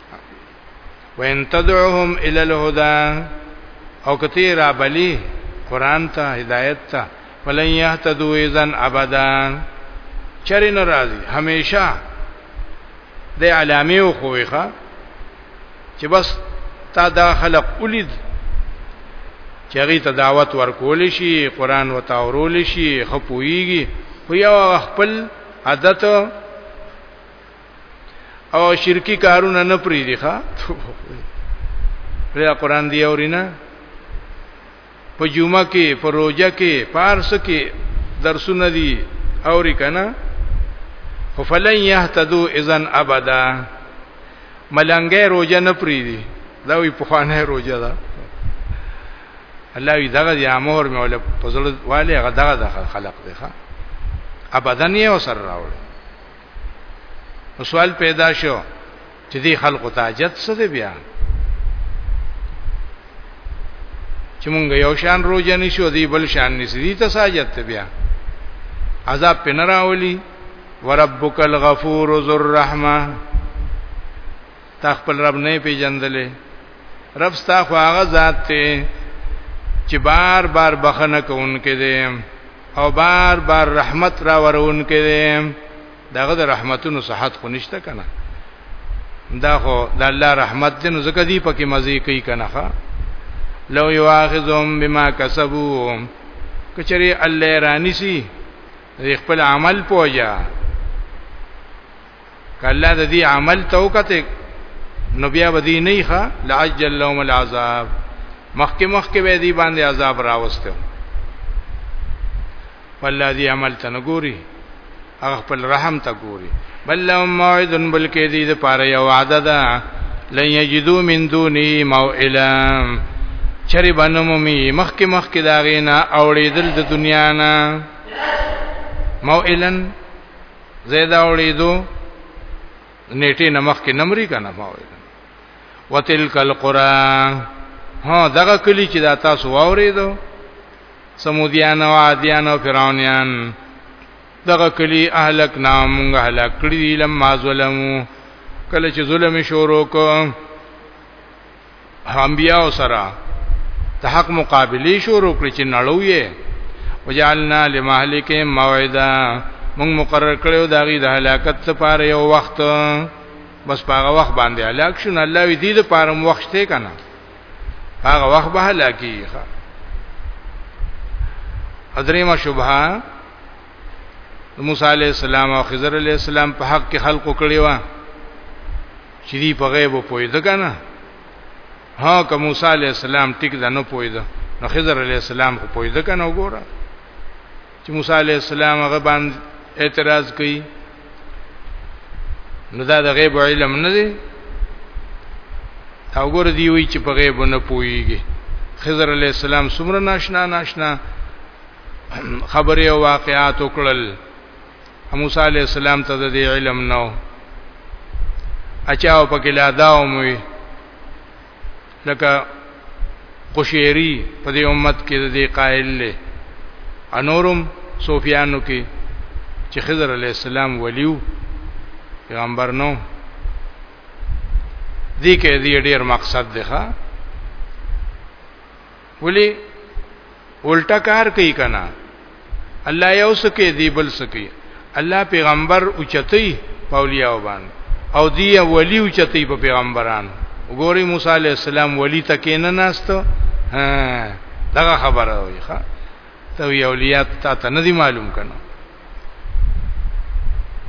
وان تدعوهم الى الهدى او کتی را بلی قران ته هدایت ته ولن يهتدوا اذا ابدا چرې ناراضي هميشه د علامه او خوخه چې بس تا دا خلق ولید چې هغه ته دعوت ورکول شي قران وتاورول شي خپويږي خو یو خپل عادت او شرکی کارونه نه پری دي ښا ریا قران دی اورینا په جمعه کې په روزه کې پارس کې درسونه دي اوري کنه فلن يهتدوا اذا ابدا ملنګې روزه نه پری دي دا وی په خوانه روزه ده الله وی دغه د امر مې ول په زړه والي غدغه خلق دی ښا ابدا نه وسر راوړي سوال پیدا شو چې دې خلکو ته حاجت څه دی بیا چې مونږ یو شان روزه نشو دی بل شان نسدي ته ساجت ته بیا عذاب په نراولي وربک الغفور ذو الرحمه تا خپل رب نه پیژندلې رب ستا خو هغه ذات ته چې بار بار بخنه کوونکې دي او بار بار رحمت را ورونکې دي داغه د رحمتونو صحت خو نشته کنه دا خو د الله رحمت دې نو زکه دی پکې مزي کوي کنه ښا لو یواخذهم بما کسبوا کچری الله رانی سی خپل عمل پوجا کله د دې عمل ته وکته نو بیا ودی نه ښه لعجل لهم العذاب مخکې مخکې به دې باندې عذاب راوستو والله دې عمل ته نه ګوري هغه خپل رحم ته ګوري بل لهم موعد بلکې دې د پاره یو وعده ده لن یجدو من دونه موئلا چری بنمومی مخکې مخکې داغینا اوړېدل د دنیا نه موئلن زیدا وړیدو نیټه نمخ کې نمرې کنه ما وې وتلک القران ها دغه کلی چې دا تاسو واورېدو سمودیان او عادیان او فرعونیان دغه کلی اهلک نامونږه هلاک کړی لم ما ظلمو کله چې ظلم شروع کو انبیاء سره د حق مقابله شروع کړی چې نړوي وجعلنا لمهلک موعدا موږ مقرر کړو دا غي د هلاکت لپاره یو وخت بس هغه وخت باندې هلاک شون الله وی دې لپاره مو وخت ته کنه هغه وخت به هلاکی ښه حضرمه شبهه موسی علی السلام او خضر علی السلام په حق کې خلق کړی و چې دی په غیب پوهیده کنه ها که موسی علی السلام ټیک ده نه پوهیده نو خضر علی السلام خو پوهیده کنه وګوره چې موسی علی السلام هغه باندې اعتراض کوي نو دا د غیب علم نه دی او ګور دی وی چې په غیب نه پويږي خضر علی السلام سمره ناشنا ناشنا خبره او واقعات وکړل موسی علی السلام ته د علم نو اچاو پکې لا داوم وی لکه قشیری په دې امت کې د دې قائل له انورم صوفیانو کې چې خضر علی السلام ولیو پیغمبر نو دې کې دې ډیر مقصد دی ښا ولی الټا کار کوي کنه الله یو سکه دی بل سکه الله پیغمبر اوچتي پاولیا وبان او دی ولی اوچتي په پیغمبران وګوري موسی علی السلام ولی تکې نه ناستو ها دغه خبره وي ښا ته اولیاء تا ته نه دی معلوم کنه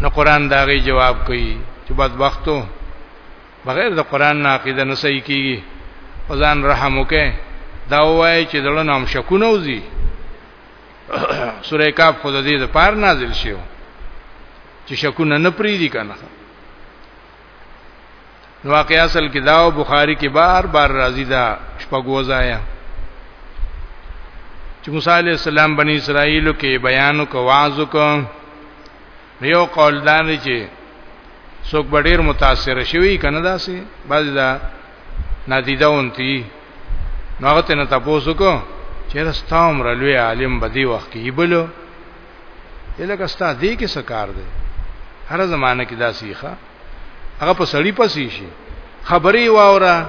نو قران داغي جواب کوي چې بدبختو بغیر د قران نه عقیده نه صحیح کیږي ځان رحم وکې دا وایي چې دلته نام شکونه وزي سوره کاف خود دې د پار نازل شیو چې شکونه نه پری دي کنه نو واقع اصل کې داو بخاری کې بار بار راضی دا شپګوزایا چې موسی علی السلام بنی اسرائیل کې بیان او واعظ وکړ نو یو قول دا دی چې څوک به ډیر متاثر شوی کنه داسې بعض دا نادیده اونتی نو هغه ته نه تاسو کو چې راستاوم را لوی عالم بدی وخت کې بلو الکه ستا دې کې سکار دی هر زمانه کې دا سیخه هغه په سړی پسې شي خبري واوره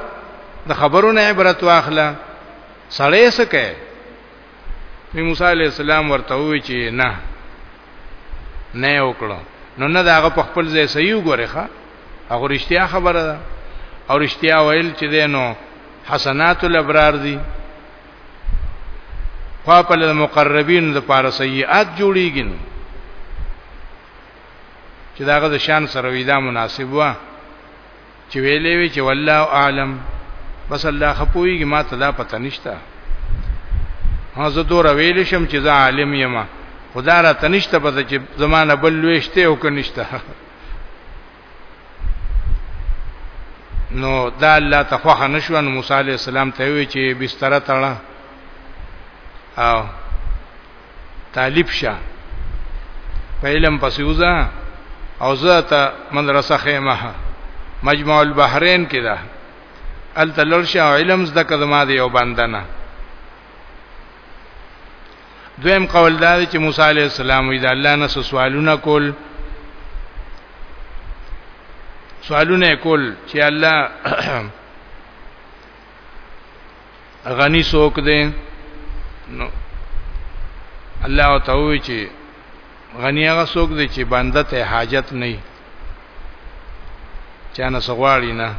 د خبرونو عبرت واخله سړی سکه نو موسی علی السلام ورته وی چې نه نه وکړو نو نه داغه په خپل ځای صحیح وګوره ښا هغه رښتیا خبره ده او رښتیا ویل چې دینو حسنات الابرار دي خپل مقربین د پاره سیئات جوړیږي چې داغه د شان سره ویدا مناسب وه چې ویلې وی چې والله اعلم بس الله خپويږي ما ته دا پته نشته ها زه دور ویل شم چې زه عالم یم خدا را تنشته پته چې زمانه بل لويشته او کنيشته نو دا الله تخوخه نشو نو موسی عليه السلام ته وی چې بستر تړه او طالب شه په علم پسې وځه او زاته مدرسه خیمه مجمع البحرین کې ده ال تلرشه علم زده کدما دی او بندنه دویم قول دا دی چې موسی علی السلام وی دا الله نه سوالونه کول سوالونه کول چې الله غنی سوک دی نو الله تعالی چې غنی هغه سوک دی چې بنده ته حاجت نه چانه سغواړي نه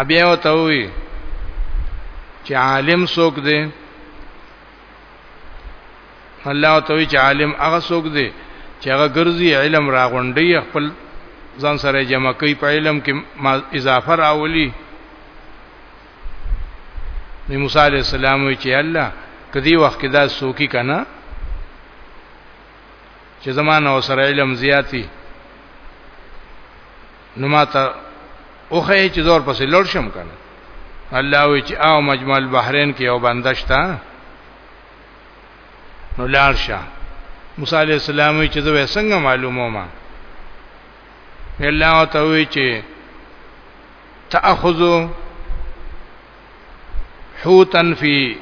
ابیا وتوي چې عالم څوک دی الله تعالی چې عالم هغه څوک دی چې هغه ګرځي علم راغونډي خپل ځان سره جمع کوي په علم کې اضافه راولي نو موسی عليه السلام وی چې الله کدی وخت کې دا سوکی کنه چې زمانه او سره علم زیاتی نو ماته اوخه چې زور پسې لړ شم کنه الله وی چې او مجمع البحرین کې یو بندشتا نو لار شه موسی علی السلام چې زه څنګه معلومه ما الله ته وی چې تاخذو حوتن فی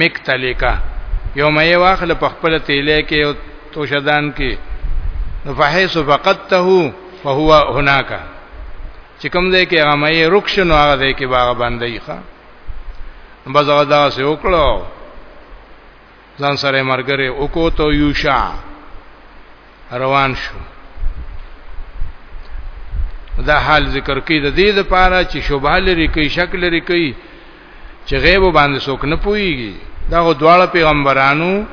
مکتلیکا یو مې واخل په خپل تیلې کې او توشدان کې نو فحیث فقدته فهو هناك چې کوم ځای کې هغه مې رکشن هغه ځای کې باغ باندې ښه بس هغه دا سه وکړو ځان سره مرګره وکوتو یوشا روان شو دا حال ذکر کې د دې لپاره چې شوبه لري کوي شکل لري کوي چې غیب باندې څوک نه پويږي دا غو دواړه پیغمبرانو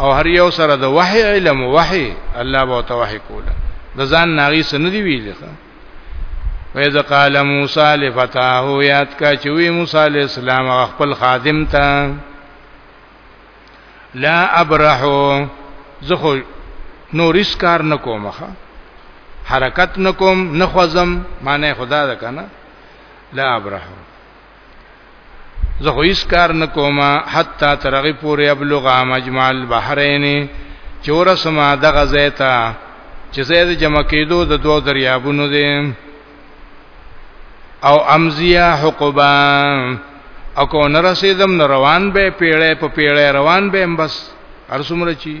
او هر یو سره د وحی علم وحی الله به توحی کوله د ځان ناغي سن دی ویل وإذ قال موسى لفتاه یاد کا چې وی موسی علی السلام خپل خادم ته لا ابرحو زه خو نو ریس کار نکوم ښه حرکت نکوم نخوزم معنی خدا ده کنه لا ابرحو زه خو هیڅ کار نه کوم حتی ترغه پورې ابلغ مجمع البحرین چور سما دغه زیتا چې زید جمع کېدو د دوو دریابونو دی او امزیا حقبا او کو نرسیدم نو روان به پیړې په پیړې روان به بس ارسمره چی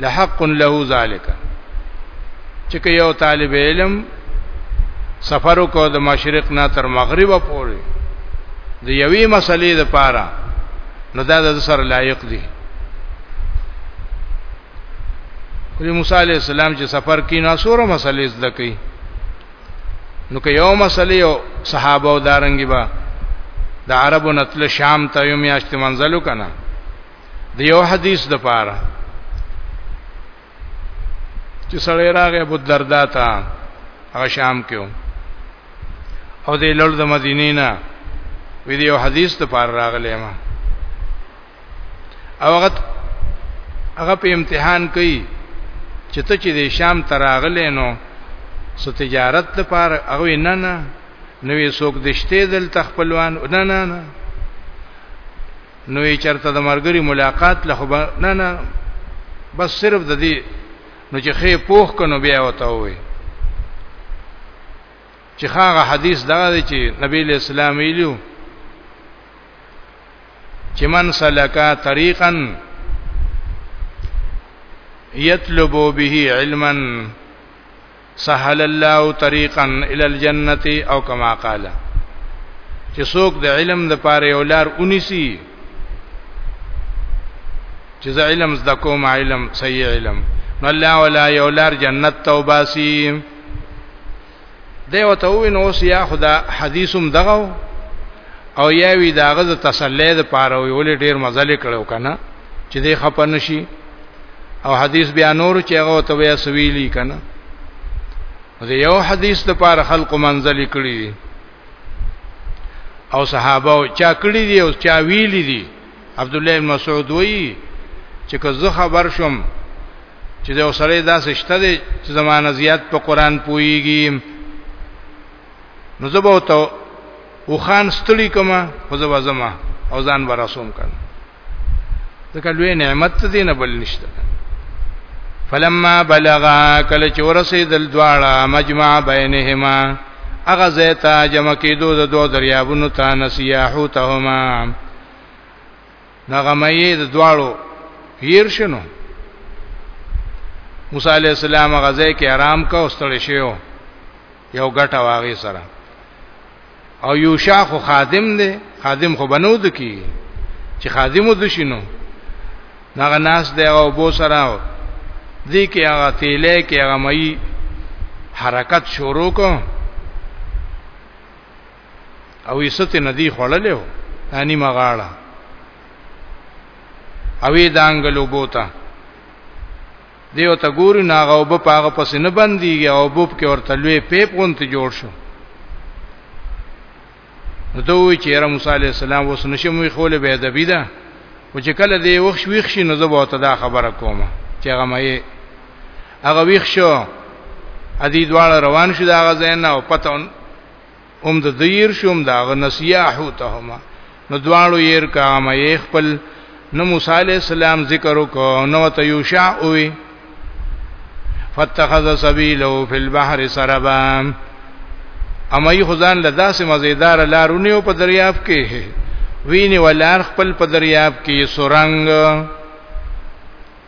لحق له ذالک چې یو طالب علم سفر وکړ د مشرق نه تر مغرب پورې د یوې مسلې د پاره نو دا د سر لایق دي کله موسی علی السلام چې سفر کې نو سوره مسلې زده کړي نو که یو مسلې او صحابه او دارنګي با د عربو نتل شام ته یو میاشت منځلو کنه د یو حدیث د پاره چې سړی راغی ابو الدرداء ته هغه شام کې او د لړ د مدینې نه وی دی یو حدیث د پاره راغلی ما او هغه هغه په امتحان کوي چې ته چې د شام تراغلې نو سو تجارت لپاره هغه نه نه نوې څوک دشته دل تخپلوان نه نه نه نو یې چرته د مرګري ملاقات له خبر نه نه بس صرف د دې نو چې خې پوخ کنو بیا وته وي چې هغه حدیث دا دی چې نبی له اسلام ویلو چې من سلکا طریقا یطلب به علما سهل الله طریقا الى الجنه او کما قال چې څوک د علم د پاره یو لار اونیسی چې زه علم زده کوم علم صحیح علم نو الله ولا یو لار جنت توباسی دیو ته وینو اوس یا خدا حدیثم دغه او یا وی داغه تسلی د پاره وی ولې ډیر مزل کړو کنه چې دې خپنشي او حدیث بیا نور چې هغه ته ویا سویلی کنه دا یو حدیث د پاره خلق منزل کړی دي او صحابه چا کړی دي او چا ویلی دي عبد الله بن مسعود وی چې که زه خبر شوم چې د اوسړې داسې شته دي چې زمانه زیات په قران پويږي نو زه به ته او خان ستړي کما خو زه وزما او ځان براسوم کړم ځکه لوی نعمت دې نه بل نشته فلما بلغا کله چې ورسېدل دواړه مجمع بینهما اغه زیتا جمع کېدو د دوه دریابونو ته نسیاحو تهما دغه مې د دواړو هیر شنو موسی علی السلام غزه کې آرام کا اوستل شیو یو ګټه واغې سره او یو شاخ خادم دی خادم خو بنود کی چې خادم ود شینو ناغه ناس دی او بو سره دی کې هغه تیلې کې هغه مې حرکت شروع کو او یې ست ندی خړلې و اني مغاړه اوی دانګلو بوته دیو ته ګوري ناغه او په هغه پس نه بنديږي او بوب کې ورته لوی پیپ غونته جوړ شو نو ته وی چې را موسی عليه السلام وس نشم وی خوله به ادبی ده او چې کله دی وښ ویښ شي نو زه به ته دا خبره کوم چې هغه مې هغه ویښ شو ادي دواړه روان شو دا غزا نه او پته هم د دیر شوم دا غنسیاحو ته هما نو دواړو ير کام یې خپل نو موسی علی السلام ذکر وکاو نو ته یوشع وی فتخذ سبیلو فی البحر سربا اما یې خدان له داسې مزیدار لارونه په دریاب کې ویني ولار خپل په دریاب کې سورنګ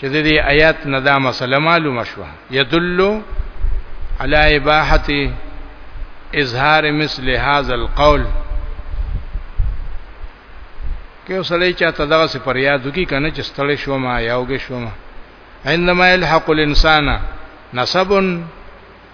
چې د دې آیات نه دا مسله معلومه شوه یدل علی اباحه اظهار مثل هذا القول کې وسړی چې ته دغه سي پریادو کی کنه چې ستړی شو ما یاوګه شو ما عندما يلحق الانسان نسب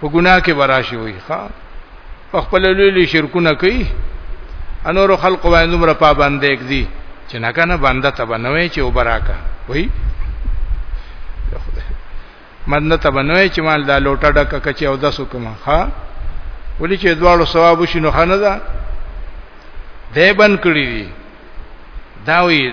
په ګناه کې براشي وي ښا په خپل لوی شرکونه کوي انور خلق وای نمبر پابند یک دي چې نه کنه بنده ته بنوي چې وبراکا وای مدنه ته بنوي چې مال دا لوټه ډکه کچې او داسو کومه ها ولې چې دواړو ثواب شي نو خنه ده دی بن کړی دی دا وی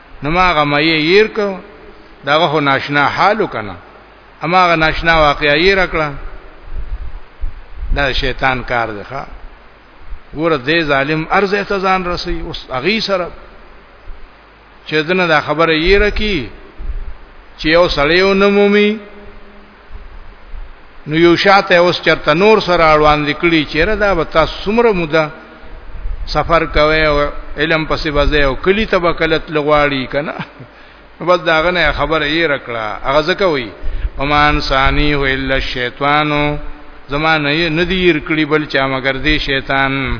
نو ما هغه مې ير کو داغه خو ناشنا حالو کنه اما هغه ناشنا واقعي ير کړه دا شیطان کار دی ښا ګوره دې ظالم ارز ته ځان رسي اوس اغي سره چې دنه دا خبره یې رکی چې یو سړیو نمومي نو یو شاته اوس چرته نور سره اړوان لیکلی چیرې دا به تاسو څومره موده سفر کوي او علم پسې بځه او کلی تبکلت لغواړي کنه بس داغه نه خبره یې رکړه هغه ځکه وی ومان ثانی هو الا الشیطان زمانه یې ندیر کړی بل چا مگر دی شیطان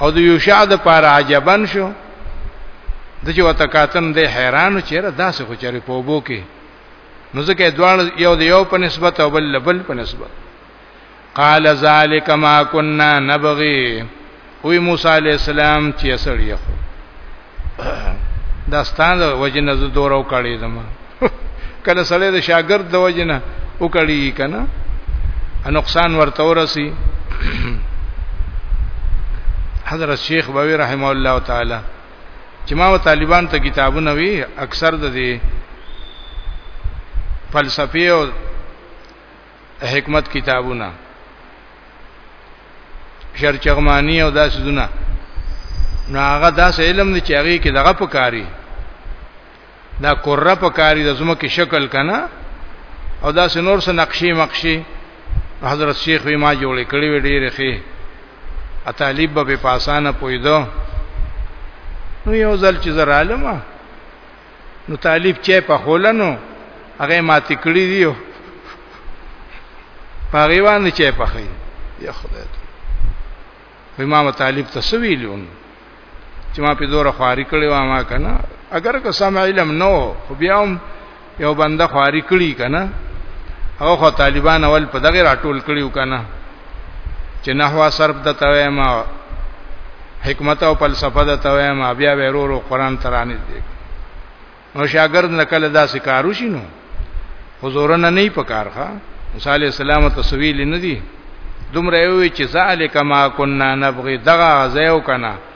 او د یوشع د پاره عجبن شو د چې وته کاتن د حیران چیرې داسې خو چیرې په وبو کې نو ځکه دوړ یو د یو په نسبت او بل بل په نسبت قال ذالک ما كنا نبغي وی موسی علی السلام چې سړی خو دا ستانه وجنه زه دور او کړی دم کله سړی د شاګرد د وجنه او کړی کنه نقصان ورته ورسی حضرت شیخ بوی رحم الله تعالی چې ما و طالبان ته کتابونه وی اکثر د دې فلسفي او حکمت کتابونه شرچغمانی او داسې دونه نو هغه داسې علم دی چې هغه کې دغه پکاري دا کره پکاري د زمکه شکل کنا او داسې نور څه نقشې مقشې حضرت شیخ وی ما جوړې کړې وې ډېرې ښې ا طالب به په اسانه پویدو نو یو ځل چې زر عالمه نو طالب چې په خولنو هغه ماتې کړی دی پاغي باندې چې په خې یا خدای ته امام طالب تسویلون چې ما په دوره خواري کړې و ما کنه اگر که سم علم نو خو بیا هم یو بنده خواري کړی کنه او خو طالبان اول په دغه راټول کړیو کنه چې نحوا صرف د تویما حکمت او فلسفه د تویما بیا ورورو قران ترانه دي نو شاګرد نکل داسې کارو شینو حضور نه نه پکار ښا موسی علی السلام تسویل نه دي دومره وی چې ذالک ما كنا نبغي دغه زیو کنا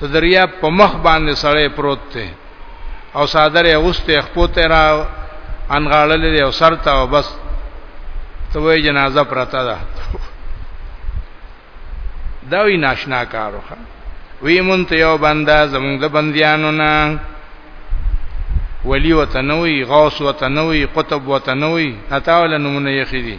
ته دریا په مخ باندې سړې پروت ته او صادره اوسته خپوته را انغاړلې او سرته او بس ته وې جنازه پرتا ده دا وی ناشنا کارو ښه وی مون ته یو بندا زمونږ د بندیانو نه ولی وتنوي غوث وتنوي قطب وتنوي اتا ول نمونه یې خېدي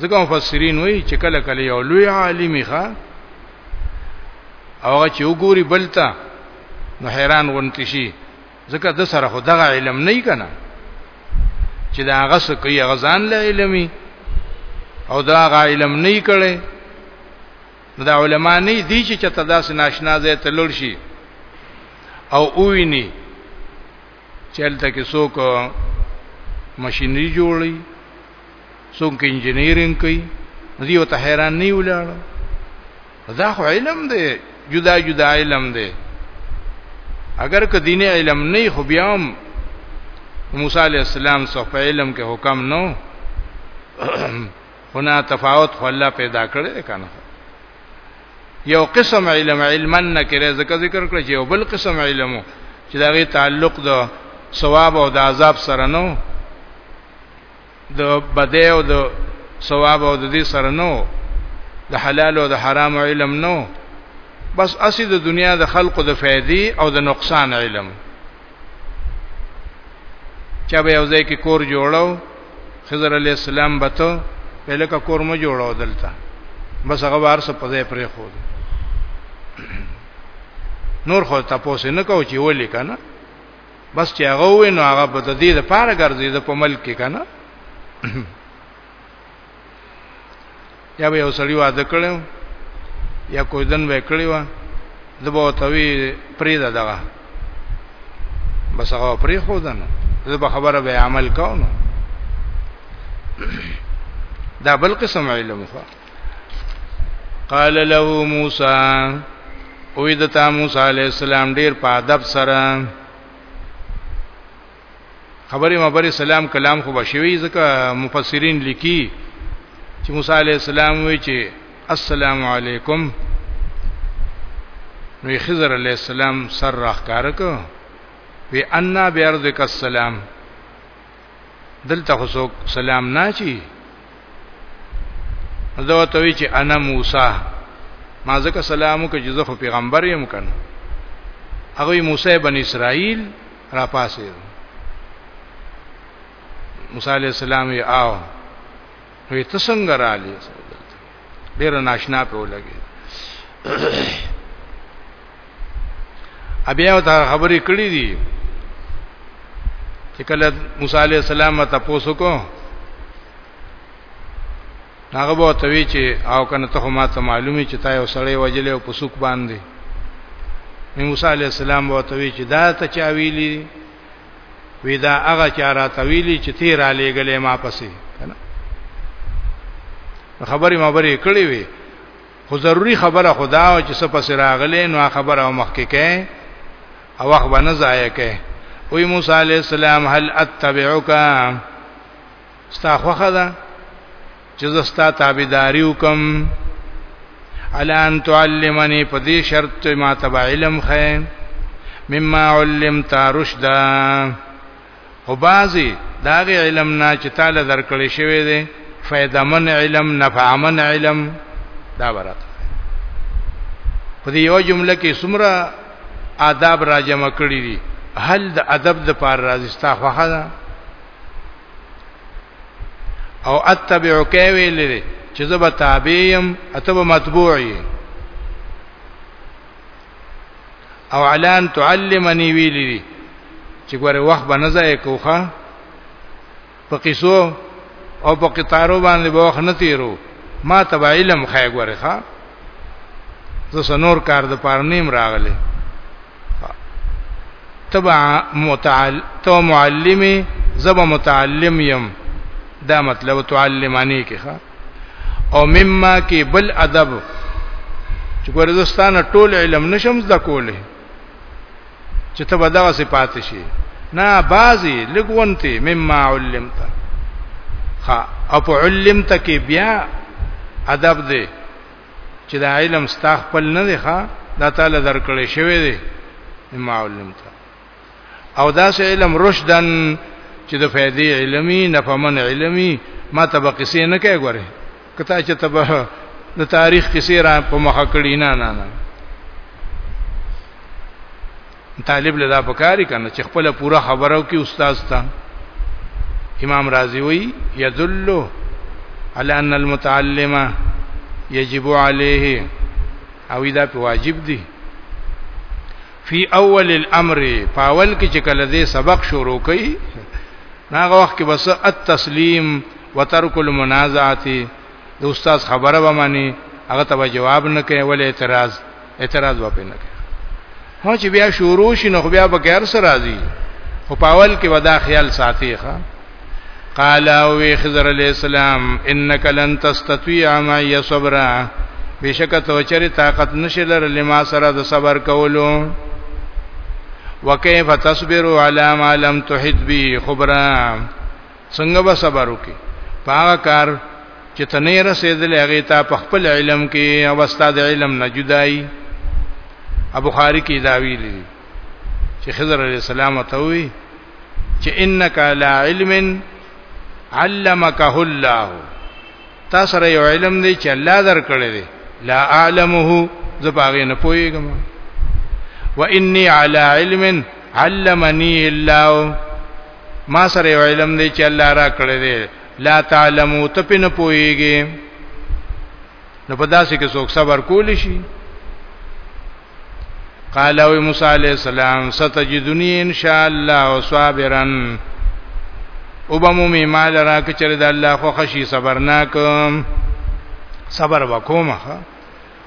ځکه مفسرین وایي چې کله کله یو لوی عالم ښه او هغه چې وګوري بلته نو حیران غونتی شي ځکه د سره خو دغه علم نه کنا چې دا هغه څه کوي هغه ځان له علمي او دا هغه علم نه کړي نو دا علما نه دي چې چته داسې ناشنا ځای ته لړ شي او اویني چلته کې څوک ماشينري جوړي څوک انجنیرینګ کوي دی او ته حیران نه ولاړ دا خو علم دی جدا جدا علم دی اگر که دیني علم نه خو بیا هم موسی علی السلام څخه په علم کې حکم نو هنا تفاوت خو الله پیدا کړی کنه یو قسم علم علما نکره ذکر ذکر کړی چې یو بل قسم علم چې دا غي تعلق د ثواب او د عذاب سره نو د بدې او د ثواب او د دې سره نو د حلال او د حرام علم نو بس اسی د دنیا د خلقو د فائدې او د نقصان علم چا به یو ځای کې کور جوړاو خضر علی السلام بته پهلکه کور مو جوړاو دلته بس هغه بار څه پځې پرې خو نور خو تاسو نه کو چې ولې کنه بس چې هغه وینو هغه په دې د پاره ګرځي د په ملک کې کنه یا به وسړی واده کړو یا کوئی دن به کړی و د به توی پرې دا دغه بس هغه پرې خو دنه زه به خبره به عمل کوم دا بل قسم علم خو قال له موسی او د تا موسی علی السلام ډیر په ادب سره خبرې مبرې سلام کلام خو بشوي ځکه مفسرین لیکي چې موسی علی السلام وی چې السلام علیکم نو خضر علی السلام سر راخکار کو وی انا بیارضک السلام دلته خو څوک سلام نه چی دا وته وی چې انا موسی ما ځکه سلام وکړ چې زه خو پیغمبر یم کنه هغه موسی بن اسرائیل را پاسې موسی علی السلام یې آو وی ته څنګه را لې ډیر ناشنا په ولګي ابیا ته خبرې کړې دي چې کله موسی علی السلام ته پوسو کو هغه به توی چې او کنه ته ما ته معلومي چې تا یو سړی وجلې او پسوک باندې موسی علی السلام به توی چې دا ته چا ویلی وی دا هغه چا را تویلی چې تیر علی ګلې ما پسې کنه خبرې ما بری کړې وی خو ضروری خبره خدا او چې سپس راغلې نو خبره او مخکې کې او وخت باندې ضایع کې وی موسی علی السلام هل اتبعک ستا خوخه ده چې زستا تابعداري وکم الان تعلمني په دې شرط ما تبع علم خې مما علمت رشدا او بازي داغه علم نه چې تعالی درکړې شوی دی فائدہ من علم نفع من علم دا برات په دې یو جمله کې سمرا آداب راجمه کړی دي هل د ادب د پار راځي ستا خوخه ده او اتبع کوي لري چې زه به تابعیم اتب متبوعي او علان تعلمني ویلي چې ګوره وخت به نه ځای کوخه په قصو او په قطارو باندې به وخت نه تیرو ما تبع علم خای ګوره ښا زه سنور کار د پارنیم راغله تبع متعل تو معلمي زب متعلم يم دا مطلب تعلمانی کې ښا او مما کې بل ادب چې ګورزستان ټول علم نشم زده کوله چې ته بدغه صفات شي نه بازي لګونتي مما علمت ها اپ علمت کې بیا ادب دې چې دا علم ستا خپل نه دی ښا دا تعالی درکړې شوی دی ما علمت او دا سه علم رشدن چې د فائدې علمي نفمن علمي ما ته بقسې نه کوي ګوره کته چې تبه د تاریخ کیسې را په مخه کړی نه نه نه طالب له دا پکاري کنه چې خپل پوره خبرو کې استاد تا امام رازي وی يدل على ان المتعلم يجب عليه او دا په واجب دي فی اول الامر پاول کې چې کله دې سبق شروع کړي ناغه وخت کې بس التسلیم وترک المنازعه د استاد خبره به معنی هغه ته جواب نه کوي ول اعتراض اعتراض به پینې کوي هو چې بیا شروع شي نو بیا به غیر سره راځي خو پاول کې ودا خیال ساتي ښا قال او خضر علی السلام انک لن تستطيع ما يصبر بشک ته چری طاقت نشلر لما سره د صبر کولو وکيف تصبر على ما لم تحد به خبره څنګه به صبر وکي په هغه کار چې ته نه رسیدلې هغه ته په خپل علم کې او استاد علم نه جدای ابو خاری کې دا ویلي چې خضر علی السلام ته وی چې انک لا علم علمکه الله تاسو را یو علم دی چې الله درکړی دی لا اعلمه زپاغه نه پويګم واني على علم علمني الله ما سره یو علم دی چې الله را کړی دی لا تعلمو ته په نه پويږي نو په داسې کې څوک صبر کولی شي قال او موسی علیہ السلام ستجدنی ان شاء الله صابرا وبمومی مال را کچره د الله خو خشی صبرناک صبر وکومه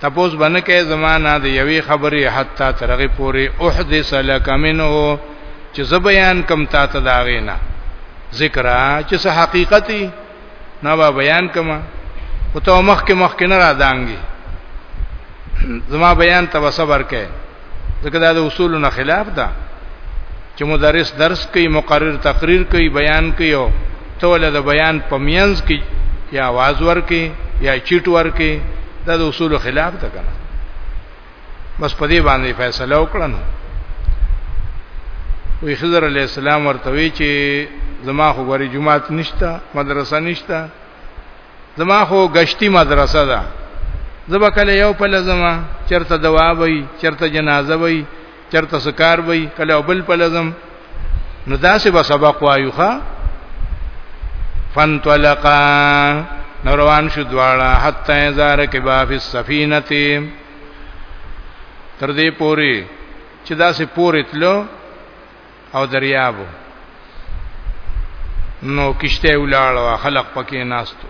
تپوس باندې کې زمانہ د یوې خبرې حتی ترغه پورې احدث لك منه چې ز بیان کم تا ته دا غینا ذکر چې څه حقیقتي نه با بیان کما او ته مخ کې مخ کې نه را دانګي زما بیان ته صبر کې ځکه دا د اصول نه خلاف ده چې مدرس درس کوي مقرر تقریر کوي بیان کوي او توله د بیان په مینځ کې یا आवाज ورکي یا چیټ ورکي دا د اصول خلاف ده کنه بس په دې باندې فیصله وکړنه وی خضر علی السلام ورته وی چې زما خو غری جمعات نشتا مدرسه نشتا زما خو گشتي مدرسه ده زبا کله یو په لزمه چرته دوا وي چرته جنازه وي چرته سکار وي کله بل په لزم نو داسې به سبق وایوخه فانطلقا نوروان شو دواړه حتا زار کې با فی السفینه تر دې پوری چې داسې پوری تلو او دریابو نو کشته ولاړه خلق پکې ناستو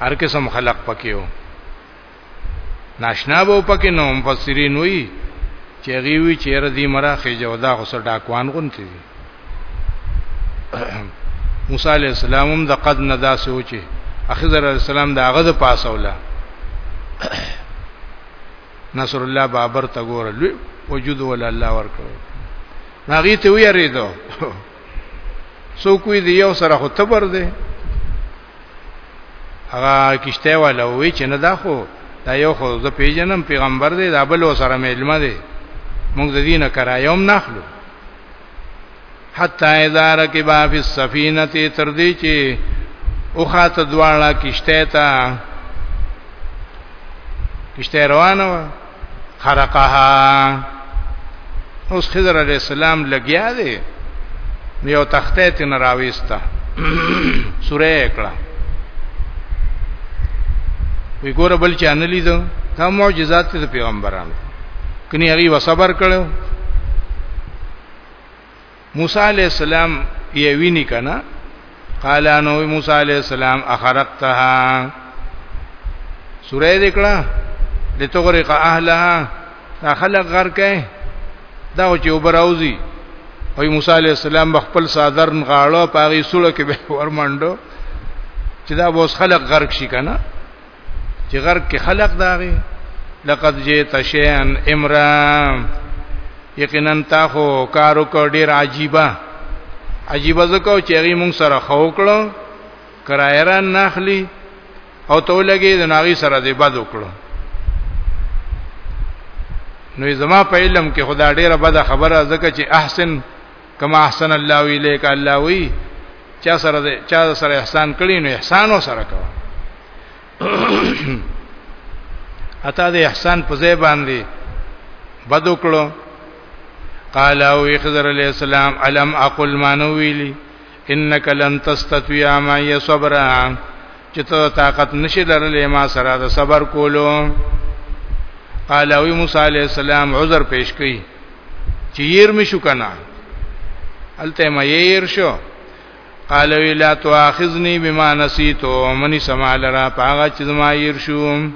هر قسم خلق پکې وو ناشنا به پکې نو مفسرین وی چې غیوی چې ردی مراخه جودا خو سر ډاکوان غونتی دي موسی علی السلام هم د قد نه داسې و چې اخضر علی السلام د هغه د پاسوله نصر الله بابر ته ګوره لوی وجود ول الله ورکړو هغه ته وی اړیدو سو کوی دی یو سره خو تبر دی هغه کشته والا وی چې نه دا خو دا یو خو ز پیژنم پیغمبر دی دا بل سره مې علم دی موږ د دینه کرایوم نخلو حتا اذا رکبا فی السفینه تر دې چې او خاطه دواړه کشته تا کشته روانه و خرقها اوس خضر علیہ السلام لګیا دی یو تخته تن راويستا سوره کړه وی ګور بل چا نه لیدو دا معجزات ته پیغمبرانو کني هغه وصبر کړو موسی علی السلام یې ویني کنه قال انو موسی علی السلام اخرقتها سورې دکړه لتغرق اهلها تا خلق غرقه دا چې وبراوزی او موسی علی السلام خپل صادرن غاړه پاغي سوله کې به ورمنډو چې دا بوس خلق غرق شي کنه چې غر کې خلق داغي لقد جئت شيئا امرا یقینا تا خو کارو کو ډیر عجیبه عجیبه زکو چې غي مونږ سره خو کړو کرایران ناخلی او تو لګي د ناغي سره دې بد وکړو نو زما په علم کې خدا ډیره بده خبره زکه چې احسن کما احسن الله الیک الله وی چا سره چا سره احسان کړی نو احسان وسره کا اته د احسان په ځای باندې بدو کړو قال او خضر علیہ السلام علم اقل ما نو ویلی انک لن تستطيع معي صبرا چې ته طاقت نشي لرلې ما سره د صبر کولو قال او موسی عليه السلام عذر پیش کړي چې ير مې شو کنه الته ما ير شو قال لا تواخذني بما نسيت مني سمال را پاغه چې ما ير شو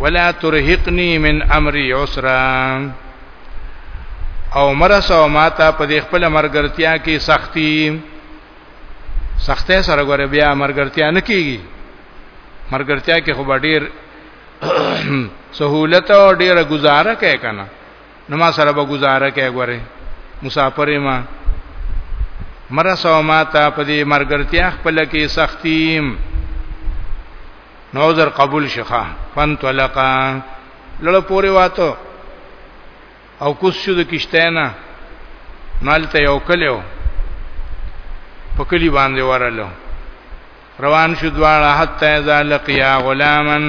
ولا ترهقني من امري عسرا او مرسو ماته په دې خپل مرګرتیا کې سختی سختې سره غره بیا مرګرتیا نه کیږي مرګرتیا کې خو ډیر سہولت او ډیره گزاره کوي کنه نو ما سره به گزاره کوي غره مسافر ما مرسو ماته په دې مرګرتیا خپل کې سختیم نو عذر قبول شخه فانطلقا لړ پورې واتو او کوس شو د کشته نه مالته یو کلیو په کلی باندې ورلو روان شو دواړه حتی اذا لقیا غلامن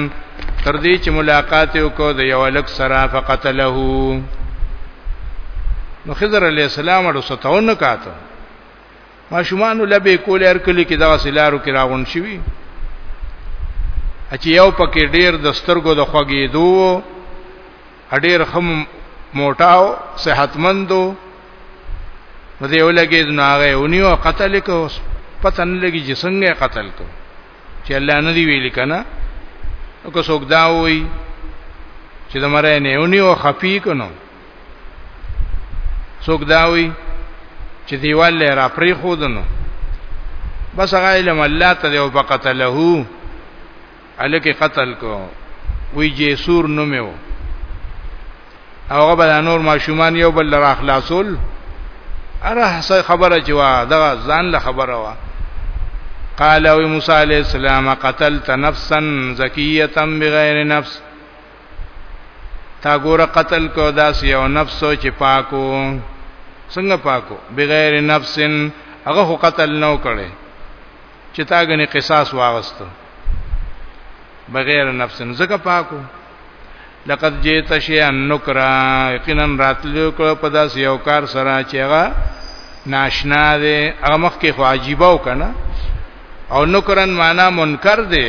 تر دې چې ملاقات وکړو د یو لک سره فقتله نو خضر علی السلام ورو ستاونه کاته ماشومان لبه کول هر کلی کې دا سلارو کې راغون شوی اچي یو پکې ډیر د سترګو د خوګې دوه اډیر خم موټاو صحتمندو نو دی ولګي نو هغه اونیو قتل کو پته نه لګي چې څنګه قتل کو چې الله نه دی ویل کنه او که څوک دا وایي چې د مړې نه اونیو خفي کنو څوک داوي چې دیوال لې را پری خودنو بس هغه علم الله ته دی او فقط له الکه قتل کو وی جیسور نومو هغه بل نور ماشومان یو بل را خلاصول اره څه خبره چې وا دا ځان له خبره وا قال او موسی علیہ السلام قتلت نفسا زکیه بغیر نفس تا ګوره قتل کو داس یو نفس چې پاکو څنګه پاکو بغیر نفس هغه خو قتل نو کړي چې تا غني قصاص واغستو بغیر نفس زکه پاکو لقد جئت شيئا نكرا یقینا راتلو کړه په داس یو کار سره چې هغه ناشنا دی هغه مخ کې خو عجیبه وکنه او نکرن معنا منکر دی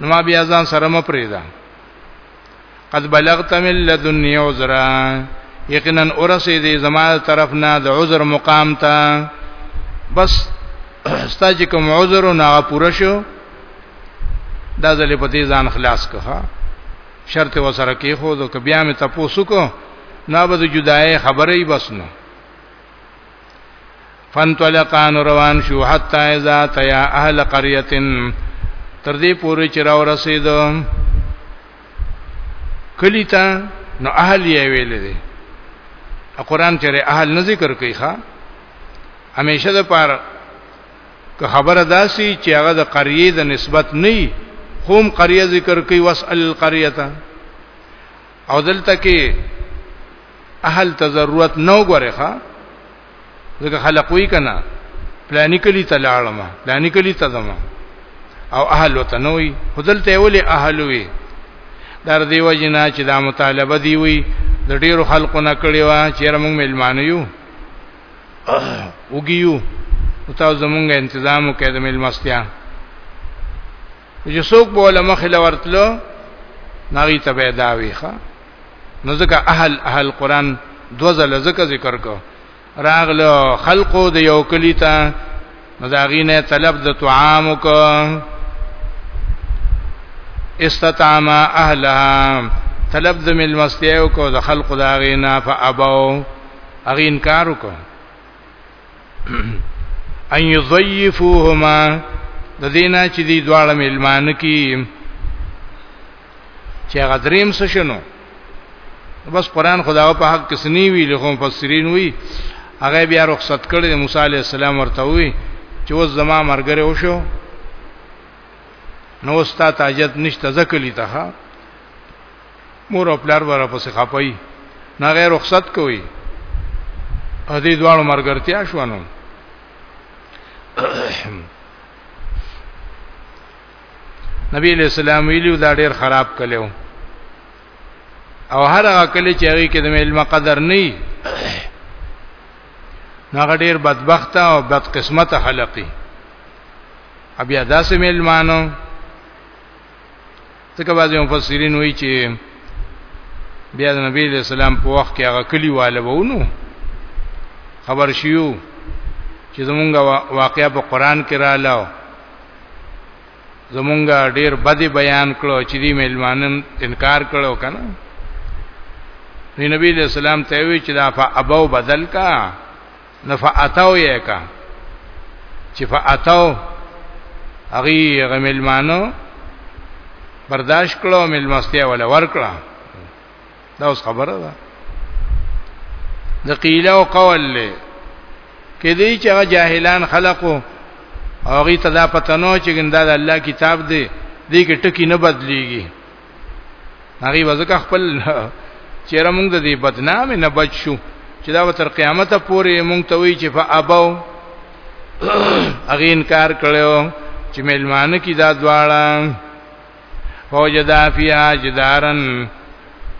نو ما بیا ځان سره م پریدا قد بلغت من لدن عذرا یقینا اورسه دې زما طرف نه د عذر مقام ته بس ستا چې کوم عذر نه پوره شو دا ځلې پتی ځان خلاص کړه شرط وسره کې خو د بیا مې تاسو کو نه به جدای خبرې بس نه فانطلقان روان شو حتا اذا تیا اهل قريه تر دې پورې چې راو رسید کلی ته نو اهل یې ویل دي قرآن چیرې اهل نه ذکر کوي ښا همیشه د پار که خبره داسي چې هغه د قريه د نسبت نه خوم قريه ذکر کوي واسال القريه او دلته کې اهل ته ضرورت نو غره ښا ځکه خلق وی کنه پلاني کلی ته لاړم پلاني کلی ته ځم او اهل وته نوې هدلته ولې اهل وی در دیو جنا چې دا مطالبه دی وی د ډیرو خلکو نه کړی و چې موږ ملمانو یو وګیو او تاسو زمونږه تنظیم وکړئ د ملمستیا چې څوک به ول مخې لورتلو ناغي ته به دا ویخه نو ځکه اهل اهل قران دوزل ځکه ذکر کو راغلو خلقو د یو کلی ته مزاغینه طلب د طعام کو استطعم اهلها طلب د مل مستیو کو د خلق دا غینا فابو اغه انکار کو ان یضیفوهما د دینا چې دی دواړه ملمان کی چې هغه دریم څه شنو بس قران خداو په حق کسنی وی له مفسرین وی هغه بیا رخصت کړی موسی علی السلام ورته وی چې و زما مرګره وشو نو ستا تاجت نشته زکلی ته مور او پلار ور پسې خپای نه غیر رخصت کوي ا دې دواړو مرګرتیا شوانو نبی علیہ السلام ویلو دا ډیر خراب کلیو او هر هغه کلی چې هغه کې د علم قدر نه هغه ډیر بدبخت او بد قسمت خلقي بیا داسې ملمانو ځکه بعضی مفسرین وایي چې بیا د نبی له سلام په وخت کې هغه کلی واله وونو خبر شیو چې زمونږ واقعیا په قران کې رااله زمونږ ډیر بد بیان کړو چې دی ملمانن انکار کړو کنه نبی له سلام ته وی چې دا فابو بدل کا نفعتاو یې کا چې فاتاو هغه غملمانو برداشت کړو ملمستیا ولا ورکړه دا اوس خبره ده د قیل او قول له کې دې چې هغه جاهلان خلقو هغه ته دا پته نو چې ګنده د الله کتاب دی دې کې ټکی نه بدليږي هغه وځکه خپل چیرې موږ د دې بدنام نه بچ شو چې دا تر قیامت پورې موږ ته وی چې فابو هغه انکار کړو چې ملمانه کی دا دواړه فوجدا فیها جدارن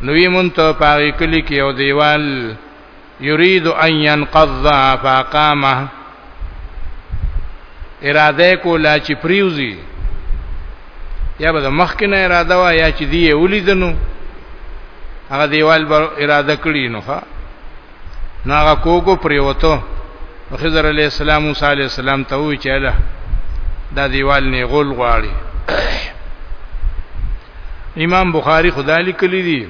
نوی مونته پاغی کلی کې او دیوال یرید ان ينقض فاقامه اراده کولا چې پریوزی یا به مخکنه اراده وا یا چې دی ولیدنو هغه دیوال بر اراده کړی نو ښا ناغه کوکو پریوتو خضر علی السلام موسی علی السلام ته وی چې له دا دیوال نه غول غواړي امام بخاری خدای لیکلی دی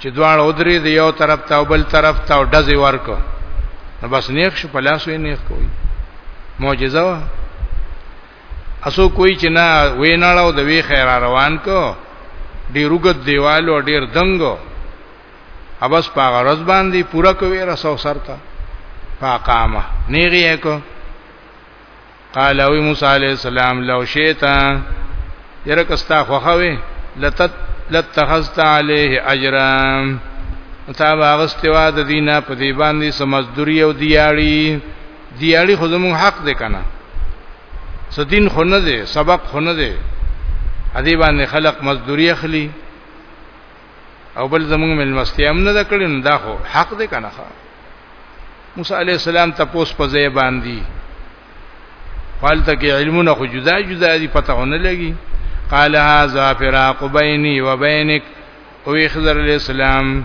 چې دواړه ودرې دی یو طرف ته او بل طرف ته او دځي ورکو نو بس نیخ شو په لاس یې نیخ کوي معجزه وا اسو کوئی چې نه ویناړو د وی خیر روان کو ډیر وګد دیوالو ډیر دنګو ابس په غرض باندې پورا کوي رسو سرته پاقامه نیغي کو قال او موسی علیہ السلام لو شیتا یره کستا خوخوي لتت لتخذت علیه اجرا تا واغستوا د دینه په دی باندې سمزدوری او دیاړي دیاړي خو زموږ حق دی کنه سدین خو نه دی سبق خو نه دی ادی باندې خلق مزدوری اخلي او بل زمونږ ملمستیا هم نه کړی نو دا خو حق دی کنه موسی علی السلام تپوس په ځای باندې فالته کې علمونه خو جدا جدا دي پته نه لګي قال هذا فراق بيني وبينك او خضر علی السلام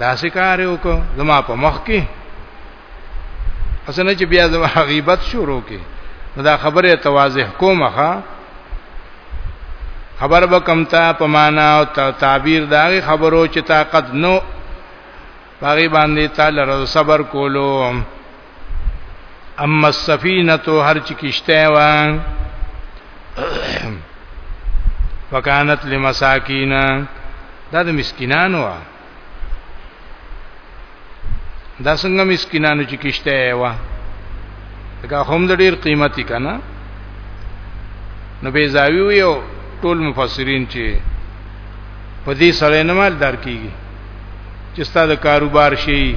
دا سکار یو کو زما په مخ کې اسنه چې بیا زما غیبت شروع کې دا خبره توازح کومه خبر به کم تا په معنا او تعبیر داغه خبرو چې طاقت نو باغی باندې تعالی رضا صبر کولو اما السفینه تو هر چی کشته وا وکانت لمساکین دا د مسکینانو وا دا څنګه مسکینانو چې کشته وا دا هم د ډیر قیمتي کنه نو به زاوی ویو ټول مفسرین چې په دې سره نه مال دار کیږي چې ستاسو کاروبار شي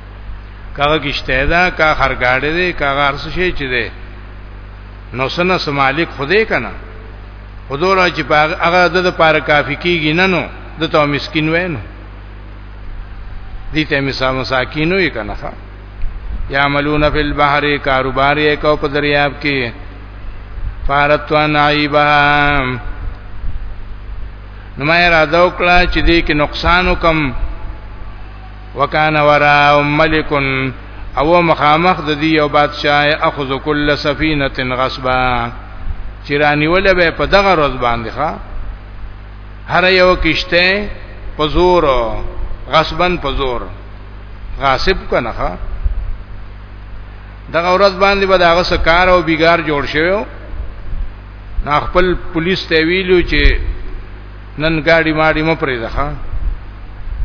کاغه کشته ده کا خرګاډه ده کاغه ارس شي چې ده نو سنه سمالک خوده کنه حضور چې هغه د پاره کافی کیږي نه نو د تو مسكين وینو دي ته مسا مساکینو یې کنه ښا یعملون فی البحر کاروبار یې کو په دریاب کې فارتوا نعیبا نو ما را دوکړه چې دې کې نقصان وکم وکانه ورا ملک او مخامخ د دی او بادشاہ اخذ کل سفینه غصبا چرانی ول به په دغه روز باندې ښا هر یو کشته پزور غصبن پزور غاصب کنه ښا دغه ورځ باندې به داغه سکار او بیګار جوړ شوی نا خپل پولیس ته ویلو چې نن ګاډي ماډي مو پرې ده ها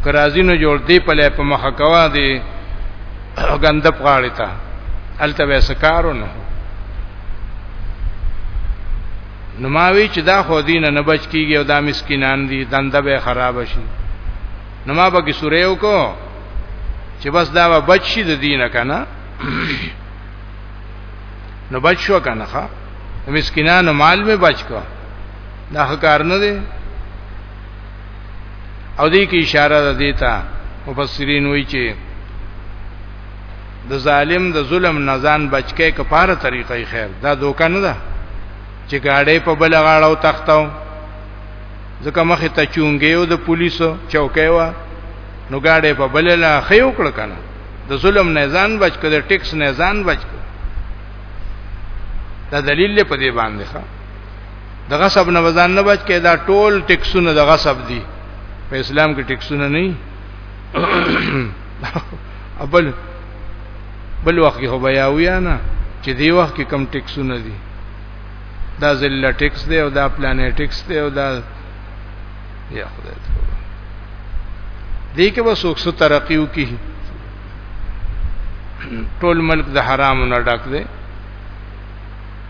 کرازینو جوړ دی په لې په مخه کوا دی غند پغاړی تا الته وسکارو نه نو ما وی چې دا خو دینه نه بچ کیږي او دا مسکینان دي دنده به خراب شي نو ما به کې سورې وکړو چې بس دا به بچ شي د دینه کنه نو بچ شو کنه ښا مسکینانو مال می بچ کو دا کار نه دی او دې کې اشاره ده دیتا مفسرین وایي چې د ظالم د ظلم نزان بچکه کفاره طریقې خیر دا دوکه نه ده چې گاډې په بل غاړه او تختاو ځکه مخه ته چونګې او د پولیسو چوکې وا نو گاډې په بل لا خيو کړ کنه د ظلم نه ځان بچ کړ د ټیکس نه ځان بچ کړ دا دلیل په دې باندې ښه د غصب نه وزن نه بچ کې دا ټول ټیکسونه د غصب دي په اسلام کې ټیکسونه نه ابل بل وخت کې خو بیا ویا نه چې دی وخت کې کم ټیکسونه دي دا ذله ټیکس دی او دا پلانې ټیکس دی او دا یا خدای ته دې کې به څوک څو ترقیو کې ټول ملک د حرام نه ډک دی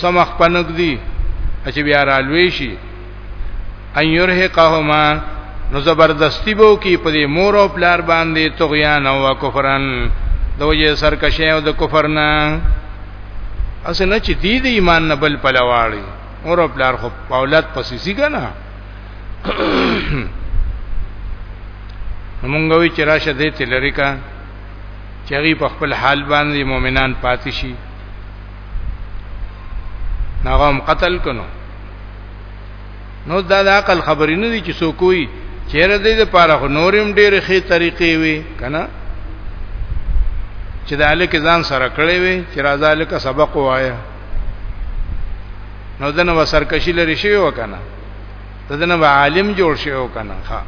سمخ پنک دی چې بیا را لوي شي ان يرهقهما نو زبردستی بو کی په دې مور او پلار باندې طغیان او کفرن دوی سرکشه او د کفر نه اسنه چې دې د ایمان نه بل پلواړي مور او پلار خو اولاد پسې سي کنه مونږ وی چې راشه دې تلریکا چې غي په خپل حال باندې مؤمنان پاتې شي ناغه هم قتل کنو نو دا د عقل خبرې نه دي چې سو کوی چیرې دې د پاره خو نورم ډېر ښې طریقې وي کنه چې د الک ځان سره کړې وي چې راځه الک سبق وایا نو دنه وسرکشي لري شي وکنه دنه به عالم جوړ شي وکنه ها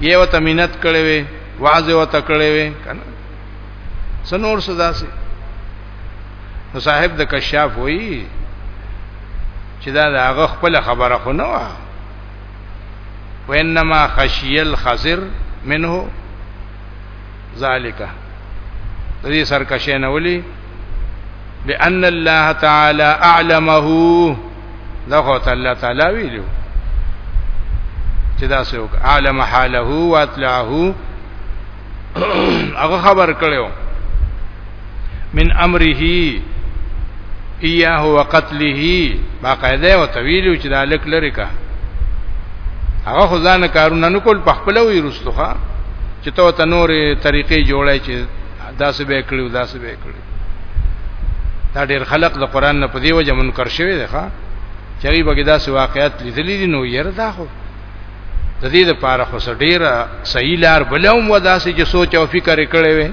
یو تمینت کړې وي واځه وته کړې وي کنه سنور صدا سي نو صاحب د کشاف وایي چې دا د هغه خپل خبره خو نه و وانما خشی الخزر منه ذالک د دې سرکشه نه ولي لأن الله تعالی اعلمه دا خو الله تعالی ویلو چې دا څوک عالم حاله واطلعه هغه خبر کړو من امره ایاه وقتله باقاعده او طویل چې دا لک لري کا هغه خدانه کارونه نکول په خپل وی رستخه چې ته ته نورې طریقې جوړای چې داسې به کړو داسې به کړو دا ډېر خلق د قران نه په دی وجه منکر شوی دی ښا چې هغه بګی داسې واقعیت لیدلې دي نو ير دا خو د دې لپاره خو ډیره صحیح لار بلوم وداسې چې سوچ او فکر کړي وي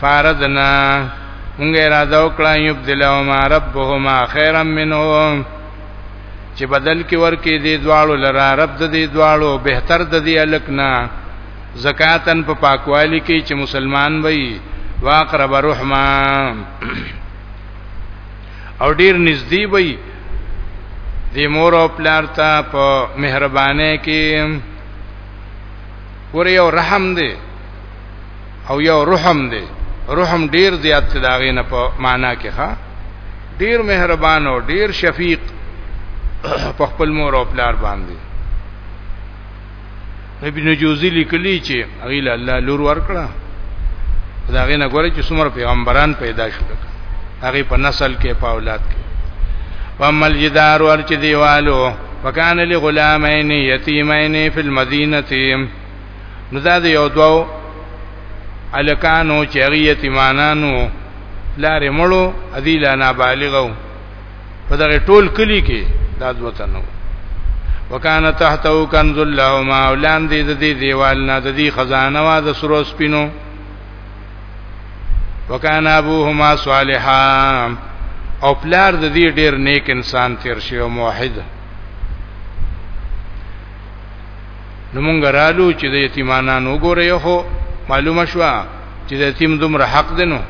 فارضنا موږ اراده وکړه یبدلهما ربهما خیرا منهم چې بدل کې ورکې دې دواړو لرا رب دې دواړو بهتر دې الکنا زکاتن په پا پاکوالی کې چې مسلمان وي واقرب رحمان او ډیر نږدې وي د مور او پلار ته په مهربانه کې ور یو رحم دی او یو رحم دی رحم ډیر زیات داغې نه په معنا کې ښا ډیر مهربان او ډیر شفیق په خپل مور او پلار باندې ابن جوزی لیکلی چې اغیل الله لور ورکړه دا غینه ګوره چې څومره پیغمبران پیدا شول هغه په نسل کې په اولاد کې ومل جدار ورچ دیوالو وکانه لغلامین یتیمین فی المدینه نو دا دی یو دوو الکانو چغی یتیمانانو لارې مړو ادی لا نابالغو په دغه ټول کلی کې دا دوه تنو وکانه تحتو کنز اللهما ولاندې د دې دیوال نه د دې خزانه وا د سرو سپینو وکانه ابوهما صالحا او پلار د دې ډیر نیک انسان تیر شي او موحد نو مونږ رالو چې د یتیمانانو ګوره یو خو معلومه شو چې د یتیم دومره حق دینو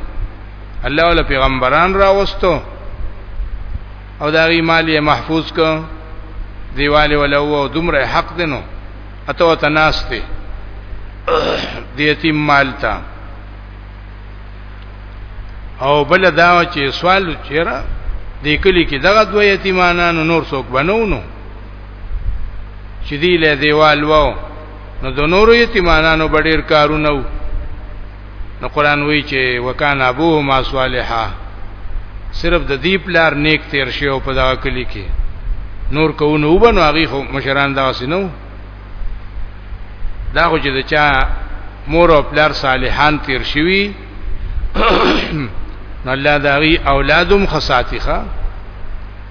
الله ول پیغمبران راوستو او دا غي مال یې محفوظ ک دیواله ولو دومره حق دینو اته وتناسته د یتیم مال ته او بل دا چې سوال چیرې د کلی کې دغه دوه یتیمانانو نور څوک بنونو چې دی له دیوال وو نو د نورو یتیمانانو بډیر کارونه وو نو قران وی چې وکان ابوه ما صالحا صرف د دې پلار نیک تیر شي او په دا کلی کې نور کوونه وبنو هغه خو مشران دا سينو دا خو چې د چا مور او پلار صالحان تیر شوی نو الله دا غي اولادم خصاتخه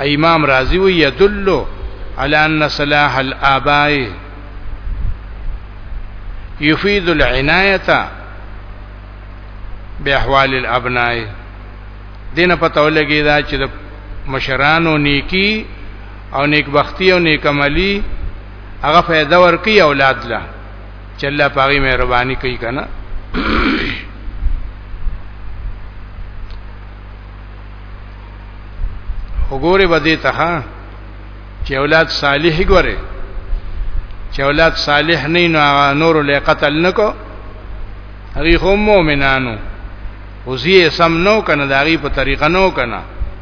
امام رازی وی یدل علی ان صلاح الاباء یفید العنایه باحوال الابناء دینه پته ولګی دا چې د مشرانو نیکی او نیکبختی او نیکملی هغه فائدہ ورکی اولاد له چې الله پاغي مهرباني کوي کنه وګوره بده ته ها چې اولاد صالح ګوره چې اولاد صالح نه نو نور له قتل نکو هغه هم مؤمنانو وزي سم نو کنه داغي په طریقه نو کنه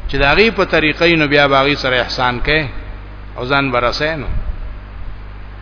چې داغي په طریقې نو بیا باغی سره احسان کړي او ځان برسه نو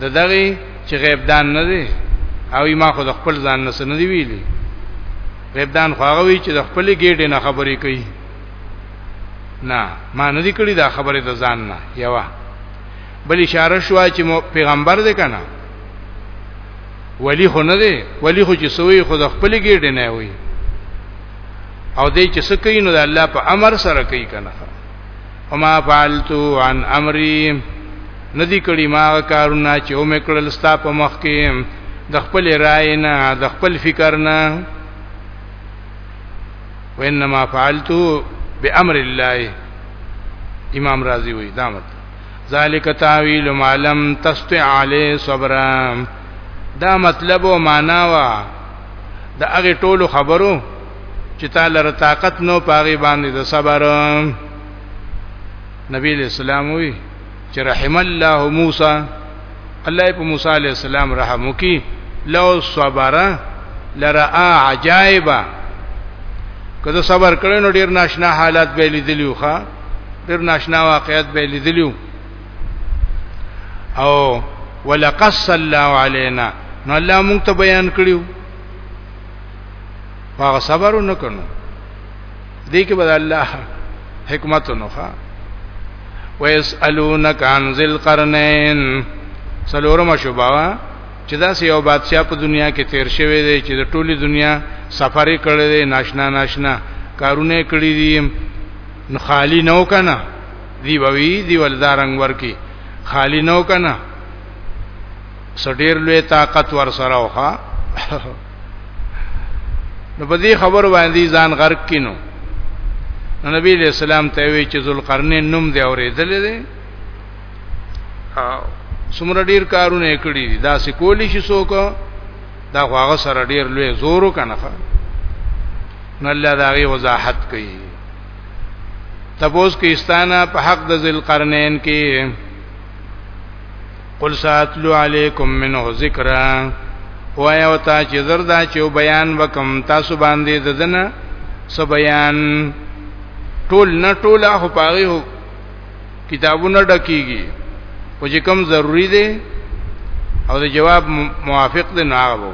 د دغه چې غیب دان نه دی او ما خو د خپل ځان نه سن دی ویلي غیب دان خو هغه وی چې د خپل ګډ نه خبرې کوي نه ما نه دی کړی دا خبره د ځان نه یوا بل اشاره شو چې پیغمبر دی کنه ولی خو نه دی ولی خو چې سوی خو د خپل ګډ نه وی او دې چې سکه نو د الله په امر سره کوي کنه وما فعلتو عن امری ندی کړي ما کارونه چې او مکړل ستا په مخ کې د خپل رائے نه د خپل فکر نه وانما فعلتو بامر الله امام رازی وی دا مت ذالک تاویل ما لم تستع علی صبرا دا مطلب او معنا وا د هغه ټولو خبرو چې تعالی را طاقت نو پاغي باندې د صبر نبی علیہ السلام وی چې رحم الله موسی الله په موسی علیہ السلام رحم وکي لو صبر لرا عجائبا کله صبر کړي نو ډیر ناشنا حالات به لیدلیو ښا ډیر ناشنا واقعیت به لیدلیو او ولقص الله علينا نو الله مونږ ته بیان کړیو هغه صبر نه کړو دې کې بد الله حکمت نو ښا ويسالونک عن ذل قرنین سلورم شوبوا چې دا سه یو بادشاہ په دنیا کې تیر شوی دی چې د ټولي دنیا سفر کړی دی ناشنا ناشنا کارونه کړی دي نو خالی نو کنه دی بوي دی ولدارنګ ورکی خالی نو کنه سټیر لوی طاقت ور سره وخا نو په دې خبر باندې ځان غرق کینو نو نبی علیہ السلام ته وی چې ذوالقرنین نوم دی اورېدل دی څومره ډیر کارونه کړی دي دا سکولی شي څوک دا هغه سره ډیر لوی زورو کنه نو الله دا غي وضاحت کوي تبوس کې استانه په حق د ذل قرنین کې قل ساتلو علیکم منه ذکرا وای او تا چې زردا چې بیان وکم تاسو باندې ددنه سو بیان ټول نه ټول هغه پاغي هو کتابونه ډکیږي او چې کوم ضروری دی او د جواب موافق دی نه هغه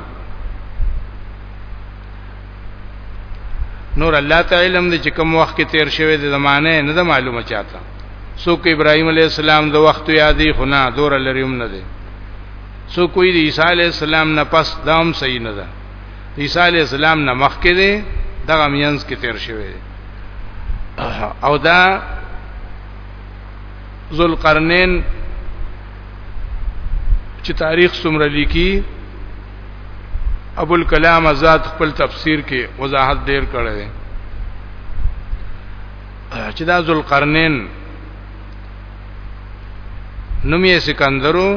نور الله تعالی علم دې چې کوم وخت کې تیر شوی د زمانه نه ده معلومه چاته څوک ابراهيم عليه السلام د وخت یادې خنا دور لريوم نه دي څوک وی د عیسی عليه السلام نه پس دام صحیح نه ده عیسی عليه السلام نه مخکې دي دغه مینس کې تیر شوی دی او دا ذوالقرنین چې تاریخ څومره لیکي ابو الکلام آزاد خپل تفسیر کې وضاحت ډیر کړی دی چې دا ذوالقرنین نوم یې سکندرو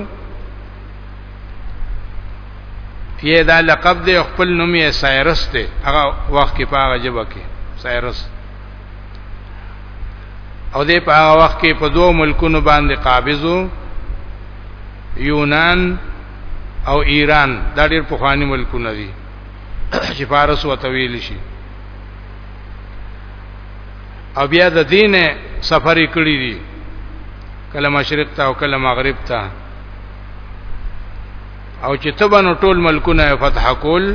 یې دا لقب دی خپل نوم یې سایرس دی هغه وخت کې په هغه جبه کې سایرس او دې په هغه وخت کې په دوه ملکونو باندې قابضو یونان او ایران دا ډیر پخوانی ملکونه دي چې فارس وته ویل شي او بیا د دین سفر کړی دي کله مشرق ته او کله مغرب ته او چې تبن ټول ملکونه فتح کول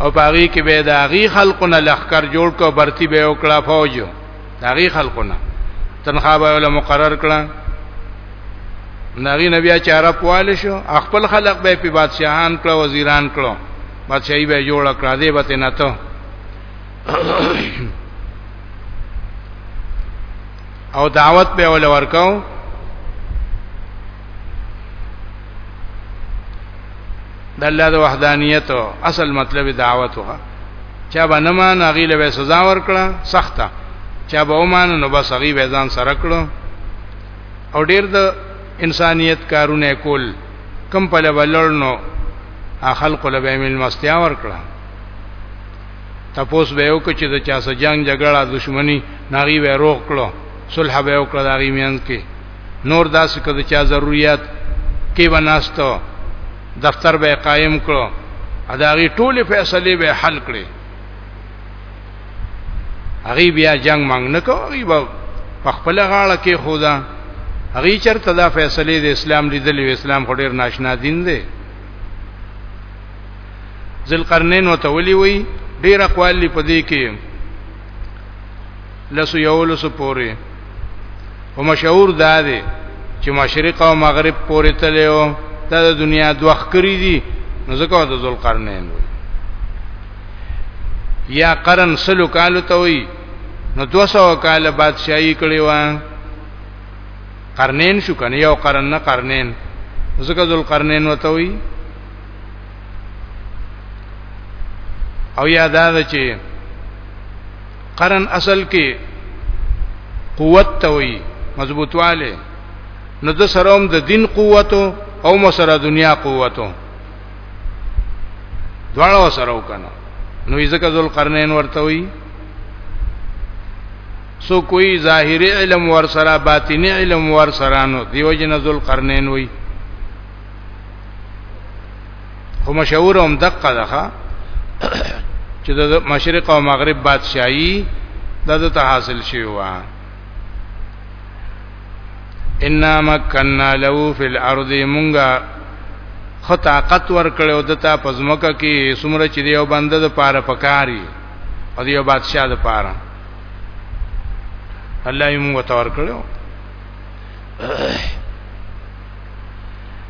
او باغی کې به د هغه خلقونه لخر جوړ کو برتی به وکړه فوج داغي خلکو نه تنخواه به له مقرر کړه نغی نبی چاره پوال شو خپل خلق به په بادشاہان کړه وزیران کړه بادشاہي به جوړ کړه دې به نه ته او دعوت به ول ورکاو د الله د وحدانیت اصل مطلب دعوت وه چا به نه مان هغه له سزا ورکړه سخته چا به ومان نو بس هغه به ځان سره کړو او ډیر د انسانیت کارونه کول کم په لولړنو خلق له به مل مستیا ورکړه تپوس به یو کچې د چا سره جنگ جګړه دښمنی ناغي به روغ کړو صلح به وکړه داغي میانځ کې نور داس کده چا ضرورت کې بناستو دفتر به قائم کړو اداغي ټوله فیصله به حل کړي هغه بیا جنگ مانګ نه کوي به خپل غاړه کې خدا هغه چرته دا فیصله د اسلام لیدلې اسلام خو ډیر ناشنا دین دی ذل قرنین وتولی وی ډیر اقوال لپاره کې لسو یو لسو پورې او مشهور دا دی چې مشرق او مغرب پورې تلو دا د دنیا دوخ کړی دي نو ځکه د ذوالقرنین وي یا قرن سلو کالو ته وي نو 200 کال بادشاہي کړی و قرنین شو کنه یو قرن نه قرنین ځکه ذوالقرنین وته وي او یاد ده چې قرن اصل کې قوت ته وي مضبوطواله نو د سروم د دین قوت او مسره دنیا قوت دواړو سره وکنه نو ځکه ذل قرنین ورته وي سو کوئی ظاهری علم ور سره باطینی علم ور سره نو دیو جن ذل قرنین وي خو مشهور هم دقه ده چې د مشرق او مغرب بادشاہي د ته حاصل شوی و ان مکننا له فی الارض مونږه خطاقت ور کړو دته پزمکه کې سمره چې یو بنده د پاره پکاري او یو بادشاہ د پاره الله یې مونږ تور کړو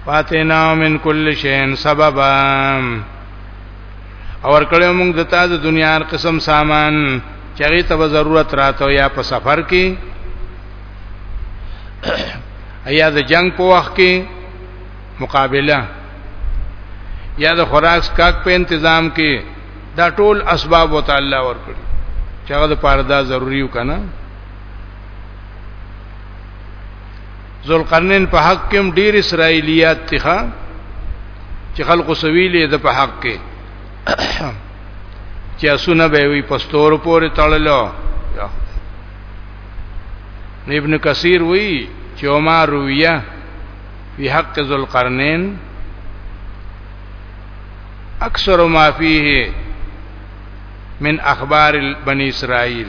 فاتینا من کل شین سببا اور کله موږ د تا د دنیا هر قسم سامان چغی ته ضرورت راته یا په سفر کې یا د جنگ په وخت کې مقابله یا د خوراک کاک په تنظیم کې دا ټول اسباب وتعالى ورکړي چې هغه د پاره دا ضروری وکنه ذوالقرنین په حق کې ډیر اسرایلیات تخا چې خلق سویلې د په حق کې چې اسونه به وي پستور پورې تړلو ابن کثیر وی چې ما رویه فی حق ذوالقرنین اکثر ما فيه من اخبار بني اسرائيل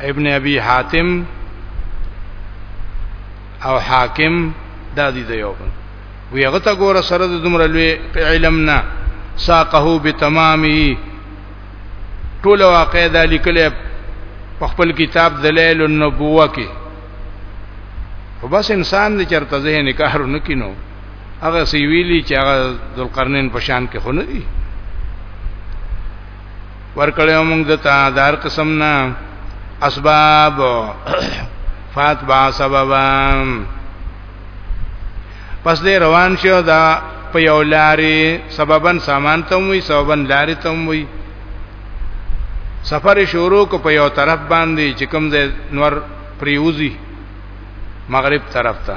ابن ابي حاتم او حاکم دا دي دی یو وی هغه ته ګوره سره د دومره لوی علم نه ساقه بتمامه ټول واقع دا لیکل په خپل کتاب دلائل النبوه کې خو بس انسان دې چرته ذهن کار نه کینو هغه سی ویلی چې هغه ذوالقرنین په شان کې خو نه دی ورکړیو موږ دتا دار قسم نه اسباب فاتبع سببا پس دې روان شو دا په یو لاري سببن سامان ته وي سببن لاري ته وي سفر شروع کو په یو طرف باندې چې کوم ځای نور پریوزی مغرب طرف ته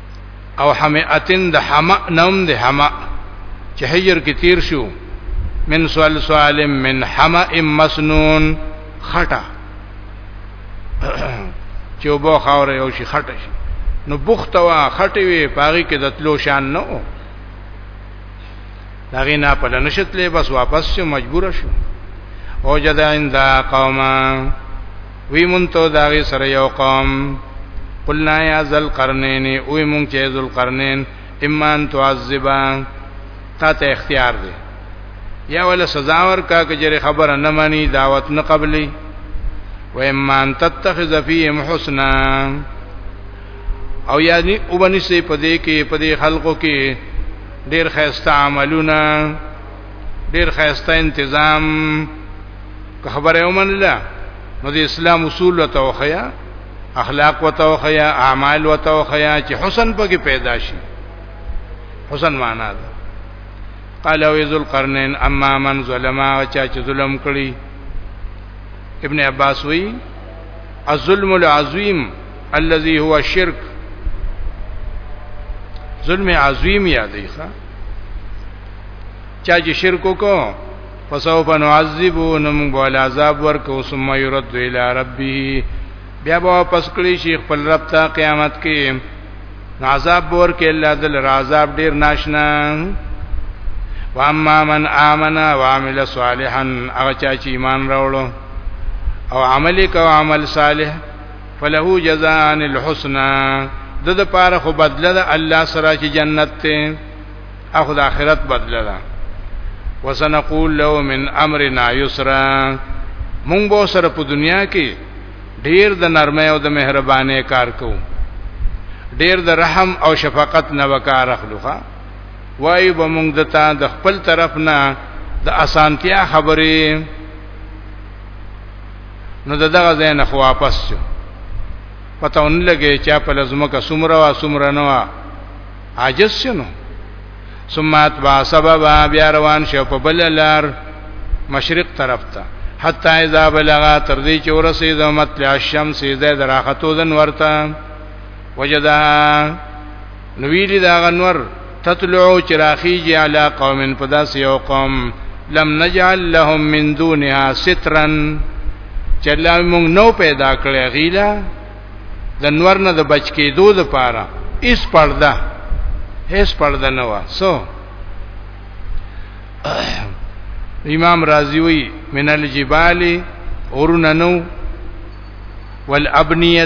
او حمئتن د حمأ نوم د حمأ چې حجر کې تیر شو من سوال سوال من حمأ مسنون خټه چې وبو خاور یو شي خټه شي نو بوخت وا خټه وي پاغي کې د تلو شان نه او داغه نه په لنشتلې بس واپس شو مجبور شو او جدا عند قومه وی مون ته داغه سره یو قوم قلنا یا ذل قرنین او مون چې ذل قرنین امان تعذبا تا ته اختیار دی یا ول سزا ورکا کجره خبره نه مانی دعوت نه قبلی و امان تتخذ فیهم حسنا او یعنی وبنسی پدې کې پدې خلقو کې ډیر خیسته عملونه ډیر خیسته تنظیم که خبره ومنله نو د اسلام اصول او توخیا اخلاق او توخیا اعمال او توخیا چې حسن پکې پیدا شي حسن معنا ده قال او ذل قرنین اما من ظلم او چا چې ظلم کړی ابن عباس وی الظلم العظیم الذي هو شرک ظلم عظیم یادې ښا چا چې شرک وکړو فسوف نعذبو نم غول عذاب ورکو ثم يرد الى ربه بیا به واپس کړی شي خپل رب ته قیامت کې عذاب ور کې الله دل عذاب ډیر ناشنا واما من امن وعمل صالحا هغه چا چې ایمان راوړو او عمل کو عمل صالح فله جزاء الحسنى د د پاره خو بدله ده الله سره چې جنت ته اخو د اخرت بدله ده وسنقول له من امرنا یسرا مونږ به سره په دنیا کې ډیر د نرمۍ او د مهربانۍ کار کوو ډیر د رحم او شفقت نه وکړ اخلوخه وای به مونږ د تا د خپل طرف نه د اسانتیا خبرې نو دغه ځای نه خو واپس شو پته ون لګي چې په لزمه کا سمره وا سمره نه وا عاجز شنو سمات با سبب بیا روان شو په بل لار مشرق طرف ته حتا اذا بلغ تر دې چې ورسېد مطلع الشمس زید راختو دن ورته وجدا نو ویلی دا غنور تطلعو چراخیجی علا قوم پداس یو قوم لم نجعل لهم من دونها سترا چلا مونږ نو پیدا کړی غیلا د نور نه د بچ کېدو د پاره اس پرده هیڅ پرده نه و سو امام رازی وی من الجبال اورننو والابنیه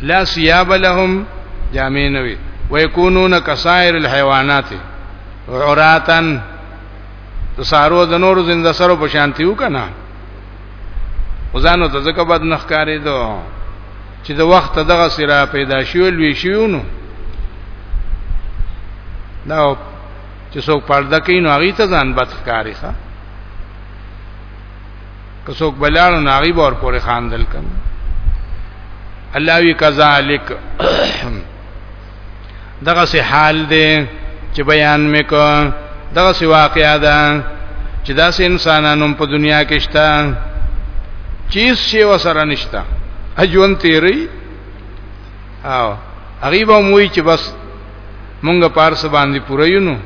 لا سیاب لهم جامع نوی ويكونون كسائر الحيوانات عراتن سارو د نور زنده سره په شانتی وکنه وزانو ته ځکه بد نخ کاری دو چې د وخت دغه سره پیدا شول وی شیونو دا چې څوک پرده کوي نو هغه ته ځان بد ښکاری ښه که څوک بلانو ناغي بور پورې خاندل کم الله وی کذالک دغه سه حال دی چې بیان میکو دغه سه واقعیا ده چې داسې انسانانو په دنیا کې شته چیز شی وسره نشتا اجون تیری او هغه به موي چې بس مونږه پارس باندې پوره یو نو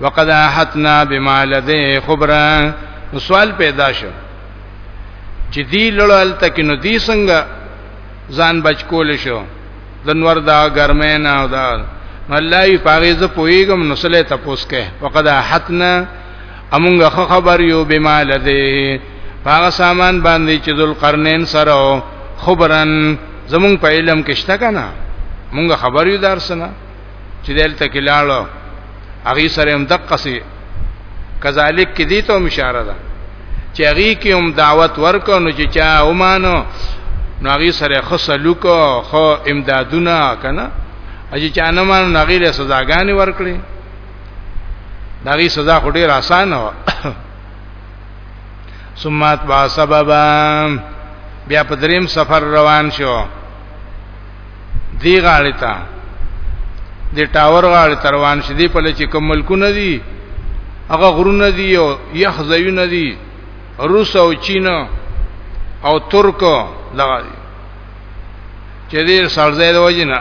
وقد احتنا بما لديه خبره سوال پیدا شو چې دی لړل تک نو دی څنګه ځان بچ کول شو د نور دا ګرمه نه او دا الله یې پاغه ز پویګم نو سله تپوس کې وقد احتنا امونګه خبر یو بما لديه هغه سامان باندې چې ذل قرنین سره خبرن زمون په علم کې شته کنه مونږ خبر یو درسنه چې دلته کې لاړو هغه سره هم دقه سي کذالک کې دي ته اشاره ده چې هغه کې هم دعوت ورکو نو چې چا ومانو نو هغه سره خصلوک خو امدادونه کنه اجي چا نه مان هغه له سزاګانې ورکړي دغه سزا خو ډیر آسان و ثمات با سببا بیا په دریم سفر روان شو دی غاړه تا د ټاور غاړه تروان شې دی په لچې کوم ملکونه دي هغه غرونه دي او یخ ځایونه دي روس او چین او ترک دغه دي چې دې سرځای د وجنه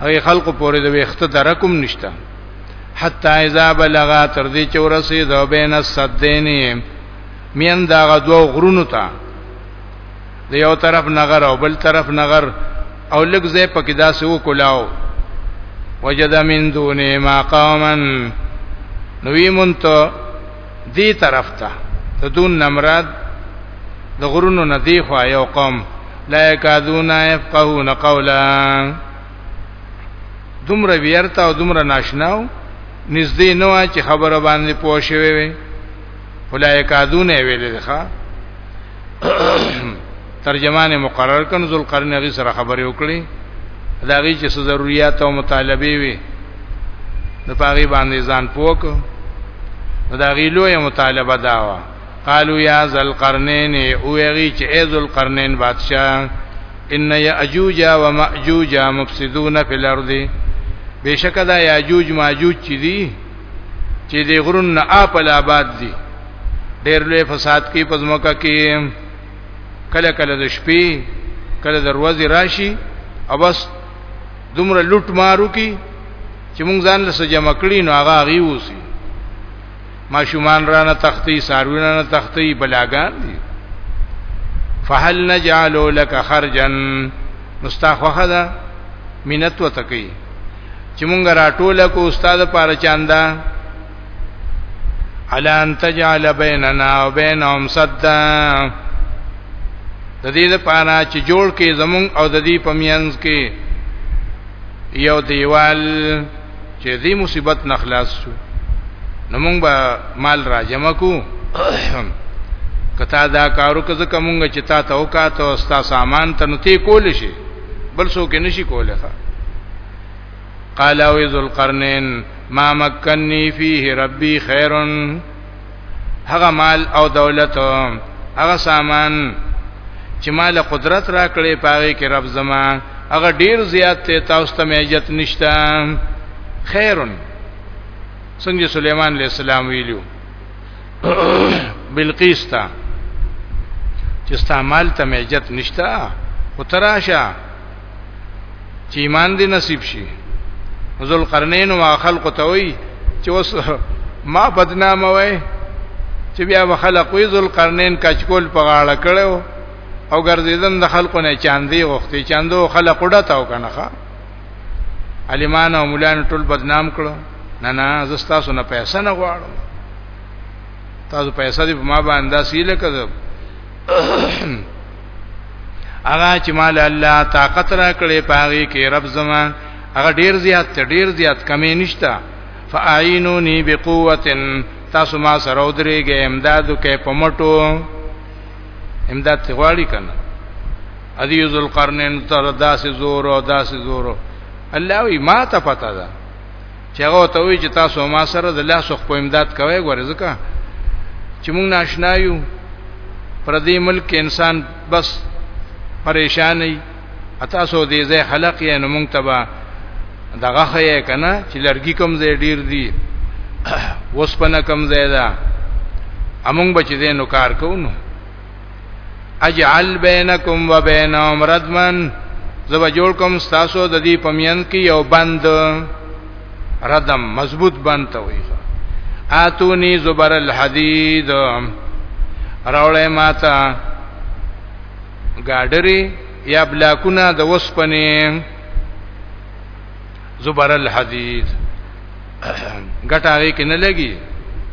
هغه خلکو پورې د وخت درکم نشته حتا اذا بلغ تر دې چې ورسېد بین الصدین مین دا غدو غرونو ته د یو طرف نغر او بل طرف نغر او لږ ځای پکې داسې وکلاو وجد من دون ما قوما نوی مونت دی طرف ته د دون نمراد د غرونو ندی خو یو قوم لا یکادون یفقهون قولا دومره ویرته او دومره ناشناو نږدې نه و چې خبره باندې پوه شوي وي فلایکادون ویلې ده ترجمان مقرر کن ذل قرن غي سره خبرې وکړي دا غي چې ضرورت او مطالبه وي د پاغي باندې ځان پوک دا غي لوی مطالبه دا وا قالو یا ذل قرنین او غي چې ای ذل قرنین بادشاہ ان یاجوج و ماجوج مفسدون فی الارض بشک دا یاجوج ماجوج چې دي چې د غرون نه اپل آباد دي ډېر لوی فساد کوي په ځمکه کې کله کله د شپې کله د ورځې راشي او بس دومره لوټ مارو کی چې مونږ ځان له سجا مکړی نو هغه غي وسی ماشومان رانه تختی سارونه نه تختی بلاګان دي فهل نجعل لك خرجا مستخوخه ده مینت وتکی چې مونږ راټول کو استاد پاره چاندا الا ان تجعل بيننا وبينهم سدا د دې لپاره چې جوړ کې زمونږ او د دې پمینځ کې یو دیوال چې دې مصیبت نه خلاص شو نو مونږ به مال را جمع کو کته دا کارو که زکه مونږ چې تا ته وکاته او ستا سامان ته نتی کول شي بل څوک نشي کوله قال او ذل قرنین ما مکننی فیه ربی خیرن هغه مال او دولت هغه سامان چې مال قدرت را کړې پاره کې رب زما هغه ډیر زیات ته تاسو ته میجت نشتا خیرن څنګه سليمان عليه السلام ویلو بلقیس ته چې استعمال ته میجت نشتا او تراشه چې ایمان دې نصیب شي ذل قرنین او خلق ته وي چې اوس ما بدنامه وای چې بیا وخلق وي ذل قرنین کچکول په غاړه کړو او ګرځیدم د خلکو نه چاندي غوښتي چاندو خلق وډه تاو کنه عالمان او مولان ټول بدنام کړو نه نه زستا سونه پیسې نه غواړم تاسو پیسې دې په ما باندې سیله کړو هغه چې مال الله طاقت را کړې پاږي کې رب زما هغه ډیر زیات ته ډیر زیات کمی نشتا فاعینونی بقوتن تاسو ما سره ودرېږئ امدادو کې پمټو امداد غواړي کنه ادي ذل قرنین تر داسې زور او داسې زور الله وی ما ته پتا ده چې هغه ته وی چې تاسو ما سره د الله سخ په امداد کوي ګورې ځکه چې موږ ناشنا یو پر دې ملک انسان بس پریشان ای اتا سو دې زه خلق یې نو مونږ تبا دغه خې کنه چې لرګي کم زې ډیر دی وسپنه کم زې ده امونږ بچ دې نو کار کوو اجعل بینکم و بینهم ردمن زب جوړ کوم تاسو د دې پمین کې یو بند ردم مضبوط بند ته وي اتونی زبر الحدید راولې ماتا ګاډری یا بلاکونه د وسپنې زبر الحديد ګټه هغه کې نه لګي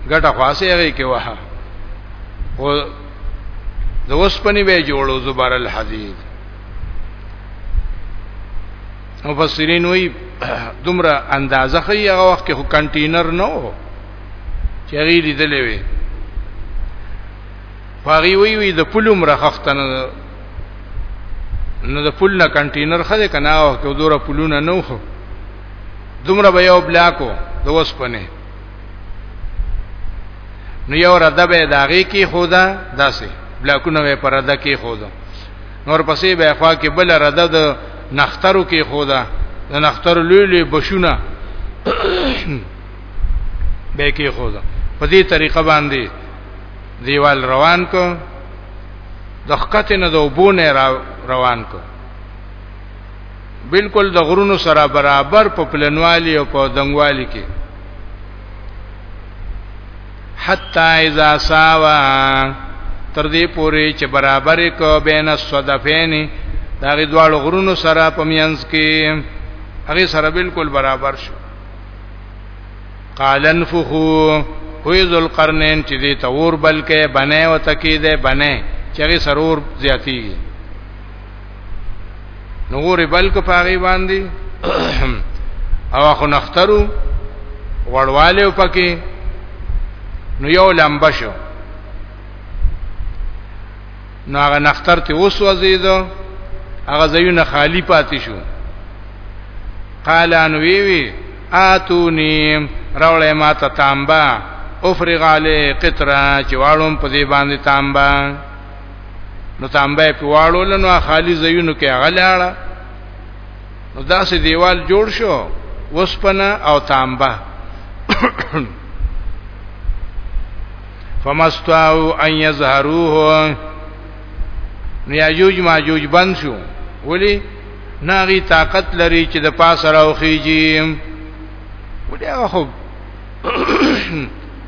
ګټه خاصه هغه کې وه او د وسپنی به جوړو زبر الحديد مفسرین وی دومره اندازه خي هغه وخت کې کنټینر نه و چې غیری دلې وي پاغي وی وی د پلو مرخخت نه نو د پل نه کنټینر خده کنا او کو دوره پلونه نو خو دومره به یو بلاکو د وسپنه نو یو رده به داغه کی خدا داسې بلاکونه به پرده کی خدا نور پسې به خوا کې بل رده د نخترو کی خدا د نخترو لوی لوی بشونه به کی خدا په دې طریقه باندې دیوال روان کو د خکته نه د وبونه را روان کو بالکل د غرونو سره برابر په پلنوالي او په دنګوالي کې حتا اذا ساوا تر دې پوري چې برابر کو بین الصدفین دا غي دواړو غرونو سره په مینس کې هغه سره بالکل برابر شو قال انفخو هوی ذل قرنین چې دې ته اور بلکې بنه او تکې دې بنه چې سرور زیاتیږي نور بلک پاغي باندې او خو نخترو وړواله پکې نو یو لمبه شو نو هغه نختر ته اوس وزیدو هغه زیونه خالی پاتې شو قال ان وی وی اتونی راولې ما ته تانبا افرغ علی قطرا چې واړم په دې باندې تانبا نو تانبا په واړو لنو خالی زینو کې غلاړه نو داسې دیوال جوړ شو وسپنه او تانبا فمستاو ان یظهروه نو یاجوج ماجوج بند شو ولی ناغي طاقت لري چې د پاسه راوخیږي ولې خو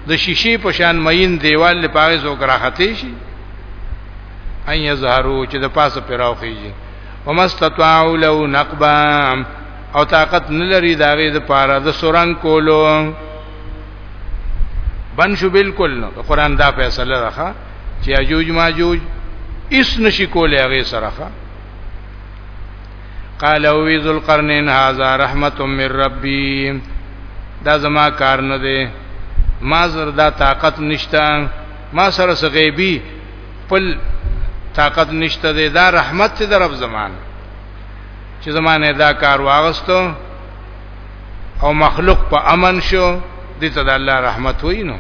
د شیشې په شان مین دیوال لپاره زو کراخته شي ان یظهرو چې د پاسه پیراو کیږي ومستطاعوا لو نقبا او طاقت نلري داغه د پاره د سورنګ کولو بن شو بالکل نو قرآن دا فیصله راخه چې اجوج ماجوج اس نشي کولای هغه سره قال او ذل قرنین هاذا رحمت من ربی دا زما کار نه دی ما زر دا طاقت نشته ما سره غیبی خپل طاقت نشته دی دا رحمت دی رب زمان چې زمانه دا کار واغستو او مخلوق په امن شو دې ته د الله رحمت وای نو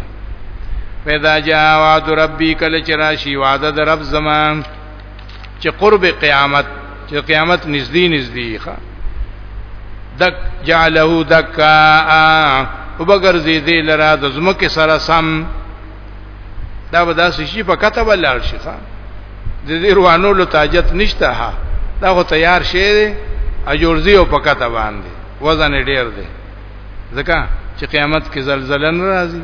پیدا جا وعد ربی کله چرشی وعده د رب زمان چې قرب قیامت چې قیامت نږدې نږدې ښه دک جعله دکا او بغیر زیدې لرا د زمکه سره سم دا به داسې شي په کته ولر شي ښا د دې روانو له تاجت نشته ها دا خو تیار شي دی اجورځي او په کته باندې وزن ډیر دی ځکه چې قیامت کې زلزلہ ناراضي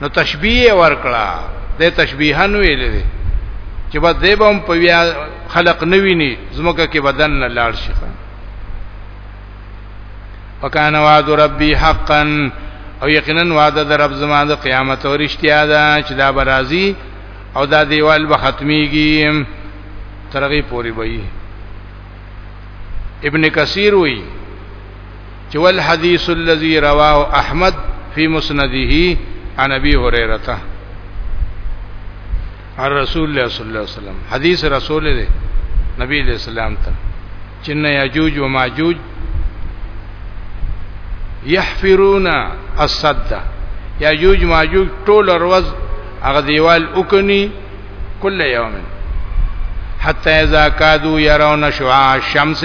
نو تشبیه ورکړه د تشبیه نو ویل دي چې بس دې به هم په بیا خلق نه ویني زموږه کې بدن نه لاړ شي وکانه وعد ربي حقا او یقینا وعده در رب زما د قیامت او رښتیا ده چې دا برازي او دا دیوال به ختميږي ترغه پوری وي ابن کثیر وی چې ول حدیث الذي رواه احمد فی مسنده عن ابي هريره عن رسول الله صلی الله علیه وسلم حدیث رسول دی نبی علیہ السلام ته چې نه یجوج و ماجوج یحفرون الصد یجوج ماجوج ټول ورځ هغه دیوال وکني کله یوم حتى اذا كادوا يرون شعاع الشمس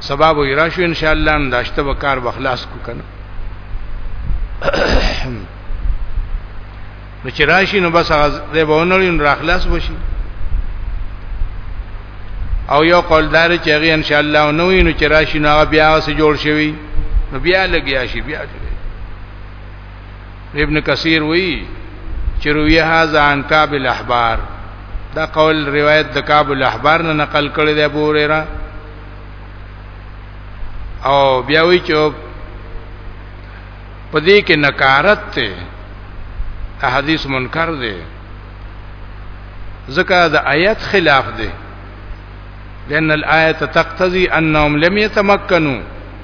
سبب وي راشو ان شاء الله هم داشته به کار بخلاص کو کنه نو چې راشي نو بس هغه دې بهونړي نو راخلاص بشي او یو قولدار چې هغه ان شاء الله نو وي نو چې راشي نو بیا سه جوړ شي نو بیا لګیا شي بیا لګیا ابن کثیر وی چې رویه هاذا عن کعب الاحبار دا قول روایت د کعب الاحبار نه نقل کړی دی ابو هريره او بیا وی چې په دې کې نکارت ته احادیث منکر دی ځکه د آیت خلاف دی لأن الآية تقتضي أنهم لم يتمكنوا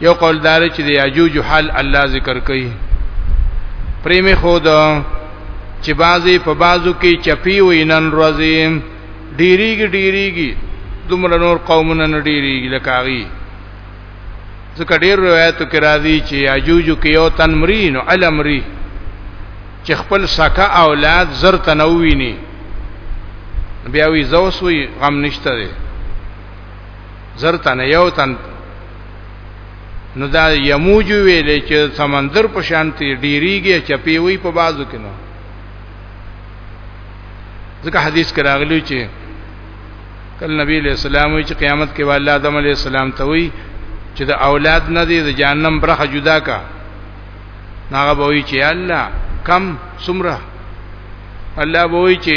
یو قول دار چې د یاجوج حال الله ذکر کوي پریم خود چې بازي په بازو کې چپی وي نن ورځې ډیریږي ډیریږي دومره نور قومونه نه ډیریږي لکه هغه ځکه ډیر روایتو کې راځي چې یاجوج کې یو تن مري نو علمري چې خپل سکه اولاد زر تنوي نه بیا وی زوسوي غم نشته دی زر تن یو تن نو دا یموج ویلې چې سمندر په شان تی ډیریږي چپی وی په بازو کې نو ځکه حدیث کې راغلی چې کله نبی له سلام چې قیامت کې والله آدم علی السلام ته وی چې د اولاد نه دی د جهنم برخه جدا کا ناغه به وی چې الله کم سمره الله به وی چې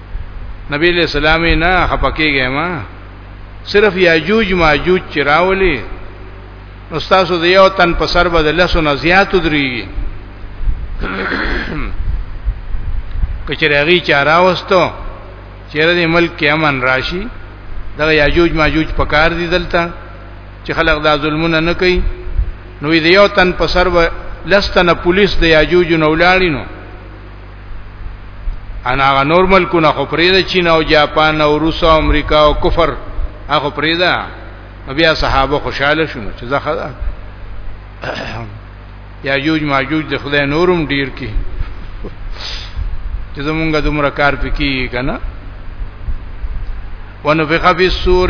نبی علیہ السلام نه خپکیږي ما صرف یاجوج ماجوج چراولی نو تاسو د یو تن په سر باندې لاسو نه زیات دريږي کچره غي چارا وستو چیرې د ملک کې امن راشي دا یاجوج ماجوج پکار دي دلته چې خلق دا ظلمونه نه کوي نو د یو تن په سر لستنه پولیس د یاجوج نو ولاړینو انا غ نور ملکونه خو پرېده چین او جاپان او روس او امریکا او کفر هغه پرېده بیا صحابه خوشاله شونه چې زه خدا یا یوج ماجوج د خدای نورم ډیر کی چې زمونږه دومره کار پکې کنه ونفخ فی السور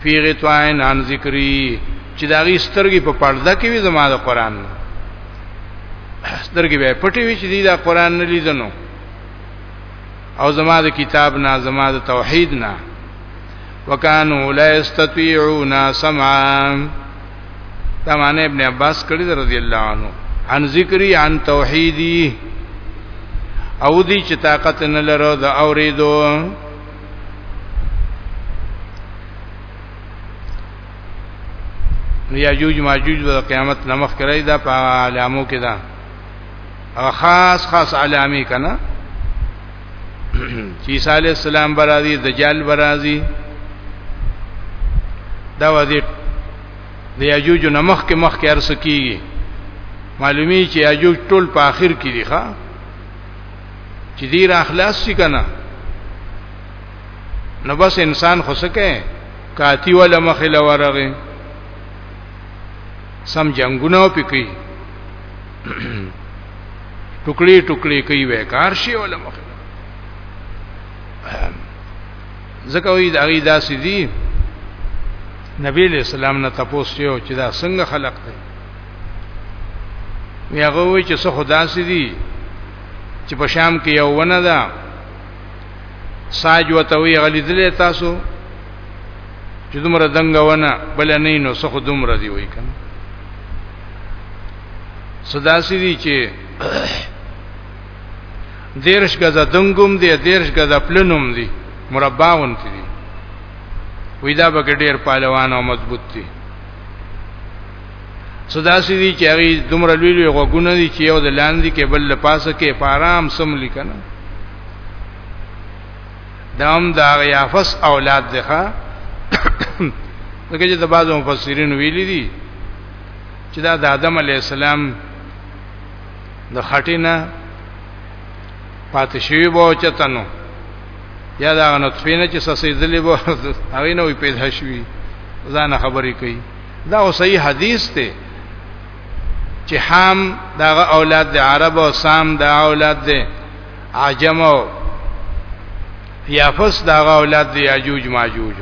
فی غطاین عن ذکری چې دا غي سترګې په پرده کې وي زما د قران سترګې به پټې وي چې دا قران نه لیدنو او زما د کتاب نه زما د توحید نه وکانو لا استطيعون سمعا دا معنی ابن عباس کړی رضی الله عنه عن ذکری عن توحیدی او دی چې طاقت نه لرو د اوریدو نو یاجوج ماجوج د قیامت نمخ کړی دا په علامو کې دا او خاص خاص علامه کنا چې عیسی علی السلام برازي دجال برازي دا وځي د یاجوج نمخ کې مخ کې ارس کیږي معلومی چې یاجوج ټول په آخر کې دي ښا چې دی را خلاص شي کنه نو بس انسان خو سکه کاتی ولا مخې لورغه سم جنگونه پکې ټوکړي ټوکړي کوي وکار شي ولا مخې ځکه وی دا غي داسې دي نبی له سلام نه تپوس یو چې دا څنګه خلق دی وی هغه وی چې څه خدا سي دي چې په شام کې یو ونه ده ساج وتوی غلی دلې تاسو چې دومره دنګ ونه بل نه نو څه خو دومره دی وای کنه صدا سي دي چې دیرش غزا دنګوم دی دیرش غزا پلنوم دی مربعون دی وې دا به ډېر پهلوان او مضبوط دي صدا سي دي چې هغه دومره لوی لوی غوګونه دي چې یو د لاندې کې بل لپاسه کې پارام سم لیکنه دام دا یافس اولاد ده دغه چې د بعضو مفسرین ویلي دي چې دا د آدم علی السلام د خټینا پاتې شوی بو چتنو یا دا نطفه نه چې سسې ذلې بو هغه نه وي پیدا شوی ځان خبرې کوي دا او صحیح حدیث ته چې حام دا اولاد د عرب او سام دا اولاد د عجم او یافس دا اولاد د یاجوج ماجوج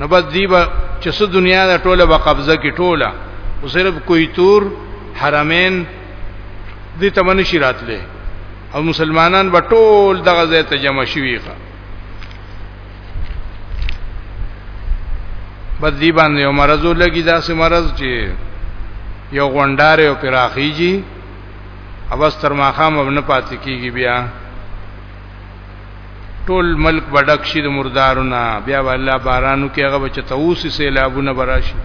نو بس دی به چې څو دنیا د ټوله په قبضه کې ټوله او صرف کوی تور حرمین دې تمنه شي راتله او مسلمانان به ټول دغه ځای ته جمع شوي ښه بدی باندې یو مرض ولګي دا سه مرض چې یو غونډار یو پراخیږي اوس تر ماخام نه پاتې کیږي بیا ټول ملک بډک شي د مردارونه بیا الله بارانو کې هغه بچ توسي سیلابونه براشي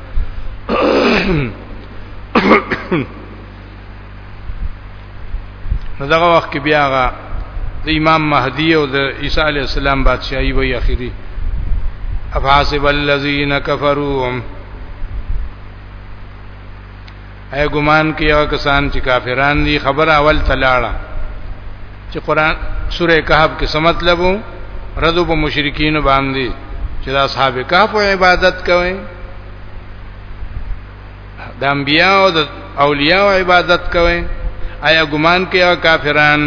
نو دغه وخت کې بیا غا د امام مهدی او د عیسی علی السلام بادشاہي وی اخیری افحسب الذين كفروا اي ګمان کې هغه کسان چې کافران دي خبر اول تلاړه چې قران سوره کهف کې څه مطلب وو ردو په مشرکین باندې چې د اصحاب کهف عبادت کوي د انبیاء او د اولیاء عبادت کوي آیا ګمان کوي او کافران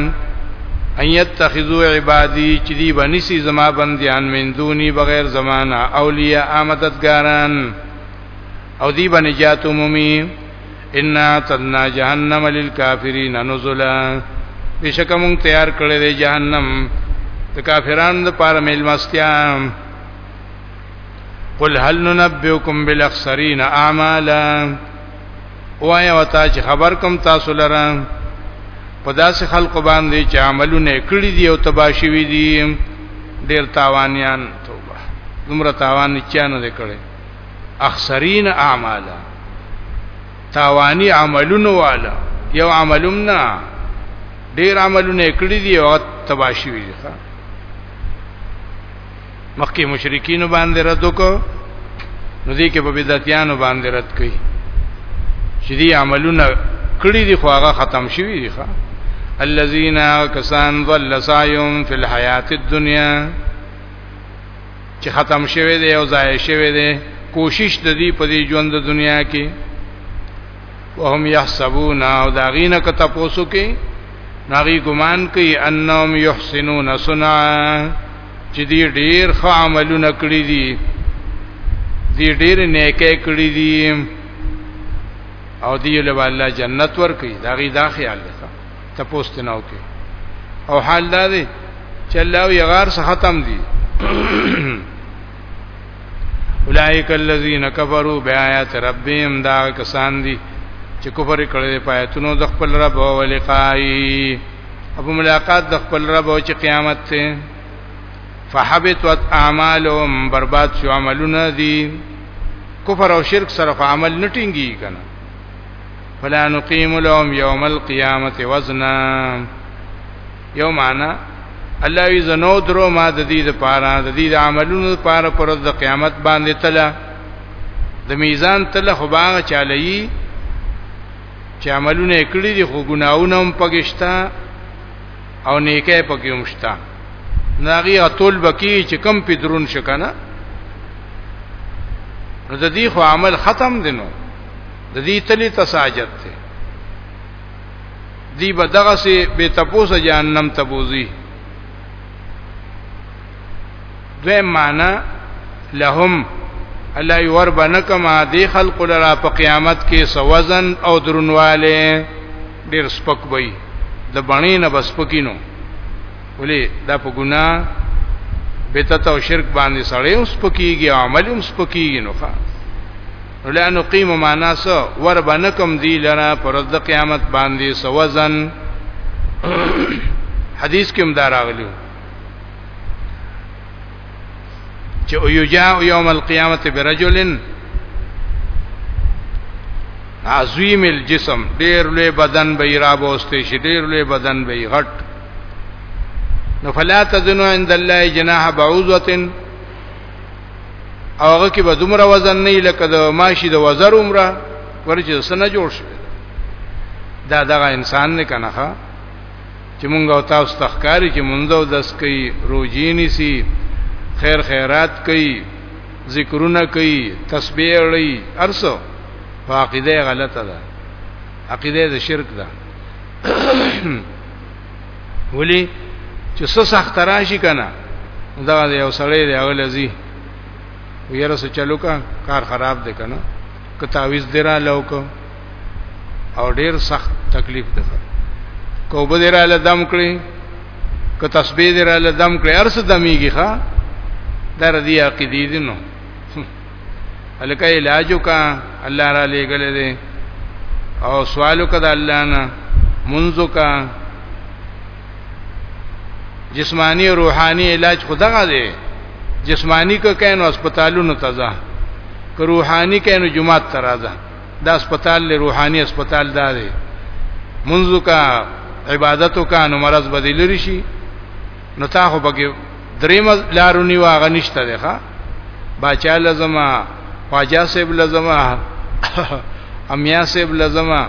ایت تخذو عبادی چې دی باندې سي زما بنديان من دوني بغیر زمانہ اولیاء امددګاران او دی باندې جات عمومي ان تدنا جهنم للکافرین نزلا بشک مون تیار کړی دی جهنم د کافرانو لپاره ملمستیا قل هل ننبئكم بالاخسرين اعمالا وایا وتا چې خبر کوم تاسو لره په داسې خلکو باندې چې عملونه کړی دي او تباشي وي دي ډیر تاوانیان توبه دومره تاوان چانه دې کړي اخسرین اعمالا تاوانی عملونه والا یو عملوم نه ډیر عملونه کړی دي او تباشي وي ښا مخکې مشرکین باندې رد وکړو نو دې کې په بدعتانو باندې رد کړي چې دې عملونه کړی دی خو هغه ختم شوی دی ښا الذين كسان ضل سعيهم في الحياه الدنيا چې ختم شوی دی او ضایع شوی دی کوشش د دې په دې ژوند د دنیا کې وهم يحسبون او داغینه که تاسو کې ناغي ګمان کوي انهم يحسنون صنعا چې دی ډیر ښه عملونه کړی دي دی ډیر نیکه کړی دي او دی له الله جنت ورکړي دا غي دا خیال ده ته پوسټ نه وکي او حال دا دی چې الله یې غار څخه ختم دي اولائک الذین کفروا بیاات ربهم دا کسان دي چې کفر کړي پاتونو د خپل رب او لقای او په ملاقات د خپل رب او چې قیامت ته فحبطت اعمالهم برباد شو عملونه دي کفر او شرک سره عمل نټینګي کنه فلا نقیم لهم یوم القیامت وزنا یو معنا الله وی زنو درو ما د دې لپاره د دې عملونو لپاره پر د قیامت باندې تله د میزان تله خو باغ چالي چې عملونه کړی دي خو ګناونه هم پکشتا او نیکه پکې هم شتا ناغي اتول بکی چې کم په درون شکنه نو د دې خو عمل ختم دینو د دې تلی تساجت ته دی به دغه سي به تپوسه جهنم تبوزي دوی معنا لهم الله یور بنکما دی خلق لرا په قیامت کې سوزن او درنواله ډیر سپک وي د بڼې نه بس پکینو ولی دا په ګنا بدعت او شرک باندې سړی اوس پکېږي عمل اوس پکېږي نو ښا ولا نقیم معنا سو ور بنکم دی لرا پر د قیامت باندې سوزن حدیث کې مدار راغلیو چې او یجاء یوم القیامت برجلن عظیم الجسم ډیر لوی بدن به را بوستې شي ډیر لوی بدن به غټ نو فلا تذنو عند الله جناح بعوزتن او هغه کې به دومره وزن نه لکه د ماشي د وزر عمره ورچې سره جوړ شي دا دغه انسان نه کنه چې مونږ او تاسو تخکاری چې مونږ او دس کوي روزي نيسي خیر خیرات کوي ذکرونه کوي تسبیح لري ارسو عقیده غلطه ده عقیده د شرک ده ولی چې څه سخت راشي کنه دا یو سړی دی اول ازي ویره سره چلو کا کار خراب دی کنه که تعویز درا لوک او ډیر سخت تکلیف ده کو به درا لدم کړی که تسبیح درا لدم کړی ارس دمیږي ښا در دی عقیدې دي نو الکه علاجو کا الله را لګل دي او سوالو کا د الله نه منځو کا جسمانی او روحانی علاج خدغه دی جسمانی کو کینو هسپتالونو ته ځه که روحانی کینو جمعات ته راځه دا هسپتال له روحانی هسپتال دا دی منځو کا عبادتو کا نو مرض بدلری شي نو تا خو بګي دریم لارونی واغ نشته ده ښا باچا لزما خواجه صاحب لزما امیا صاحب لزما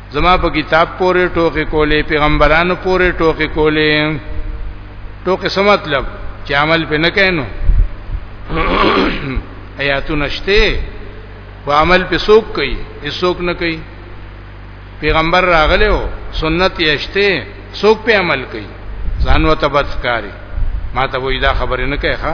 زما په کتاب پورې ټوکې کولې پیغمبرانو پورې ټوکې کولې ټوکې څه مطلب چې عمل په نه کینو آیاتونه شته و عمل په سوق کوي هیڅوک نه کوي پیغمبر راغله او سنت یې شته سوق په عمل کوي ځان وته بدکاری ما ته وې دا خبره نه کوي ها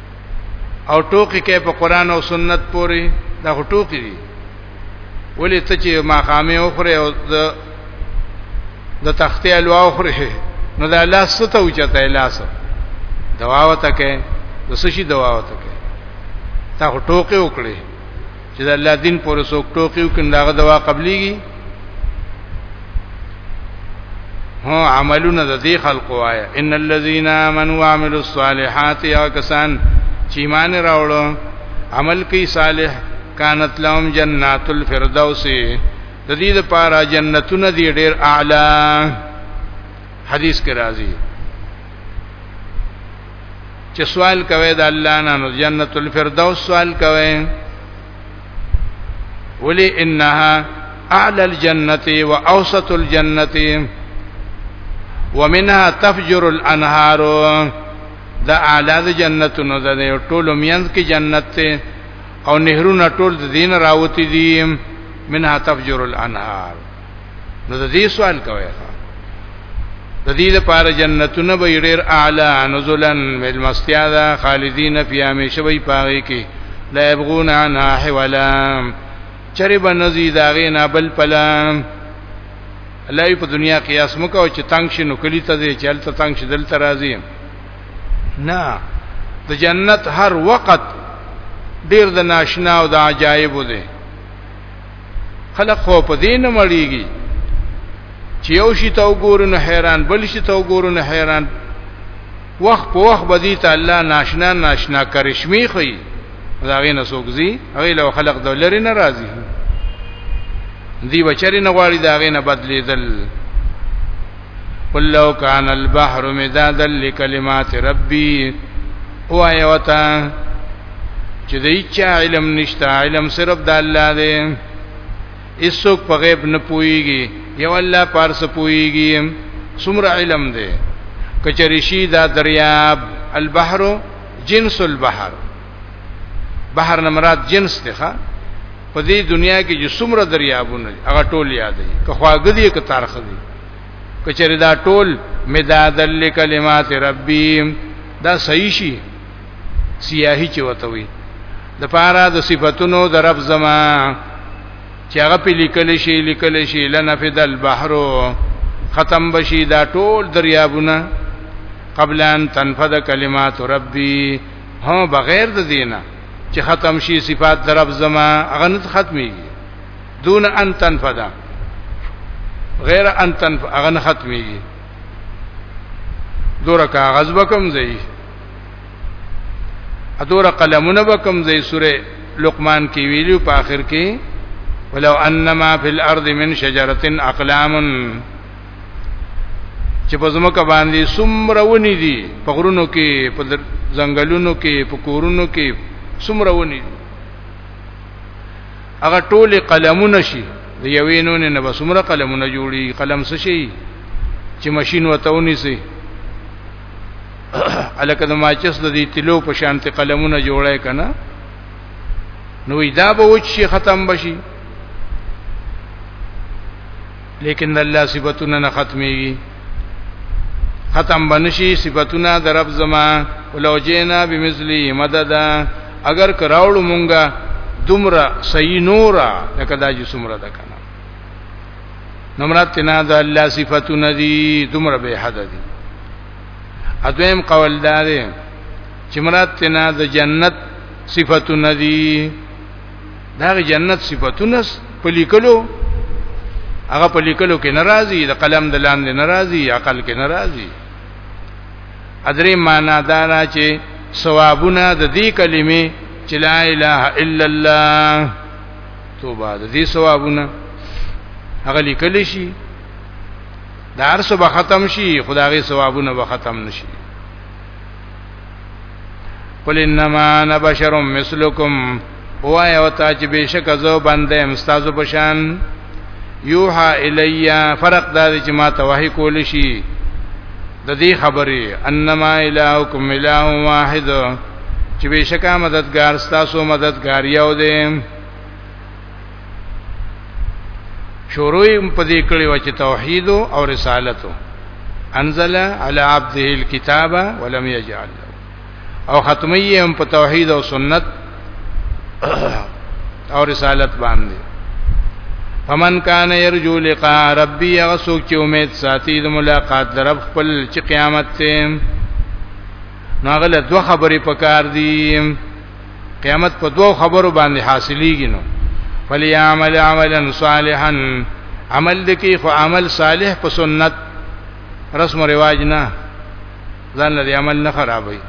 او ټوکی کې په قران او سنت پوری دا ټوکی دي ولې ته چې ما خامه اوخره او د د تختې الوا اوخره نو دا الله ست او چته الله ست دوا وته کې د سشي دوا وته کې تا ټوکی وکړي چې د الله دین پر څوک ټوکی او کنداغه دوا قبليږي هو عملونه د دې خلقو آیا ان الذين امنوا وعملوا الصالحات یا کسان چې ایمان راوړو عمل کوي صالح کانت لهم جنات الفردوس د دې لپاره جنتونه دي ډېر اعلی حدیث کې راځي چې سوال کوي د الله نه نو جنت الفردوس سوال کوي ولي انها اعلى الجنه واوسط الجنه ومنها تفجر الانهار دا اعلی د جنتونو ده ټول مینز کې جنت ته او نهرونه ټول د دین راوتی دي منها تفجر الانهار نو د دې سوال کوي د دې لپاره جنتونه به ډېر اعلی نزلن ملمستیا ده خالدین فی همیشه وي پاره کې لا یبغون عنها حولا چرې به نزي داغه نه بل پلا الله په دنیا قیاس مکو چې تنگ شنو کلی ته دې چل ته تنگ شدل ترازی نه د جنت هر وخت ډیر د ناشنا او د عجایب دی خلق خو په دین مړیږي چې یو شي ته وګورو نه حیران بل شي ته وګورو نه حیران وخت په وخت بدی ته الله ناشنا ناشنا کرشمی خي داغه نه سوګزي هغه له خلق دولر نه راضي دی بچری نه غواړي داغه نه بدلیدل قل لو کان البحر مدادا لکلمات ربی او ایوتا چې د هیچا علم نشته علم صرف د الله دی هیڅوک په غیب نه پويږي یو الله پار څه پويږي څومره علم دی کچریشی دا دریاب البحر جنس البحر بحر نه مراد جنس دی ښا په دې دنیا کې چې څومره دریابونه هغه ټول یادې که خواږه دي که تارخ دي کچره دا ټول مداد لکلمات ربی دا صحیح شي سیاهی چې وته وي د پارا د صفاتونو د رب زما چې هغه په لیکل شي لیکل شي لنفد البحر ختم بشي دا ټول دریابونه قبل ان تنفذ کلمات ربی ها بغیر د دینه چې ختم شي صفات در رب زما هغه نه ختميږي دون ان تنفدا غیر ان تنف هغه نه ختميږي دوره کاغذ بکم زئی ادوره قلمونه بکم زئی سوره لقمان کې ویلو په آخر کې ولو انما فی الارض من شجره اقلام چې په زمکه باندې سمره ونی دي په غرونو کې په ځنګلونو کې په کورونو کې سمره ونی دي هغه ټول قلمونه شي د یوې نونې نه به سمره قلمونه جوړي قلم څه شي چې ماشين وتاونی سي الکه د ماچس د دې تلو په شانته قلمونه جوړای کنه نو دا به وچ شي ختم بشي لیکن الله صفاتونه نه ختميږي ختم بنشي صفاتونه در رب زما ولو جینا بمثلی مدد اگر کراوړو مونږه دومره صحیح نورا لکه دا چې څومره ده کنه نمرات نه ده الله صفاتونه دي دومره به حد دي اځم قول دار چې مراد تنا د جنت صفاتونه دي دا جنت صفاتونه په لیکلو هغه په لیکلو کې ناراضي د قلم د لاندې ناراضي عقل کې ناراضي ادرې معنا دارا چې ثوابونه د دې کلمې چې لا اله الا الله توبه د دې ثوابونه هغه لیکل شي دا هر څه به ختم شي خدای ثوابونه به ختم نشي قل انما انا بشر مثلکم وای او تا چې بشک زو بندې استادو پشان یوها الیا فرق دا چې ما ته وحی کول شي د دې خبرې انما الهکم اله واحد چې بشکا مددگار ستاسو مددگار یو دی شروع هم په دې کړي و چې توحید او رسالت انزل علی عبده الكتاب ولم یجعل او ختمی هم په توحید او سنت او رسالت باندې فمن کان یرجو لقاء ربی هغه څوک چې امید ساتي د ملاقات در رب خپل چې قیامت ته ناغله دوه خبرې پکار دي قیامت په دوو خبرو باندې حاصلېږي نو فلیعمل عملا صالحا عمل دکی خو عمل صالح په سنت رسم و رواج نه ځان لري عمل نه خرابوي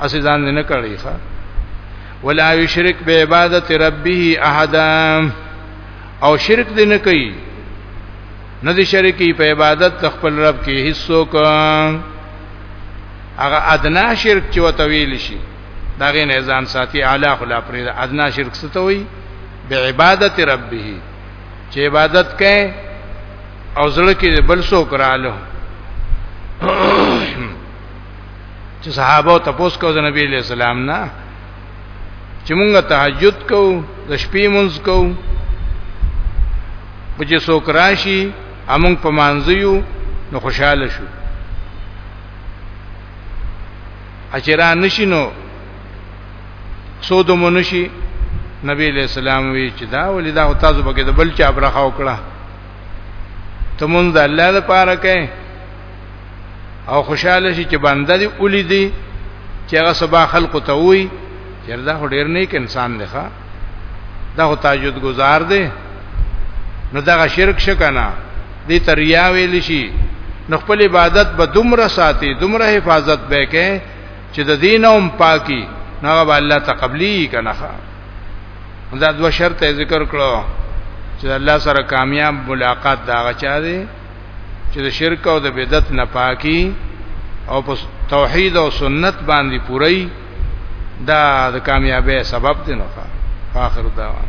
اسی ځان نه کړی ښا ولا یشرک به عبادت ربه احد او شرک دې نه کوي نه دې شرکی په عبادت خپل رب کې هیڅوک هغه ادنا شرک چې وتویل شي دا غي نه ځان ساتي اعلی خلا پرې دا ادنا شرک ستوي به عبادت ربه چې عبادت کئ او زړه کې بل سو کراله چې صحابه تپوس کو د نبی له سلام نه چې مونږه تهجد کو د شپې مونږ کو په چې سو کراشي امون په مانځيو نو خوشاله شو اچرا نشینو سود مونشي نبی علیہ السلام وی چې دا ولې دا تاسو بګه د بل چا برخه وکړه تمون د الله لپاره کوي او خوشاله شي چې بنده دی اولی دی چې هغه سبا خلق ته وي چیردا هډیر نیک انسان دی ښا دا هو تهجد گزار دی نو دا شرک شکنه دې تریا ویل شي نو خپل عبادت به دومره ساتي دومره حفاظت به کې چې د دین هم پاکي نو به الله تقبلی کنه دا دوه شرط ذکر کړو چې الله سره کامیاب ملاقات دا غچا دی چې د شرک او د بدعت نه پاکي او په توحید او سنت باندې پوری دا د کامیابی سبب دی نو فاخر دعوان